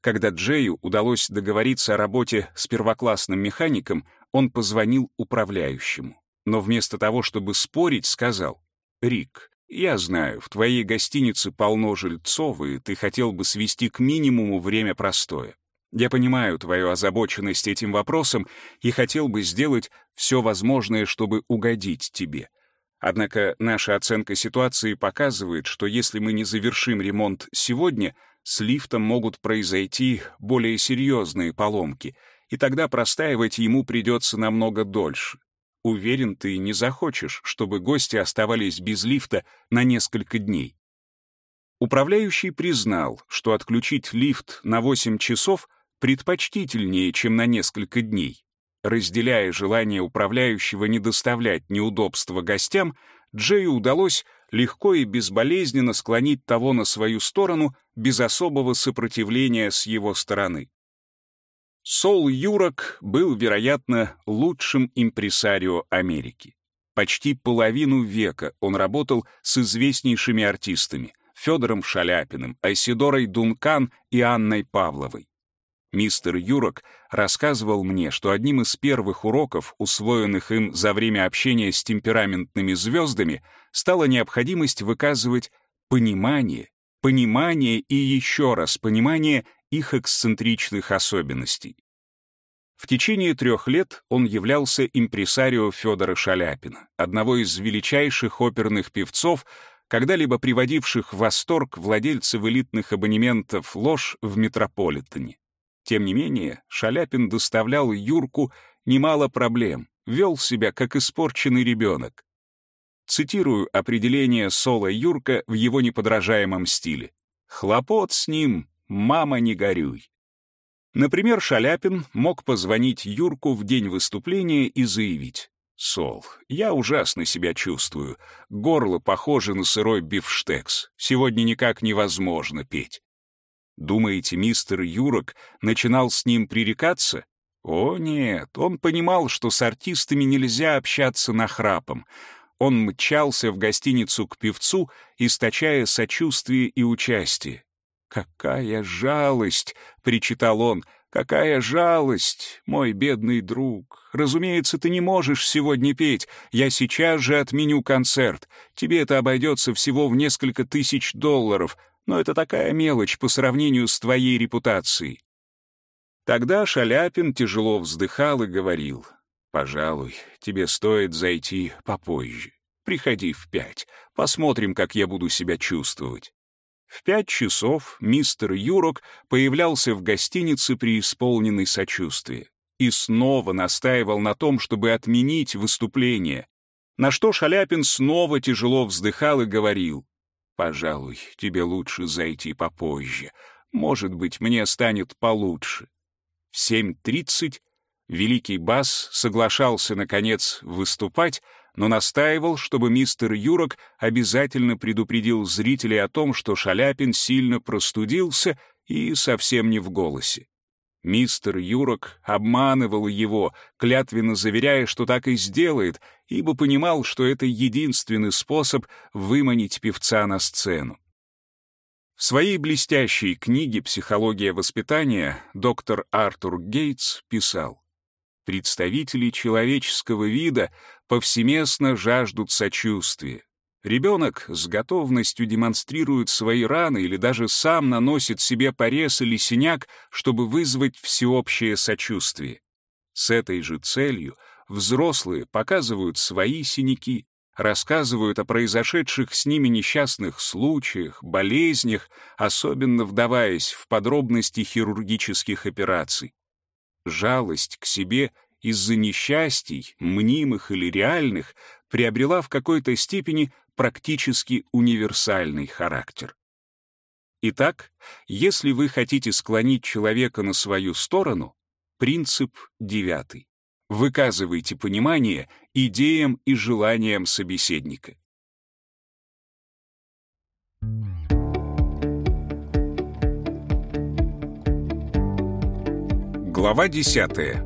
Когда Джею удалось договориться о работе с первоклассным механиком, он позвонил управляющему. Но вместо того, чтобы спорить, сказал, «Рик, я знаю, в твоей гостинице полно жильцов, и ты хотел бы свести к минимуму время простоя. Я понимаю твою озабоченность этим вопросом и хотел бы сделать все возможное, чтобы угодить тебе. Однако наша оценка ситуации показывает, что если мы не завершим ремонт сегодня, с лифтом могут произойти более серьезные поломки, и тогда простаивать ему придется намного дольше. Уверен, ты не захочешь, чтобы гости оставались без лифта на несколько дней. Управляющий признал, что отключить лифт на 8 часов — предпочтительнее, чем на несколько дней. Разделяя желание управляющего не доставлять неудобства гостям, Джею удалось легко и безболезненно склонить того на свою сторону без особого сопротивления с его стороны. Сол Юрок был, вероятно, лучшим импресарио Америки. Почти половину века он работал с известнейшими артистами Федором Шаляпиным, Айсидорой Дункан и Анной Павловой. Мистер Юрок рассказывал мне, что одним из первых уроков, усвоенных им за время общения с темпераментными звездами, стала необходимость выказывать понимание, понимание и еще раз понимание их эксцентричных особенностей. В течение трех лет он являлся импресарио Федора Шаляпина, одного из величайших оперных певцов, когда-либо приводивших в восторг владельцев элитных абонементов ложь в Метрополитене. Тем не менее, Шаляпин доставлял Юрку немало проблем, вел себя как испорченный ребенок. Цитирую определение Соло Юрка в его неподражаемом стиле. «Хлопот с ним, мама, не горюй». Например, Шаляпин мог позвонить Юрку в день выступления и заявить «Сол, я ужасно себя чувствую. Горло похоже на сырой бифштекс. Сегодня никак невозможно петь». Думаете, мистер Юрок начинал с ним пререкаться? О нет, он понимал, что с артистами нельзя общаться нахрапом. Он мчался в гостиницу к певцу, источая сочувствие и участие. «Какая жалость!» — причитал он. «Какая жалость, мой бедный друг! Разумеется, ты не можешь сегодня петь. Я сейчас же отменю концерт. Тебе это обойдется всего в несколько тысяч долларов но это такая мелочь по сравнению с твоей репутацией. Тогда Шаляпин тяжело вздыхал и говорил, «Пожалуй, тебе стоит зайти попозже. Приходи в пять, посмотрим, как я буду себя чувствовать». В пять часов мистер Юрок появлялся в гостинице при исполненной сочувствии и снова настаивал на том, чтобы отменить выступление, на что Шаляпин снова тяжело вздыхал и говорил, Пожалуй, тебе лучше зайти попозже. Может быть, мне станет получше. В 7.30 великий бас соглашался, наконец, выступать, но настаивал, чтобы мистер Юрок обязательно предупредил зрителей о том, что Шаляпин сильно простудился и совсем не в голосе. Мистер Юрок обманывал его, клятвенно заверяя, что так и сделает, ибо понимал, что это единственный способ выманить певца на сцену. В своей блестящей книге «Психология воспитания» доктор Артур Гейтс писал, «Представители человеческого вида повсеместно жаждут сочувствия. Ребенок с готовностью демонстрирует свои раны или даже сам наносит себе порез или синяк, чтобы вызвать всеобщее сочувствие. С этой же целью взрослые показывают свои синяки, рассказывают о произошедших с ними несчастных случаях, болезнях, особенно вдаваясь в подробности хирургических операций. Жалость к себе из-за несчастий, мнимых или реальных, приобрела в какой-то степени практически универсальный характер. Итак, если вы хотите склонить человека на свою сторону, принцип девятый. Выказывайте понимание идеям и желаниям собеседника. Глава 10.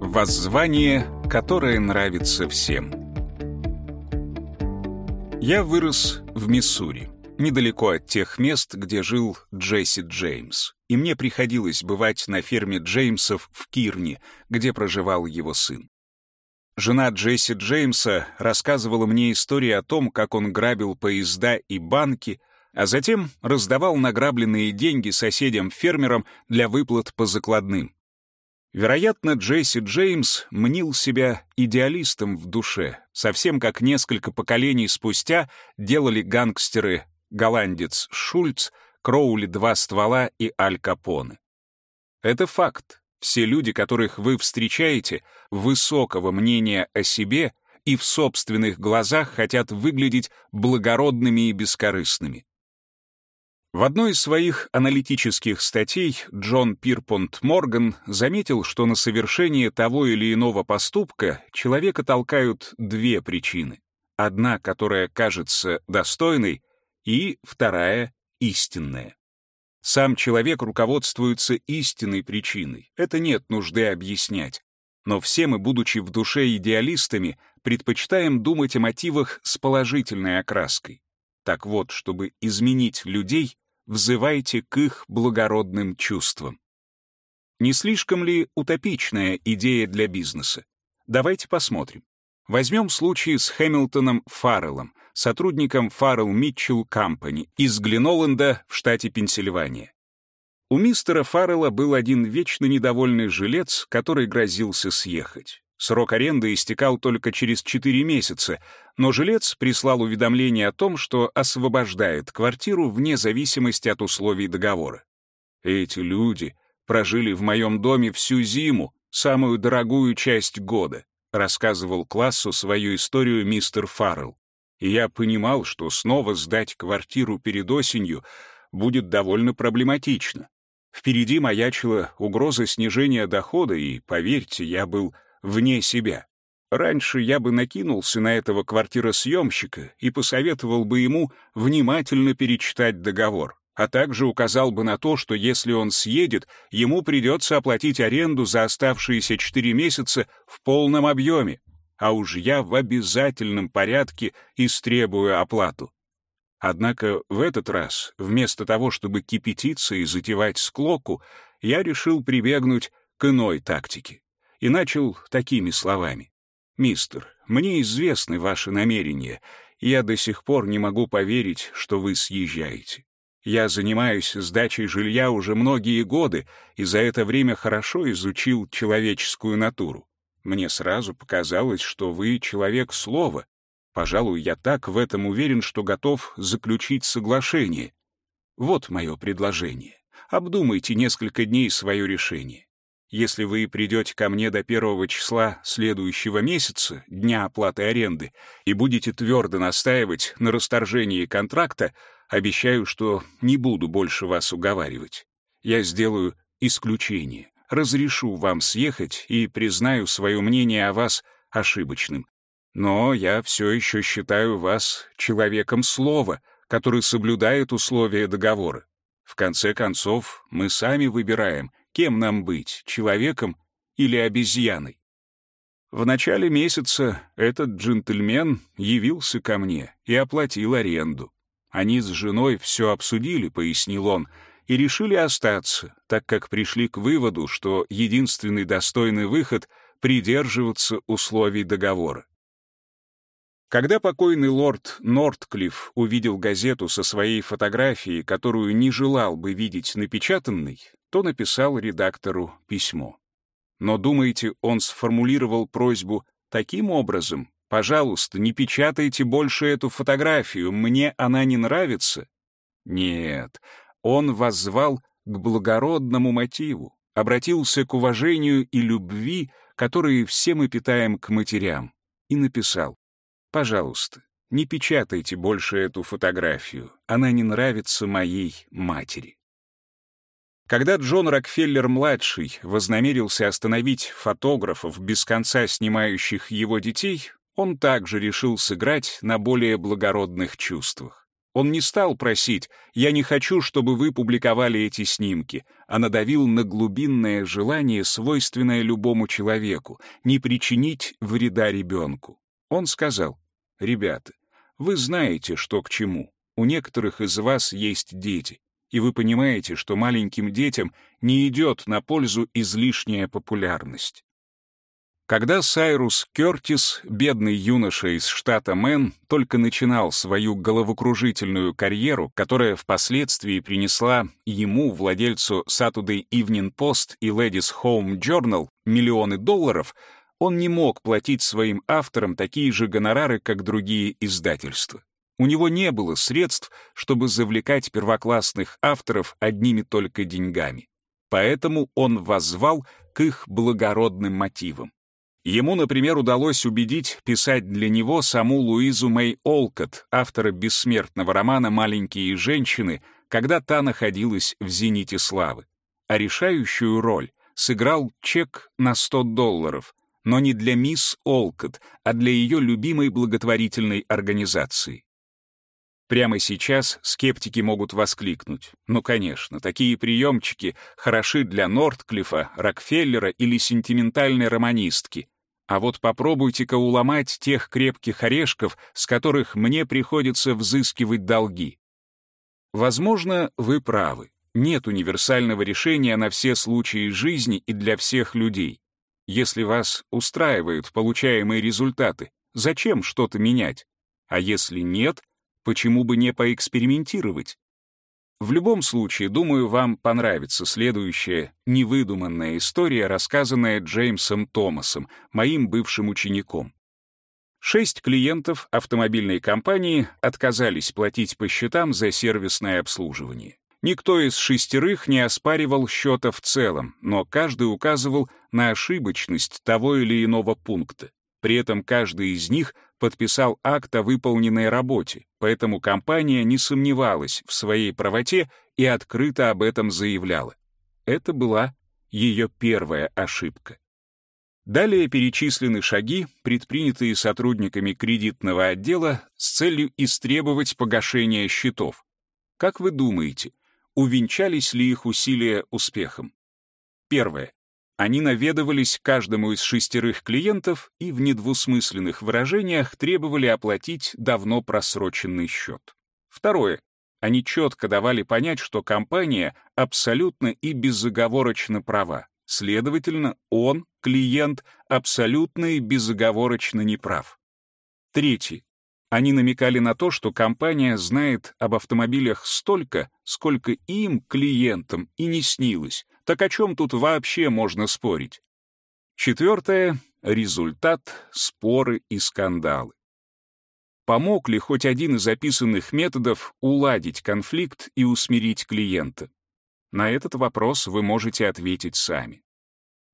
Воззвание, которое нравится всем. Я вырос в Миссури, недалеко от тех мест, где жил Джесси Джеймс, и мне приходилось бывать на ферме Джеймсов в Кирне, где проживал его сын. Жена Джесси Джеймса рассказывала мне истории о том, как он грабил поезда и банки, а затем раздавал награбленные деньги соседям-фермерам для выплат по закладным. Вероятно, Джесси Джеймс мнил себя идеалистом в душе, совсем как несколько поколений спустя делали гангстеры голландец Шульц, Кроули «Два ствола» и Аль Капоне. Это факт. Все люди, которых вы встречаете, высокого мнения о себе и в собственных глазах хотят выглядеть благородными и бескорыстными. В одной из своих аналитических статей Джон Пирпонт Морган заметил, что на совершение того или иного поступка человека толкают две причины. Одна, которая кажется достойной, и вторая — истинная. Сам человек руководствуется истинной причиной, это нет нужды объяснять. Но все мы, будучи в душе идеалистами, предпочитаем думать о мотивах с положительной окраской. Так вот, чтобы изменить людей, взывайте к их благородным чувствам. Не слишком ли утопичная идея для бизнеса? Давайте посмотрим. Возьмем случай с Хэмилтоном Фарреллом, сотрудником Farrell Mitchell Company из Гленоленда в штате Пенсильвания. У мистера Фаррелла был один вечно недовольный жилец, который грозился съехать. Срок аренды истекал только через 4 месяца, но жилец прислал уведомление о том, что освобождает квартиру вне зависимости от условий договора. Эти люди прожили в моем доме всю зиму, самую дорогую часть года, рассказывал классу свою историю мистер Фаррелл. И я понимал, что снова сдать квартиру перед осенью будет довольно проблематично. Впереди маячила угроза снижения дохода, и, поверьте, я был вне себя. Раньше я бы накинулся на этого квартиросъемщика и посоветовал бы ему внимательно перечитать договор, а также указал бы на то, что если он съедет, ему придется оплатить аренду за оставшиеся четыре месяца в полном объеме, а уж я в обязательном порядке истребую оплату. Однако в этот раз, вместо того, чтобы кипятиться и затевать склоку, я решил прибегнуть к иной тактике и начал такими словами. «Мистер, мне известны ваши намерения, и я до сих пор не могу поверить, что вы съезжаете. Я занимаюсь сдачей жилья уже многие годы и за это время хорошо изучил человеческую натуру. Мне сразу показалось, что вы человек слова. Пожалуй, я так в этом уверен, что готов заключить соглашение. Вот мое предложение. Обдумайте несколько дней свое решение. Если вы придете ко мне до первого числа следующего месяца, дня оплаты аренды, и будете твердо настаивать на расторжении контракта, обещаю, что не буду больше вас уговаривать. Я сделаю исключение, разрешу вам съехать и признаю свое мнение о вас ошибочным. Но я все еще считаю вас человеком слова, который соблюдает условия договора. В конце концов, мы сами выбираем, Кем нам быть, человеком или обезьяной? В начале месяца этот джентльмен явился ко мне и оплатил аренду. Они с женой все обсудили, пояснил он, и решили остаться, так как пришли к выводу, что единственный достойный выход — придерживаться условий договора. Когда покойный лорд Нортклифф увидел газету со своей фотографией, которую не желал бы видеть напечатанной, то написал редактору письмо. Но, думаете, он сформулировал просьбу таким образом? «Пожалуйста, не печатайте больше эту фотографию, мне она не нравится». Нет, он воззвал к благородному мотиву, обратился к уважению и любви, которые все мы питаем к матерям, и написал «Пожалуйста, не печатайте больше эту фотографию, она не нравится моей матери». Когда Джон Рокфеллер-младший вознамерился остановить фотографов, без конца снимающих его детей, он также решил сыграть на более благородных чувствах. Он не стал просить «я не хочу, чтобы вы публиковали эти снимки», а надавил на глубинное желание, свойственное любому человеку, не причинить вреда ребенку. Он сказал «Ребята, вы знаете, что к чему. У некоторых из вас есть дети и вы понимаете, что маленьким детям не идет на пользу излишняя популярность. Когда Сайрус Кертис, бедный юноша из штата Мэн, только начинал свою головокружительную карьеру, которая впоследствии принесла ему, владельцу Saturday Evening Post и Ladies Home Journal, миллионы долларов, он не мог платить своим авторам такие же гонорары, как другие издательства. У него не было средств, чтобы завлекать первоклассных авторов одними только деньгами. Поэтому он воззвал к их благородным мотивам. Ему, например, удалось убедить писать для него саму Луизу Мэй Олкот, автора бессмертного романа «Маленькие женщины», когда та находилась в зените славы. А решающую роль сыграл чек на 100 долларов, но не для мисс Олкот, а для ее любимой благотворительной организации. Прямо сейчас скептики могут воскликнуть. Ну, конечно, такие приемчики хороши для Нортклифа, Рокфеллера или сентиментальной романистки. А вот попробуйте-ка уломать тех крепких орешков, с которых мне приходится взыскивать долги. Возможно, вы правы. Нет универсального решения на все случаи жизни и для всех людей. Если вас устраивают получаемые результаты, зачем что-то менять? А если нет, почему бы не поэкспериментировать? В любом случае, думаю, вам понравится следующая невыдуманная история, рассказанная Джеймсом Томасом, моим бывшим учеником. Шесть клиентов автомобильной компании отказались платить по счетам за сервисное обслуживание. Никто из шестерых не оспаривал счета в целом, но каждый указывал на ошибочность того или иного пункта. При этом каждый из них подписал акт о выполненной работе, поэтому компания не сомневалась в своей правоте и открыто об этом заявляла. Это была ее первая ошибка. Далее перечислены шаги, предпринятые сотрудниками кредитного отдела с целью истребовать погашение счетов. Как вы думаете, увенчались ли их усилия успехом? Первое. Они наведывались каждому из шестерых клиентов и в недвусмысленных выражениях требовали оплатить давно просроченный счет. Второе. Они четко давали понять, что компания абсолютно и безоговорочно права. Следовательно, он, клиент, абсолютно и безоговорочно неправ. Третье. Они намекали на то, что компания знает об автомобилях столько, сколько им, клиентам, и не снилось, так о чем тут вообще можно спорить? Четвертое — результат, споры и скандалы. Помог ли хоть один из описанных методов уладить конфликт и усмирить клиента? На этот вопрос вы можете ответить сами.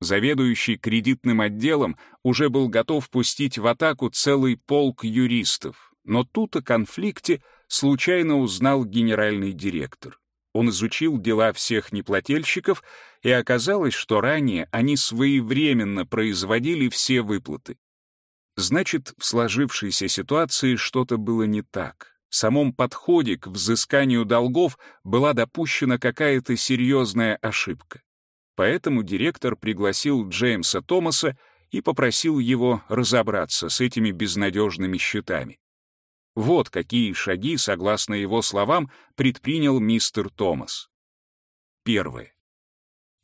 Заведующий кредитным отделом уже был готов пустить в атаку целый полк юристов, но тут о конфликте случайно узнал генеральный директор. Он изучил дела всех неплательщиков, и оказалось, что ранее они своевременно производили все выплаты. Значит, в сложившейся ситуации что-то было не так. В самом подходе к взысканию долгов была допущена какая-то серьезная ошибка. Поэтому директор пригласил Джеймса Томаса и попросил его разобраться с этими безнадежными счетами. Вот какие шаги, согласно его словам, предпринял мистер Томас. Первое.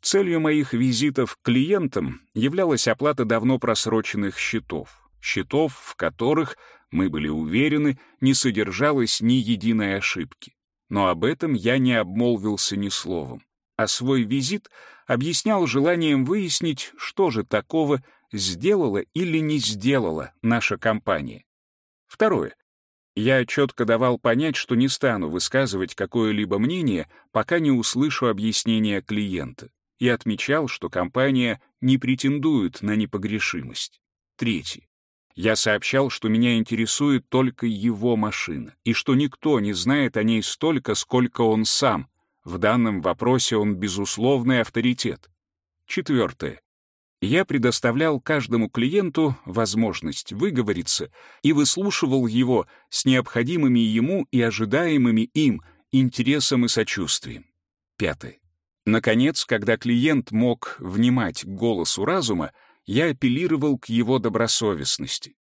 Целью моих визитов к клиентам являлась оплата давно просроченных счетов, счетов, в которых, мы были уверены, не содержалось ни единой ошибки. Но об этом я не обмолвился ни словом, а свой визит объяснял желанием выяснить, что же такого сделала или не сделала наша компания. Второе. Я четко давал понять, что не стану высказывать какое-либо мнение, пока не услышу объяснения клиента, и отмечал, что компания не претендует на непогрешимость. Третий. Я сообщал, что меня интересует только его машина, и что никто не знает о ней столько, сколько он сам. В данном вопросе он безусловный авторитет. Четвертое я предоставлял каждому клиенту возможность выговориться и выслушивал его с необходимыми ему и ожидаемыми им интересом и сочувствием. Пятое. Наконец, когда клиент мог внимать голосу разума, я апеллировал к его добросовестности.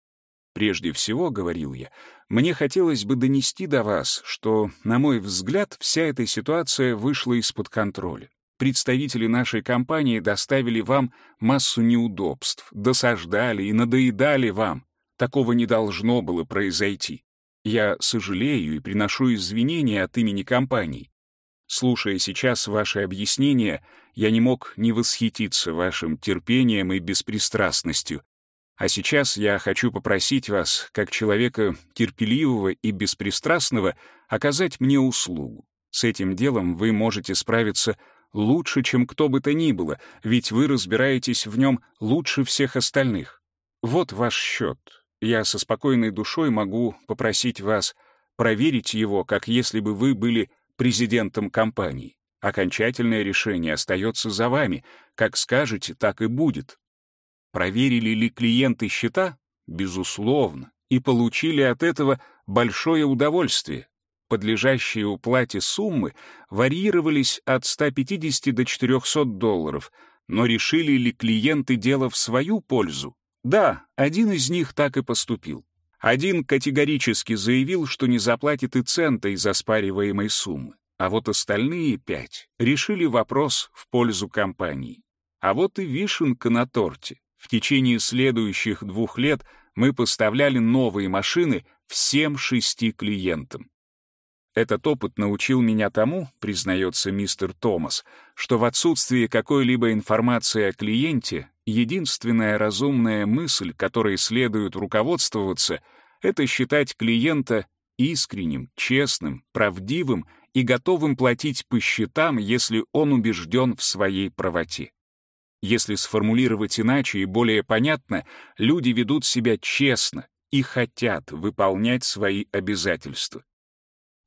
Прежде всего, — говорил я, — мне хотелось бы донести до вас, что, на мой взгляд, вся эта ситуация вышла из-под контроля. Представители нашей компании доставили вам массу неудобств, досаждали и надоедали вам. Такого не должно было произойти. Я сожалею и приношу извинения от имени компании. Слушая сейчас ваши объяснения, я не мог не восхититься вашим терпением и беспристрастностью. А сейчас я хочу попросить вас, как человека терпеливого и беспристрастного, оказать мне услугу. С этим делом вы можете справиться лучше, чем кто бы то ни было, ведь вы разбираетесь в нем лучше всех остальных. Вот ваш счет. Я со спокойной душой могу попросить вас проверить его, как если бы вы были президентом компании. Окончательное решение остается за вами. Как скажете, так и будет. Проверили ли клиенты счета? Безусловно. И получили от этого большое удовольствие подлежащие уплате суммы варьировались от 150 до 400 долларов, но решили ли клиенты дело в свою пользу? Да, один из них так и поступил. Один категорически заявил, что не заплатит и цента из оспариваемой суммы, а вот остальные пять решили вопрос в пользу компании. А вот и вишенка на торте. В течение следующих двух лет мы поставляли новые машины всем шести клиентам. Этот опыт научил меня тому, признается мистер Томас, что в отсутствии какой-либо информации о клиенте единственная разумная мысль, которой следует руководствоваться, это считать клиента искренним, честным, правдивым и готовым платить по счетам, если он убежден в своей правоте. Если сформулировать иначе и более понятно, люди ведут себя честно и хотят выполнять свои обязательства.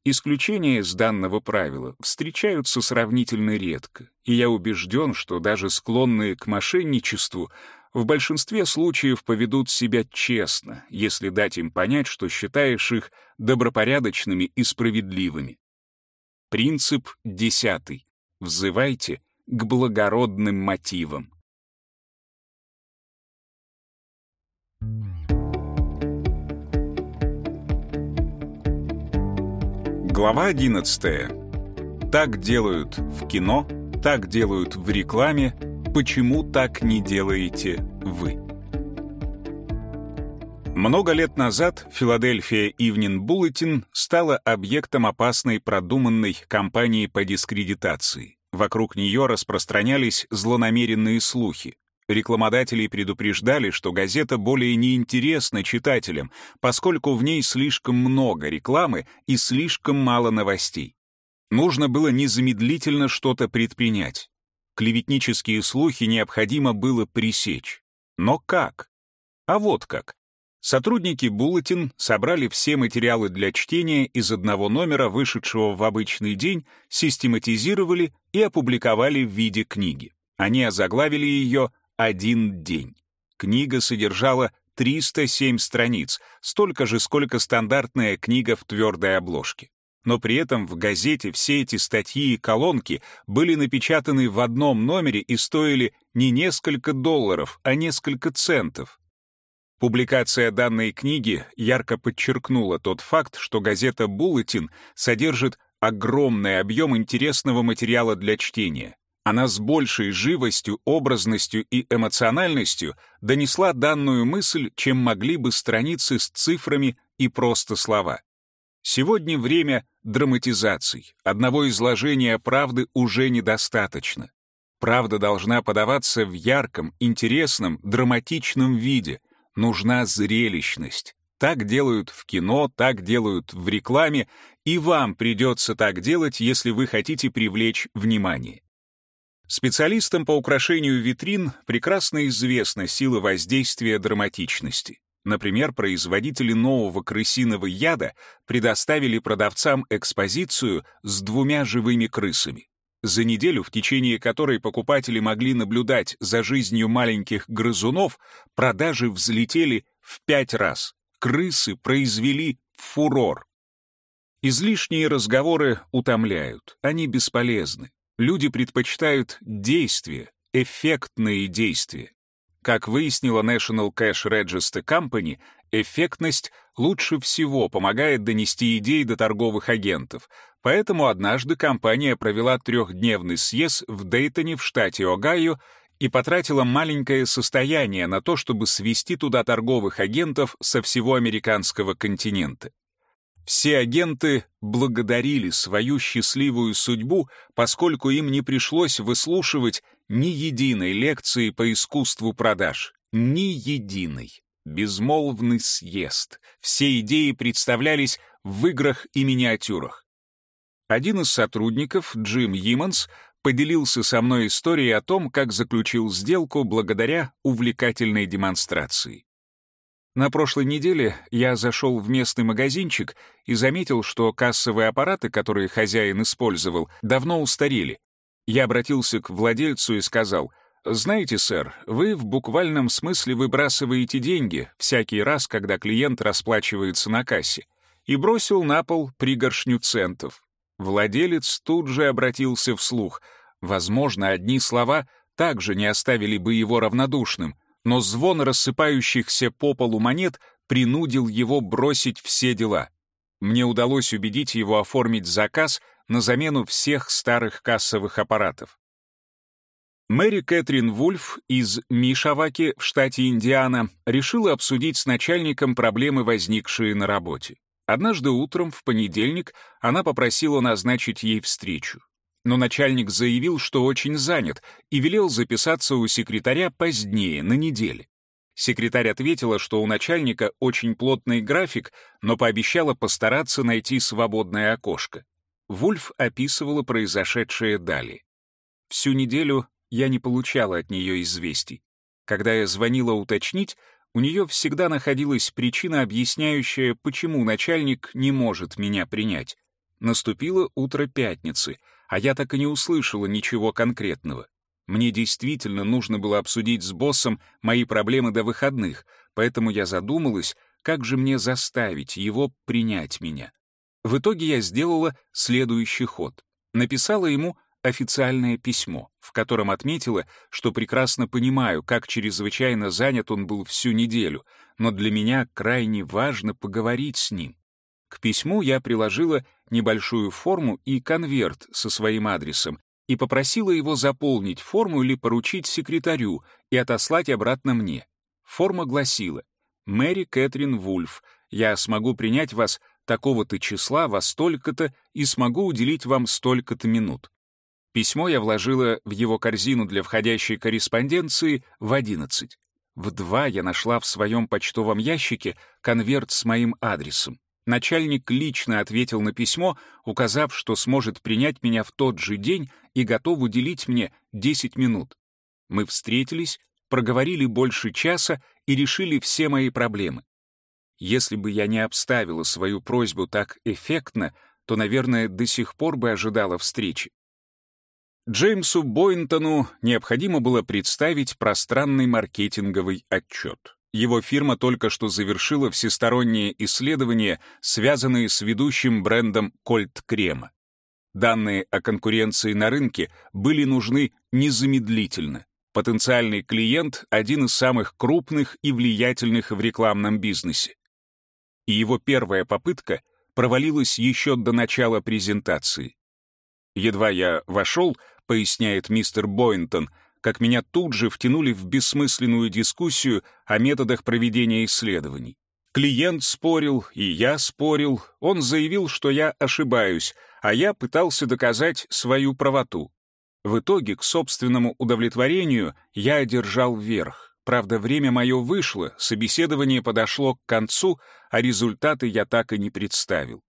Исключения из данного правила встречаются сравнительно редко, и я убежден, что даже склонные к мошенничеству в большинстве случаев поведут себя честно, если дать им понять, что считаешь их добропорядочными и справедливыми. Принцип десятый. Взывайте к благородным мотивам. Глава 11. Так делают в кино, так делают в рекламе, почему так не делаете вы? Много лет назад Филадельфия Ивнин Буллетин стала объектом опасной продуманной кампании по дискредитации. Вокруг нее распространялись злонамеренные слухи. Рекламодатели предупреждали, что газета более не интересна читателям, поскольку в ней слишком много рекламы и слишком мало новостей. Нужно было незамедлительно что-то предпринять. Клеветнические слухи необходимо было пресечь. Но как? А вот как. Сотрудники Буллетин собрали все материалы для чтения из одного номера, вышедшего в обычный день, систематизировали и опубликовали в виде книги. Они озаглавили ее один день. Книга содержала 307 страниц, столько же, сколько стандартная книга в твердой обложке. Но при этом в газете все эти статьи и колонки были напечатаны в одном номере и стоили не несколько долларов, а несколько центов. Публикация данной книги ярко подчеркнула тот факт, что газета «Буллетин» содержит огромный объем интересного материала для чтения. Она с большей живостью, образностью и эмоциональностью донесла данную мысль, чем могли бы страницы с цифрами и просто слова. Сегодня время драматизаций. Одного изложения правды уже недостаточно. Правда должна подаваться в ярком, интересном, драматичном виде. Нужна зрелищность. Так делают в кино, так делают в рекламе, и вам придется так делать, если вы хотите привлечь внимание. Специалистам по украшению витрин прекрасно известна сила воздействия драматичности. Например, производители нового крысиного яда предоставили продавцам экспозицию с двумя живыми крысами. За неделю, в течение которой покупатели могли наблюдать за жизнью маленьких грызунов, продажи взлетели в пять раз. Крысы произвели фурор. Излишние разговоры утомляют, они бесполезны. Люди предпочитают действия, эффектные действия. Как выяснила National Cash Register Company, эффектность лучше всего помогает донести идеи до торговых агентов, поэтому однажды компания провела трехдневный съезд в Дейтоне в штате Огайо и потратила маленькое состояние на то, чтобы свести туда торговых агентов со всего американского континента. Все агенты благодарили свою счастливую судьбу, поскольку им не пришлось выслушивать ни единой лекции по искусству продаж. Ни единой. Безмолвный съезд. Все идеи представлялись в играх и миниатюрах. Один из сотрудников, Джим Йиманс, поделился со мной историей о том, как заключил сделку благодаря увлекательной демонстрации. На прошлой неделе я зашел в местный магазинчик и заметил, что кассовые аппараты, которые хозяин использовал, давно устарели. Я обратился к владельцу и сказал, «Знаете, сэр, вы в буквальном смысле выбрасываете деньги всякий раз, когда клиент расплачивается на кассе» и бросил на пол пригоршню центов. Владелец тут же обратился вслух. Возможно, одни слова также не оставили бы его равнодушным — но звон рассыпающихся по полу монет принудил его бросить все дела. Мне удалось убедить его оформить заказ на замену всех старых кассовых аппаратов. Мэри Кэтрин Вульф из Мишаваки в штате Индиана решила обсудить с начальником проблемы, возникшие на работе. Однажды утром, в понедельник, она попросила назначить ей встречу. Но начальник заявил, что очень занят, и велел записаться у секретаря позднее, на неделе. Секретарь ответила, что у начальника очень плотный график, но пообещала постараться найти свободное окошко. Вульф описывала произошедшее далее. Всю неделю я не получала от нее известий. Когда я звонила уточнить, у нее всегда находилась причина, объясняющая, почему начальник не может меня принять. Наступило утро пятницы, а я так и не услышала ничего конкретного. Мне действительно нужно было обсудить с боссом мои проблемы до выходных, поэтому я задумалась, как же мне заставить его принять меня. В итоге я сделала следующий ход. Написала ему официальное письмо, в котором отметила, что прекрасно понимаю, как чрезвычайно занят он был всю неделю, но для меня крайне важно поговорить с ним. К письму я приложила небольшую форму и конверт со своим адресом и попросила его заполнить форму или поручить секретарю и отослать обратно мне. Форма гласила «Мэри Кэтрин Вульф, я смогу принять вас такого-то числа во столько-то и смогу уделить вам столько-то минут. Письмо я вложила в его корзину для входящей корреспонденции в 11. В два я нашла в своем почтовом ящике конверт с моим адресом. Начальник лично ответил на письмо, указав, что сможет принять меня в тот же день и готов уделить мне 10 минут. Мы встретились, проговорили больше часа и решили все мои проблемы. Если бы я не обставила свою просьбу так эффектно, то, наверное, до сих пор бы ожидала встречи. Джеймсу Бойнтону необходимо было представить пространный маркетинговый отчет. Его фирма только что завершила всесторонние исследования, связанные с ведущим брендом Кольт Крема. Данные о конкуренции на рынке были нужны незамедлительно. Потенциальный клиент — один из самых крупных и влиятельных в рекламном бизнесе. И его первая попытка провалилась еще до начала презентации. Едва я вошел, поясняет мистер Бойнтон, как меня тут же втянули в бессмысленную дискуссию о методах проведения исследований. Клиент спорил, и я спорил, он заявил, что я ошибаюсь, а я пытался доказать свою правоту. В итоге, к собственному удовлетворению, я одержал верх. Правда, время мое вышло, собеседование подошло к концу, а результаты я так и не представил.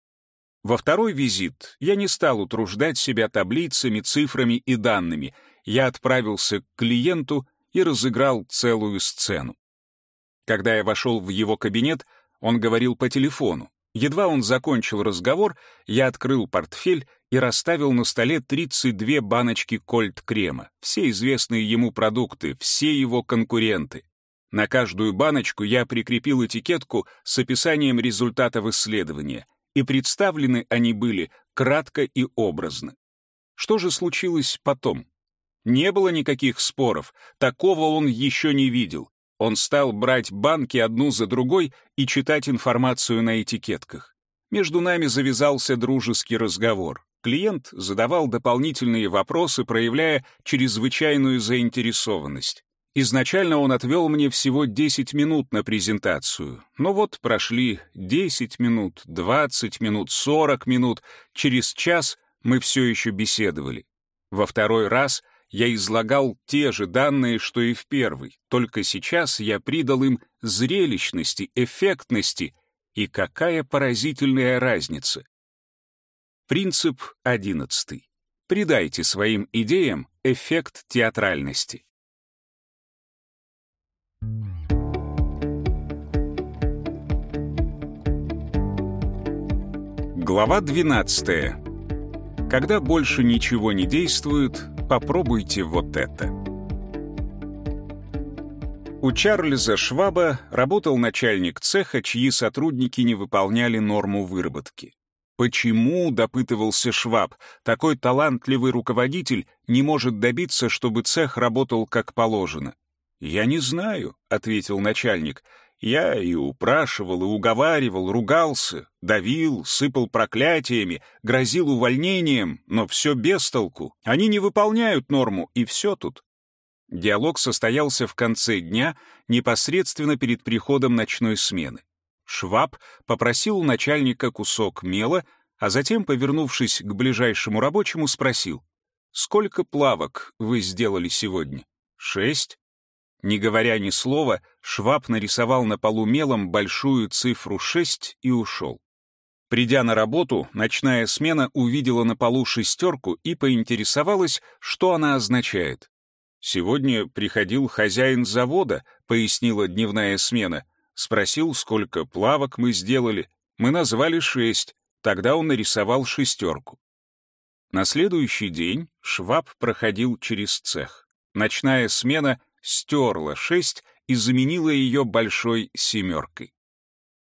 Во второй визит я не стал утруждать себя таблицами, цифрами и данными. Я отправился к клиенту и разыграл целую сцену. Когда я вошел в его кабинет, он говорил по телефону. Едва он закончил разговор, я открыл портфель и расставил на столе 32 баночки кольт-крема, все известные ему продукты, все его конкуренты. На каждую баночку я прикрепил этикетку с описанием результатов исследования — и представлены они были кратко и образно. Что же случилось потом? Не было никаких споров, такого он еще не видел. Он стал брать банки одну за другой и читать информацию на этикетках. Между нами завязался дружеский разговор. Клиент задавал дополнительные вопросы, проявляя чрезвычайную заинтересованность. Изначально он отвел мне всего 10 минут на презентацию. Но вот прошли 10 минут, 20 минут, 40 минут. Через час мы все еще беседовали. Во второй раз я излагал те же данные, что и в первый, только сейчас я придал им зрелищности, эффектности, и какая поразительная разница. Принцип одиннадцатый. Придайте своим идеям эффект театральности. Глава 12. Когда больше ничего не действует, попробуйте вот это. У Чарльза Шваба работал начальник цеха, чьи сотрудники не выполняли норму выработки. Почему, допытывался Шваб, такой талантливый руководитель не может добиться, чтобы цех работал как положено? «Я не знаю», — ответил начальник. «Я и упрашивал, и уговаривал, ругался, давил, сыпал проклятиями, грозил увольнением, но все без толку. Они не выполняют норму, и все тут». Диалог состоялся в конце дня, непосредственно перед приходом ночной смены. Шваб попросил у начальника кусок мела, а затем, повернувшись к ближайшему рабочему, спросил, «Сколько плавок вы сделали сегодня?» «Шесть». Не говоря ни слова, Шваб нарисовал на полу мелом большую цифру шесть и ушел. Придя на работу, ночная смена увидела на полу шестерку и поинтересовалась, что она означает. «Сегодня приходил хозяин завода», — пояснила дневная смена. Спросил, сколько плавок мы сделали. Мы назвали шесть. Тогда он нарисовал шестерку. На следующий день Шваб проходил через цех. Ночная смена стерла шесть и заменила ее большой семеркой.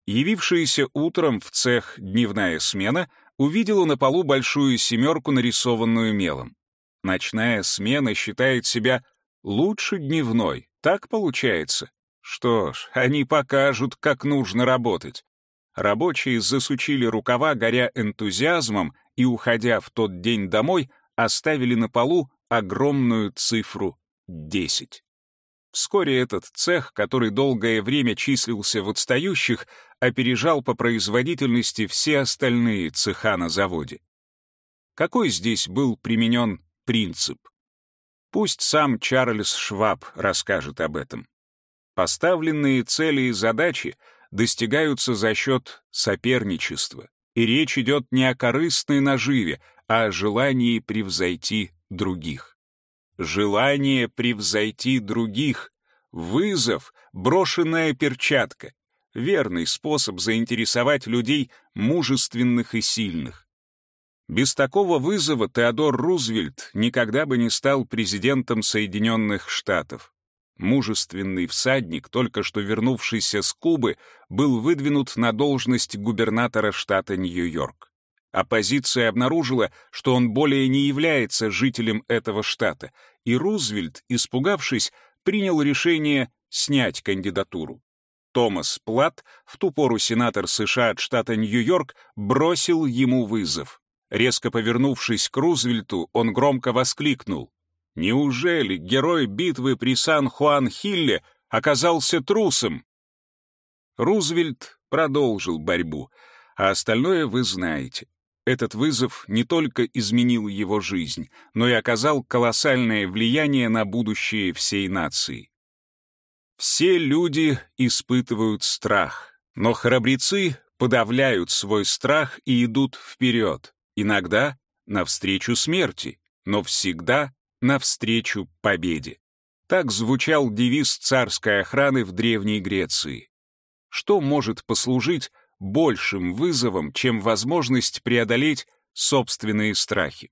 Явившаяся утром в цех дневная смена увидела на полу большую семерку, нарисованную мелом. Ночная смена считает себя лучше дневной, так получается. Что ж, они покажут, как нужно работать. Рабочие засучили рукава, горя энтузиазмом, и, уходя в тот день домой, оставили на полу огромную цифру — 10. Вскоре этот цех, который долгое время числился в отстающих, опережал по производительности все остальные цеха на заводе. Какой здесь был применен принцип? Пусть сам Чарльз Шваб расскажет об этом. Поставленные цели и задачи достигаются за счет соперничества, и речь идет не о корыстной наживе, а о желании превзойти других. Желание превзойти других — вызов, брошенная перчатка, верный способ заинтересовать людей мужественных и сильных. Без такого вызова Теодор Рузвельт никогда бы не стал президентом Соединенных Штатов. Мужественный всадник, только что вернувшийся с Кубы, был выдвинут на должность губернатора штата Нью-Йорк. Оппозиция обнаружила, что он более не является жителем этого штата, и Рузвельт, испугавшись, принял решение снять кандидатуру. Томас Платт, в ту пору сенатор США от штата Нью-Йорк, бросил ему вызов. Резко повернувшись к Рузвельту, он громко воскликнул. Неужели герой битвы при Сан-Хуан-Хилле оказался трусом? Рузвельт продолжил борьбу, а остальное вы знаете. Этот вызов не только изменил его жизнь, но и оказал колоссальное влияние на будущее всей нации. Все люди испытывают страх, но храбрецы подавляют свой страх и идут вперед, иногда навстречу смерти, но всегда навстречу победе. Так звучал девиз царской охраны в Древней Греции. Что может послужить большим вызовом, чем возможность преодолеть собственные страхи?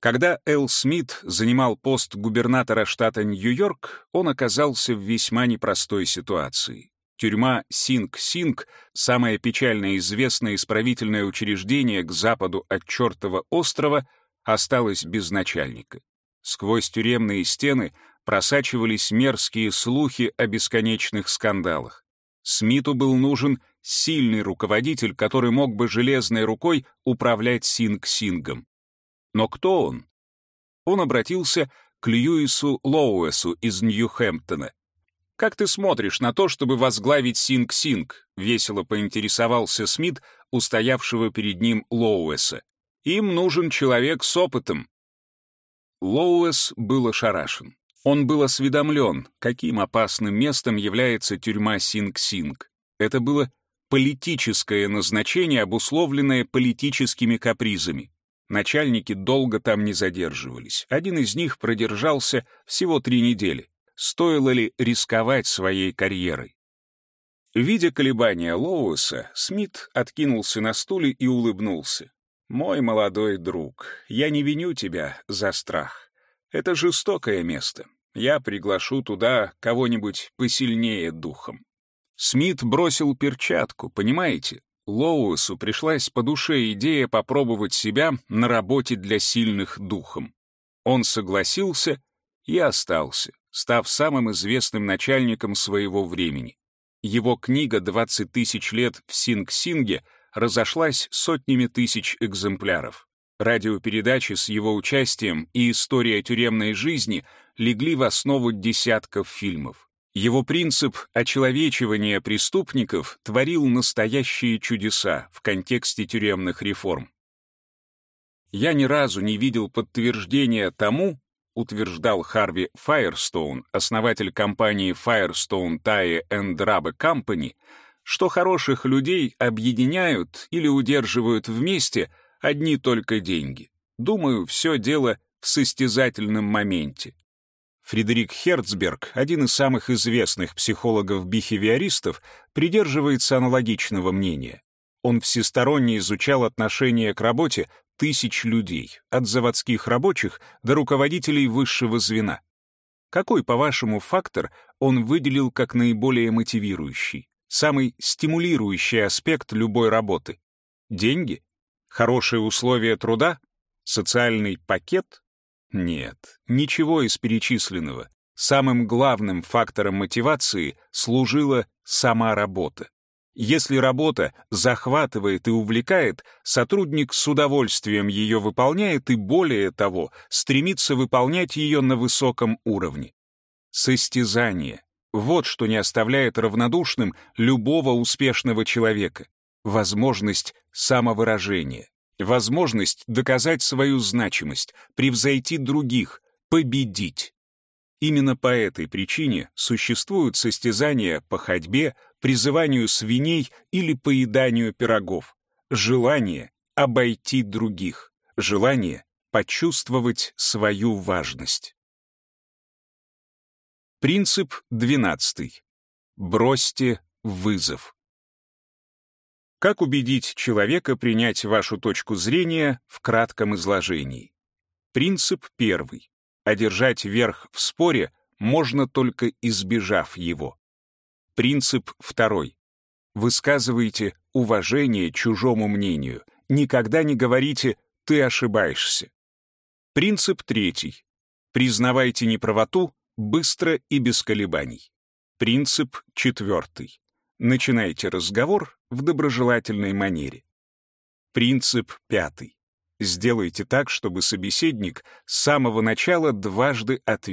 Когда Эл Смит занимал пост губернатора штата Нью-Йорк, он оказался в весьма непростой ситуации. Тюрьма Синг-Синг, самое печально известное исправительное учреждение к западу от чертова острова — осталась без начальника. Сквозь тюремные стены просачивались мерзкие слухи о бесконечных скандалах. Смиту был нужен сильный руководитель, который мог бы железной рукой управлять Синг-Сингом. Но кто он? Он обратился к Льюису Лоуэсу из Нью-Хэмптона. «Как ты смотришь на то, чтобы возглавить Синг-Синг?» — весело поинтересовался Смит у стоявшего перед ним Лоуэса. Им нужен человек с опытом. Лоуэс был ошарашен. Он был осведомлен, каким опасным местом является тюрьма Синг-Синг. Это было политическое назначение, обусловленное политическими капризами. Начальники долго там не задерживались. Один из них продержался всего три недели. Стоило ли рисковать своей карьерой? Видя колебания Лоуэса, Смит откинулся на стуле и улыбнулся. «Мой молодой друг, я не виню тебя за страх. Это жестокое место. Я приглашу туда кого-нибудь посильнее духом». Смит бросил перчатку, понимаете? Лоуэсу пришлась по душе идея попробовать себя на работе для сильных духом. Он согласился и остался, став самым известным начальником своего времени. Его книга «20 тысяч лет в Синг-Синге» разошлась сотнями тысяч экземпляров. Радиопередачи с его участием и история тюремной жизни легли в основу десятков фильмов. Его принцип очеловечивания преступников творил настоящие чудеса в контексте тюремных реформ. «Я ни разу не видел подтверждения тому, утверждал Харви Файерстоун, основатель компании Firestone Tire and Rubber Company, что хороших людей объединяют или удерживают вместе одни только деньги. Думаю, все дело в состязательном моменте. Фредерик Херцберг, один из самых известных психологов-бихевиористов, придерживается аналогичного мнения. Он всесторонне изучал отношение к работе тысяч людей, от заводских рабочих до руководителей высшего звена. Какой, по-вашему, фактор он выделил как наиболее мотивирующий, самый стимулирующий аспект любой работы? Деньги? Хорошие условия труда? Социальный пакет? Нет, ничего из перечисленного. Самым главным фактором мотивации служила сама работа. Если работа захватывает и увлекает, сотрудник с удовольствием ее выполняет и, более того, стремится выполнять ее на высоком уровне. Состязание — вот что не оставляет равнодушным любого успешного человека. Возможность самовыражения. Возможность доказать свою значимость, превзойти других, победить. Именно по этой причине существуют состязания по ходьбе, призыванию свиней или поеданию пирогов. Желание обойти других. Желание почувствовать свою важность. Принцип 12. Бросьте вызов. Как убедить человека принять вашу точку зрения в кратком изложении? Принцип первый. Одержать верх в споре можно только избежав его. Принцип второй. Высказывайте уважение чужому мнению. Никогда не говорите «ты ошибаешься». Принцип третий. Признавайте неправоту быстро и без колебаний. Принцип четвертый. Начинайте разговор в доброжелательной манере. Принцип пятый. Сделайте так, чтобы собеседник с самого начала дважды ответил